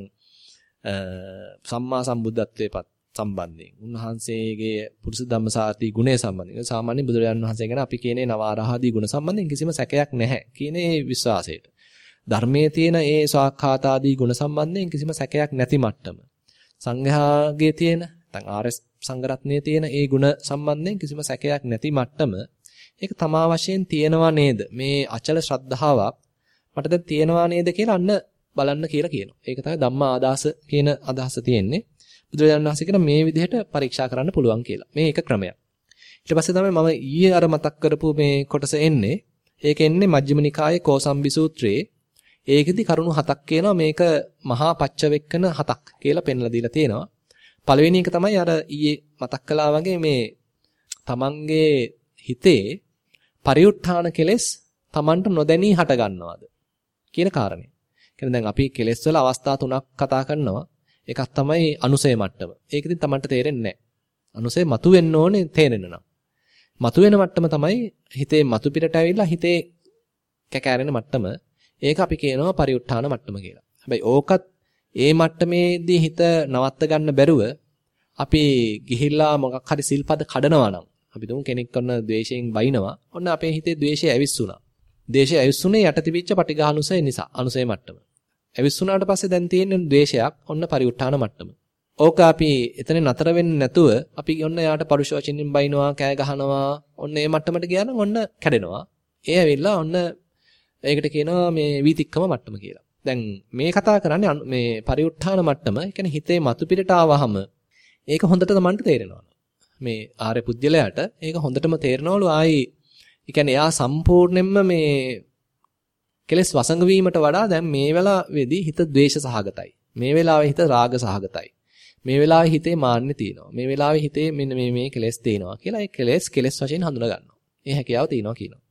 සම්මා සම්බුද්ධත්වයේපත් සම්බන්ධයෙන්. උන්වහන්සේගේ පුරුෂ ධම්මසාරති ගුණය සම්බන්ධයෙන්. සාමාන්‍ය බුදුරජාණන් වහන්සේ ගැන අපි කියන්නේ නවාරහදී ගුණ සම්බන්ධයෙන් කිසිම සැකයක් නැහැ කියන ඒ විශ්වාසයට. ධර්මයේ තියෙන ඒ ස්වාක්ඛාතාදී ගුණ සම්බන්ධයෙන් කිසිම සැකයක් නැති මට්ටම. සංඝයාගේ තියෙන නැත්නම් ආර්ය සංඝරත්නයේ තියෙන ඒ ගුණ සම්බන්ධයෙන් කිසිම සැකයක් නැති මට්ටම ඒක තමා වශයෙන් තියෙනවා නේද? මේ අචල ශ්‍රද්ධාවක් මට දැන් තියෙනවා නේද කියලා අන්න බලන්න කියලා කියනවා. ඒක තමයි ධම්මා ආදාස කියන අදහස තියෙන්නේ. බුදුරජාණන් වහන්සේ කියන මේ විදිහට පරීක්ෂා කරන්න පුළුවන් කියලා. මේ එක ක්‍රමයක්. ඊට පස්සේ තමයි මම ඊයේ අර මතක් කරපු මේ කොටස එන්නේ. ඒක එන්නේ මජ්ක්‍ධිම නිකායේ කෝසම්බි සූත්‍රයේ. ඒකෙදි කරුණු හතක් කියනවා මේක මහා පච්චවෙක්කන හතක් කියලා පෙන්ලා දීලා තියෙනවා. පළවෙනි එක තමයි අර ඊයේ මතක් කළා වගේ මේ තමන්ගේ හිතේ පරිඋත්ථාන කෙලෙස් Tamanට නොදැනී හට ගන්නවද කියන කාරණේ. කියන්නේ දැන් අපි කෙලෙස් වල අවස්ථා තුනක් කතා කරනවා. එකක් තමයි අනුසය මට්ටම. ඒක ඉතින් Tamanට තේරෙන්නේ නැහැ. අනුසය මතුවෙන්න ඕනේ තේරෙන්න නම්. මතුවෙන මට්ටම තමයි හිතේ මතු පිටට ඇවිල්ලා හිතේ කැකෑරෙන මට්ටම. ඒක අපි කියනවා පරිඋත්ථාන මට්ටම කියලා. හැබැයි ඕකත් ඒ මට්ටමේදී හිත නවත්ත ගන්න බැරුව අපි ගිහිල්ලා මොකක් හරි සිල්පද කඩනවා නම් අපි දුම් කෙනෙක් කරන ද්වේෂයෙන් වයින්නවා. ඔන්න අපේ හිතේ ද්වේෂය ඇවිස්සුණා. ද්වේෂය ඇවිස්සුනේ යට තිබිච්ච පටිඝානුසය නිසා, අනුසය මට්ටම. ඇවිස්සුණාට පස්සේ දැන් තියෙන ද්වේෂයක් ඔන්න පරිඋත්ථාන මට්ටම. ඕක අපි එතන නතර වෙන්නේ නැතුව අපි ඔන්න යාට පරුෂ වචනින් බයිනවා, කෑ ගහනවා. ඔන්න ඒ මට්ටමට ගියා නම් ඔන්න කැඩෙනවා. ඒ ඇවිල්ලා ඔන්න ඒකට කියනවා මේ වීතික්කම මට්ටම කියලා. දැන් මේ කතා කරන්නේ මේ පරිඋත්ථාන මට්ටම. ඒ කියන්නේ හිතේ මතු පිටට ආවහම ඒක හොඳට තමන්ට තේරෙනවා. මේ ආර්ය පුජ්‍යලයට ඒක හොඳටම තේරෙනවලු ආයි ඒ කියන්නේ එයා සම්පූර්ණයෙන්ම මේ කෙලස් වසඟ වීමට වඩා දැන් මේ වෙලාවේදී හිත ද්වේෂ සහගතයි. මේ වෙලාවේ හිත රාග සහගතයි. මේ වෙලාවේ හිතේ මාන්නේ තියෙනවා. මේ වෙලාවේ හිතේ මෙන්න මේ මේ කෙලස් තියෙනවා කියලා ඒ කෙලස් කෙලස් වශයෙන් හඳුනා ගන්නවා. ඒ හැකියාව තියෙනවා කියනවා.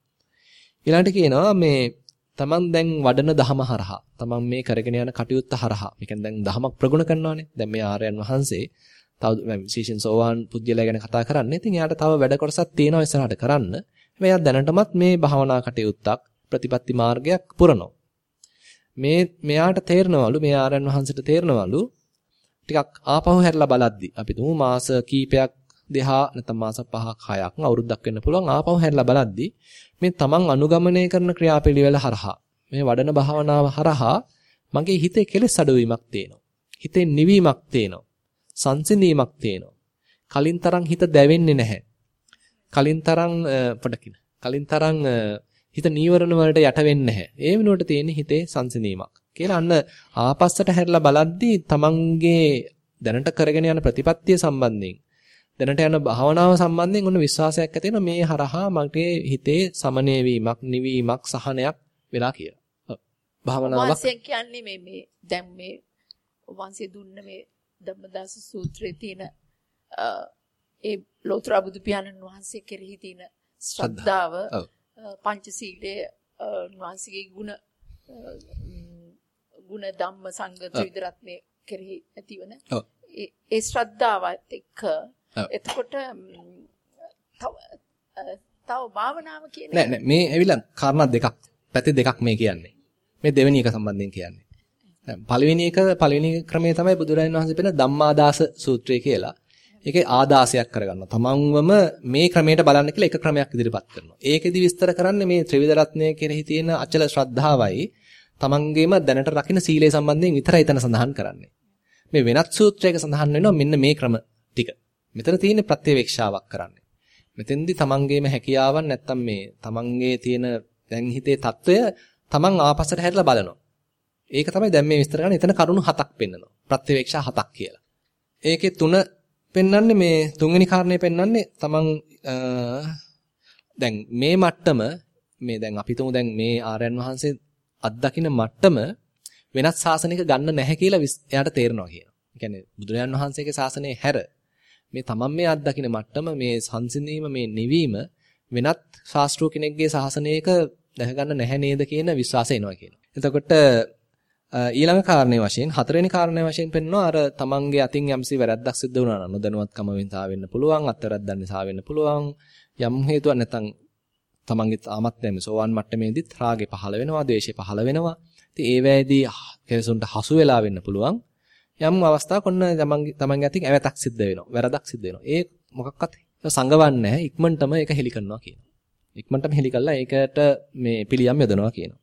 ඊළඟට කියනවා මේ තමන් දැන් වඩන දහම හරහා තමන් මේ කරගෙන යන කටයුත්ත හරහා. මේ කියන්නේ දැන් දහමක් ප්‍රගුණ කරනවානේ. දැන් මේ ආර්යයන් වහන්සේ තව විශේෂයෙන් සෝවාන් පුද්ගලයා ගැන කතා කරන්නේ. ඉතින් එයාට තව වැඩ කොටසක් තියෙනවා ඉස්සරහට කරන්න. හැබැයි එයා දැනටමත් මේ භාවනා කටයුත්තක් ප්‍රතිපත්ති මාර්ගයක් පුරනවා. මේ මෙයාට තේරනවලු මේ ආරයන් වහන්සේට තේරනවලු ටිකක් ආපහු හැරලා බලද්දි අපි තුමු මාස කීපයක් දෙහා නැත්නම් මාස 5ක් 6ක් අවුරුද්දක් වෙන්න පුළුවන් ආපහු හැරලා බලද්දි මේ තමන් අනුගමනය කරන ක්‍රියාපිළිවෙල හරහා මේ වඩන භාවනාව හරහා මගේ හිතේ කෙලෙස් අඩුවීමක් තියෙනවා. හිතේ නිවීමක් තියෙනවා. සංසිඳීමක් තියෙනවා. කලින් තරම් හිත දැවෙන්නේ නැහැ. කලින් තරම් පොඩකින. කලින් තරම් හිත නීවරණ වලට යට වෙන්නේ නැහැ. ඒ වෙනුවට තියෙන හිතේ සංසිඳීමක්. කියලා අන්න ආපස්සට හැරිලා බලද්දී තමන්ගේ දැනට කරගෙන යන ප්‍රතිපත්තිය සම්බන්ධයෙන් දැනට යන භාවනාව සම්බන්ධයෙන් ඔන්න විශ්වාසයක් ඇති වෙනවා මේ හරහා මගේ හිතේ සමනය වීමක් නිවීමක් සහනයක් වෙලා කියලා. භාවනාවක් වහන්සේ කියන්නේ මේ මේ දැන් මේ වහන්සේ දුන්න මේ ධම්මදාස සූත්‍රයේ තියෙන ඒ ලෝතර බුදු පියාණන් වහන්සේ කෙරෙහි තියෙන ශ්‍රද්ධාව පංචශීලයේ වහන්සේගේ ගුණ ගුණ ධම්ම සංග ත්‍රිවිධ රත්නේ කෙරෙහි ඇතිවන ඒ ශ්‍රද්ධාවත් එක්ක එතකොට තව තව භාවනාව කියන්නේ නෑ නෑ මේ ඇවිල්ලා කාරණා දෙකක් පැති දෙකක් මේ කියන්නේ. මේ දෙවෙනි එක සම්බන්ධයෙන් කියන්නේ පළවෙනි එක පළවෙනි ක්‍රමය තමයි බුදුරජාණන් වහන්සේ පෙන ධම්මාදාස සූත්‍රය කියලා. ඒකේ ආදාසයක් කරගන්නවා. තමන්වම මේ ක්‍රමයට බලන්න කියලා එක ක්‍රමයක් ඉදිරිපත් කරනවා. ඒකෙදි විස්තර කරන්නේ මේ ත්‍රිවිධ රත්නය කෙරෙහි තියෙන අචල ශ්‍රද්ධාවයි තමන්ගේම දැනට රකින්න සීලය සම්බන්ධයෙන් විතරයි එතන සඳහන් කරන්නේ. මේ වෙනත් සූත්‍රයක සඳහන් වෙනවා මෙන්න මේ ක්‍රම ටික. මෙතන තියෙන ප්‍රත්‍යවේක්ෂාවක් කරන්නේ. මෙතෙන්දි තමන්ගේම හැකියාවන් නැත්තම් මේ තමන්ගේ තියෙන දැන් හිතේ తত্ত্বය තමන් ආපස්සට හැරිලා බලනවා. ඒක තමයි දැන් මේ විස්තර කරන්නේ. එතන කරුණු හතක් පෙන්නනවා. ප්‍රත්‍යවේක්ෂා හතක් කියලා. ඒකේ තුන පෙන්වන්නේ මේ තුන්වෙනි කාරණේ පෙන්වන්නේ තමන් දැන් මේ මට්ටම මේ දැන් අපි තුමු දැන් මේ ආර්යයන් වහන්සේ අත්දකින්න මට්ටම වෙනත් ශාසනයක ගන්න නැහැ කියලා එයාට තේරෙනවා කියනවා. ඒ කියන්නේ බුදුරජාන් වහන්සේගේ ශාසනය හැර මේ තමන් මේ අත්දකින්න මට්ටම මේ සංසිඳීම මේ නිවීම වෙනත් ශාස්ත්‍රූ කෙනෙක්ගේ ශාසනයක දැක ගන්න නැහැ නේද කියන විශ්වාසය එනවා කියනවා. එතකොට ඊළඟ කාරණේ වශයෙන් හතරවෙනි කාරණේ වශයෙන් පෙන්වනවා අර තමන්ගේ අතින් යම්සි වැරද්දක් සිද්ධ වුණා නම් නොදැනුවත්කම වෙනසා වෙන්න පුළුවන් අත්වැරද්දක් නිසා වෙන්න පුළුවන් යම් හේතුවක් නැත්නම් තමන්ගේ තාමත් දැන් සෝවන් මට්ටමේදීත් රාගේ පහළ වෙනවා ද්වේෂේ පහළ වෙනවා. ඉතින් ඒ වෙලාවේදී කෙලසුන්ට හසු වෙලා වෙන්න පුළුවන්. යම් අවස්ථාවක් ඔන්න තමන්ගේ තමන්ගේ අතින් ඇවතක් සිද්ධ වෙනවා වැරදක් සිද්ධ වෙනවා. ඒ මොකක්වත් සංගවන්නේ නැහැ. ඉක්මනටම ඒක හෙලි කරනවා කියනවා. ඉක්මනටම හෙලි කළා ඒකට මේ පිළියම් යොදනවා කියනවා.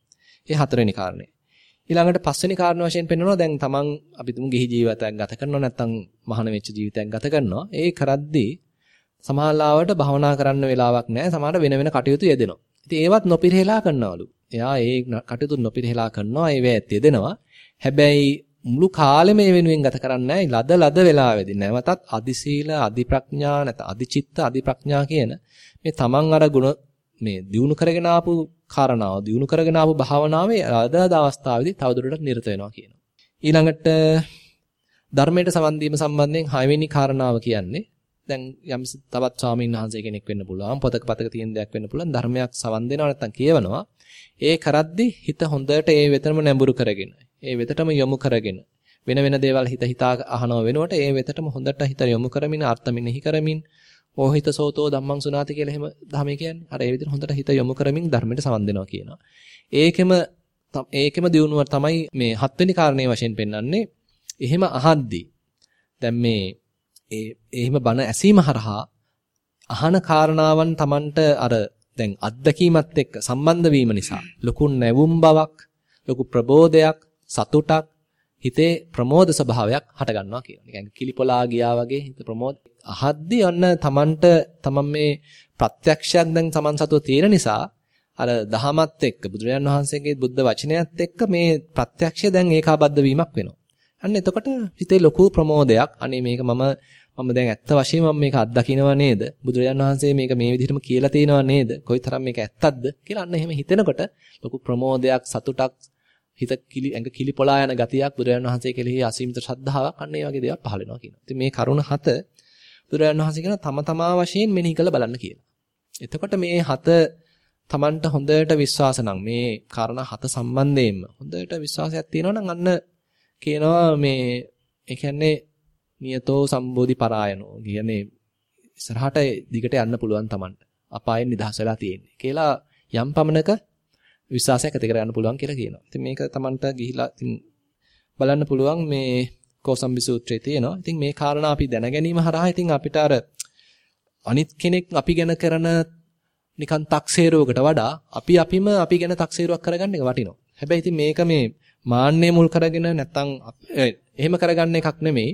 ඒ හතරවෙනි කාරණේ. ඊළඟට පස්වෙනි කාරණා වශයෙන් පෙන්වනවා දැන් තමන් අපි තුමු ගිහි ජීවිතයක් ගත කරනවා නැත්නම් මහාන වෙච්ච ජීවිතයක් ගත කරනවා. ඒ කරද්දී සමහරලාවට භවනා කරන්න වෙලාවක් නැහැ සමහර වෙන වෙන කටයුතු යෙදෙනවා. ඉතින් ඒවත් නොපිරහෙලා කරනවලු. එයා ඒ කටයුතු නොපිරහෙලා කරනවා ඒ වේ යෙදෙනවා. හැබැයි මුළු කාලෙම මේ වෙනුවෙන් ගත කරන්නේ ලද ලද වෙලාවෙදී නැවතත් අදිශීල අදි ප්‍රඥා නැත අදිචිත්ත අදි ප්‍රඥා කියන මේ තමන් අර ගුණ මේ දියුණු කරගෙන ආපු කාරණාව දියුණු කරගෙන ආපු භාවනාවේ අදාද අවස්ථාවේදී තවදුරටත් නිරත වෙනවා කියනවා. ඊළඟට ධර්මයට සමන් දීම සම්බන්ධයෙන් හයවෙනි කාරණාව කියන්නේ දැන් යම් තවත් ස්වාමීන් වහන්සේ කෙනෙක් වෙන්න පුළුවන් පොතක පතක තියෙන දෙයක් වෙන්න පුළුවන් ධර්මයක් සවන් දෙනවා නැත්නම් කියවනවා ඒ කරද්දි හිත හොඳට ඒ වෙතනම නැඹුරු කරගෙන ඒ වෙතටම යොමු කරගෙන වෙන වෙන දේවල් හිත හිතා අහනව වෙනකොට ඒ වෙතටම හොඳට හිත යොමු කරමින් අර්ථ මෙනෙහි කරමින් ඕහිත සෝතෝ ධම්මං සුනාති කියලා එහෙම ධර්මයේ කියන්නේ. අර ඒ විදිහට හොඳට හිත යොමු කරමින් ධර්මයට සමන් දෙනවා කියනවා. ඒකෙම ඒකෙම දියුණුව තමයි මේ හත්වෙනි කාරණේ වශයෙන් පෙන්වන්නේ. එහෙම අහද්දී දැන් මේ ඒ එහෙම බණ ඇසීම හරහා අහන කාරණාවන් Tamanට අර දැන් අත්දැකීමත් එක්ක සම්බන්ධ වීම නිසා ලොකු නැවුම් බවක් ලොකු ප්‍රබෝධයක් සතුටක් හිතේ ප්‍රමෝද ස්වභාවයක් හට ගන්නවා කියනවා. නිකන් කිලිපොලා ගියා වගේ හිත ප්‍රමෝද අහද්දී ඔන්න Tamanට Taman මේ ප්‍රත්‍යක්ෂයක් දැන් Taman සතුව තියෙන නිසා අර දහමත් එක්ක බුදුරජාන් වහන්සේගේ බුද්ධ වචනයත් එක්ක මේ ප්‍රත්‍යක්ෂය දැන් ඒකාබද්ධ වීමක් වෙනවා. අන්න එතකොට හිතේ ලොකු ප්‍රමෝදයක් අනේ මේක මම මම දැන් ඇත්ත වශයෙන්ම මම මේක අත්දකින්නව නේද? බුදුරජාන් වහන්සේ මේක මේ විදිහටම කියලා තියෙනව නේද? කොයිතරම් මේක ඇත්තක්ද කියලා අන්න එහෙම හිතෙනකොට ලොකු ප්‍රමෝදයක් සතුටක් හිත කිලි ඇඟ කිලි පොලා යන ගතියක් බුදුරජාණන් වහන්සේ කෙරෙහි අසීමිත ශ්‍රද්ධාවක් අන්න ඒ වගේ දේවල් පහළ වෙනවා කියනවා. ඉතින් මේ කරුණ හත බුදුරජාණන් වහන්සේ කියන තම තමා වශයෙන් මෙනෙහි කරලා බලන්න කියලා. එතකොට මේ හත Tamanට හොඳට විශ්වාස නම් මේ කාරණා හත සම්බන්ධයෙන්ම හොඳට විශ්වාසයක් තියෙනවා නම් අන්න කියනවා මේ ඒ කියන්නේ නියතෝ සම්බෝධි පරායනෝ කියන්නේ ඉස්සරහට දිගට යන්න පුළුවන් Tamanට. අපායෙන් නිදහස් වෙලා තියෙන්නේ. කියලා යම් පමණක විශ්වාසයක් ඇති කරගන්න පුළුවන් කියලා කියනවා. ඉතින් මේක Tamanට ගිහිලා ඉතින් බලන්න පුළුවන් මේ කෝසම්බි සූත්‍රයේ තියෙනවා. ඉතින් මේ කාරණා අපි දැන ගැනීම හරහා ඉතින් අපිට අර අනිත් කෙනෙක් අපි ගැන කරන නිකන් තක්සේරුවකට වඩා අපි අපිම අපි ගැන තක්සේරුවක් කරගන්න එක වටිනවා. හැබැයි ඉතින් මේක මේ මාන්නය මුල් කරගෙන නැත්තම් එහෙම කරගන්න එකක් නෙමෙයි.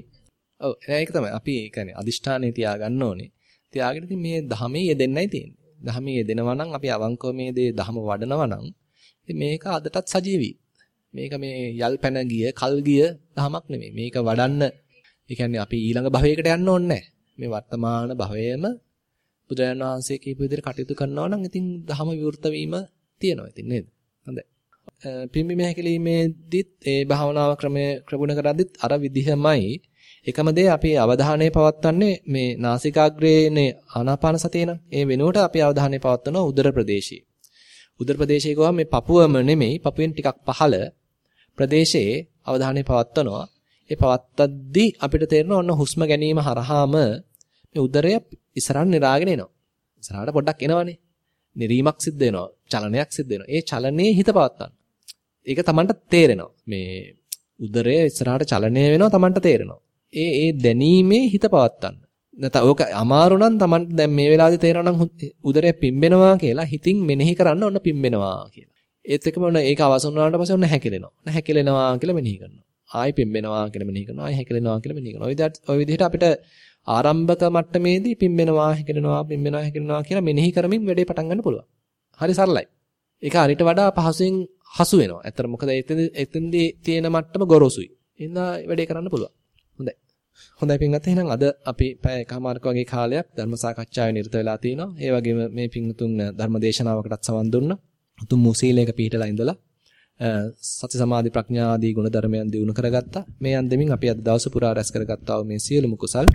ඔව් ඒක තමයි. අපි ඒ කියන්නේ අදිෂ්ඨානේ තියාගන්න ඕනේ. තියාගෙන ඉතින් මේ ධහමේ යෙදෙන්නයි තියෙන්නේ. ධහමේ යෙදෙනවා නම් අපි අවංකව මේ දේ ධහම වඩනවා නම් ඉතින් මේක අදටත් සජීවී. මේක මේ යල් පැන ගිය, කල් ගිය ධමයක් නෙමෙයි. මේක වඩන්න ඒ කියන්නේ අපි ඊළඟ භවයකට යන්න ඕනේ මේ වර්තමාන භවයේම බුදුරජාණන් වහන්සේ කියපු විදිහට කටයුතු කරනවා නම් ඉතින් ධම විවෘත වීම තියෙනවා ඉතින් නේද? හොඳයි. පිම්බීම හැකිලීමේදීත් ඒ භාවනාව ක්‍රමය ක්‍රගුණ කරද්දිත් අර විදිහමයි. එකම දේ අපි අවධානය පවත්වන්නේ මේ නාසිකාග්‍රේනේ ආනාපාන සතිය නම්. ඒ වෙනුවට අපි අවධානය පවත්වනවා උදර ප්‍රදේශයේ. උදර ප්‍රදේශයේ ගොවා මේ පපුවම නෙමෙයි පපුවෙන් ටිකක් පහළ ප්‍රදේශයේ අවධානය පවත්වනවා. ඒ පවත්තද්දී අපිට තේරෙනවා ඔන්න හුස්ම ගැනීම හරහාම මේ උදරය ඉස්සරහට නිරාගෙන එනවා. ඉස්සරහට පොඩ්ඩක් එනවනේ. නිරීමක් සිද්ධ වෙනවා. චලනයක් සිද්ධ වෙනවා. ඒ චලනයේ හිත පවත්තන්න. ඒක Tamanට තේරෙනවා. මේ උදරය ඉස්සරහට චලනය වෙනවා Tamanට තේරෙනවා. ඒ ඒ දැනීමේ හිත පවත්තන්න. නැත්නම් ඕක අමාරු නම් Taman දැන් මේ වෙලාවේ තේරෙනවා නම් උදරය පිම්බෙනවා කියලා හිතින් මෙනෙහි කරන්න ඔන්න පිම්බෙනවා කියලා. ඒත් එක්කම ඔන්න ඒක අවසන් වුණාට පස්සේ ඔන්න හැකිලෙනවා. ඔන්න හැකිලෙනවා කියලා මෙනෙහි කරනවා. ආයි පිම්බෙනවා කියලා මෙනෙහි කරනවා. ආයි හැකිලෙනවා කියලා මෙනෙහි කරනවා. ඔය විදිහට අපිට ආරම්භක මට්ටමේදී පිම්බෙනවා හැකිලෙනවා පිම්බෙනවා හැකිලෙනවා කියලා මෙනෙහි කරමින් වැඩේ පටන් ගන්න පුළුවන්. හරි සරලයි. ඒක අරිට වඩා පහසුවෙන් හසු වෙනවා. ඇත්තට මොකද එතෙන්දී තියෙන මට්ටම ගොරෝසුයි. එහෙනම් වැඩේ කරන්න පුළුවන්. හොඳයි. හොඳයි පින්වත් එහෙනම් අද අපි පැය එකමාරක වගේ කාලයක් ධර්ම සාකච්ඡාවේ නිරත වෙලා තිනවා. ඒ වගේම මේ පින්තුන් ධර්ම දේශනාවකටත් සවන් දුන්නා. උතුම් මුසීලයක පිහිටලා ඉඳලා සති සමාධි ප්‍රඥා ආදී ගුණ ධර්මයන් දිනු කරගත්තා. මේ අන්දමින් අපි අද දවස පුරා රැස් කරගත්තා වූ මේ සියලුම කුසල්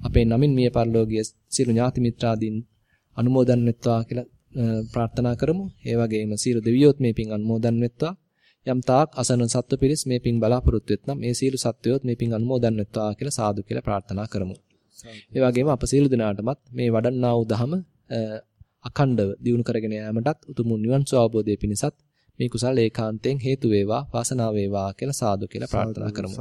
අපේ නමින් මිය පරලෝකීය සියලු ඥාති මිත්‍රාදීන් අනුමෝදන් වෙත්වා කියලා ප්‍රාර්ථනා කරමු. ඒ වගේම සියලු දෙවියොත් මේ පින් අනුමෝදන් වෙත්වා. යම් තාක් අසන සත්ව පිරිස් මේ පින් බලාපොරොත්තු වෙත්නම් මේ සියලු සත්වයොත් මේ පින් අනුමෝදන් වෙත්වා කියලා සාදු කියලා ප්‍රාර්ථනා කරමු. ඒ වගේම අප සියලු දෙනාටමත් මේ වඩන්නා වූ ධම අඛණ්ඩව දියුණු කරගෙන යාමටත් උතුම් නිවන් සුවබෝධයේ පිණිසත් මේ කුසල් ඒකාන්තයෙන් හේතු වේවා වාසනාව වේවා කියලා සාදු කියලා ප්‍රාර්ථනා කරමු.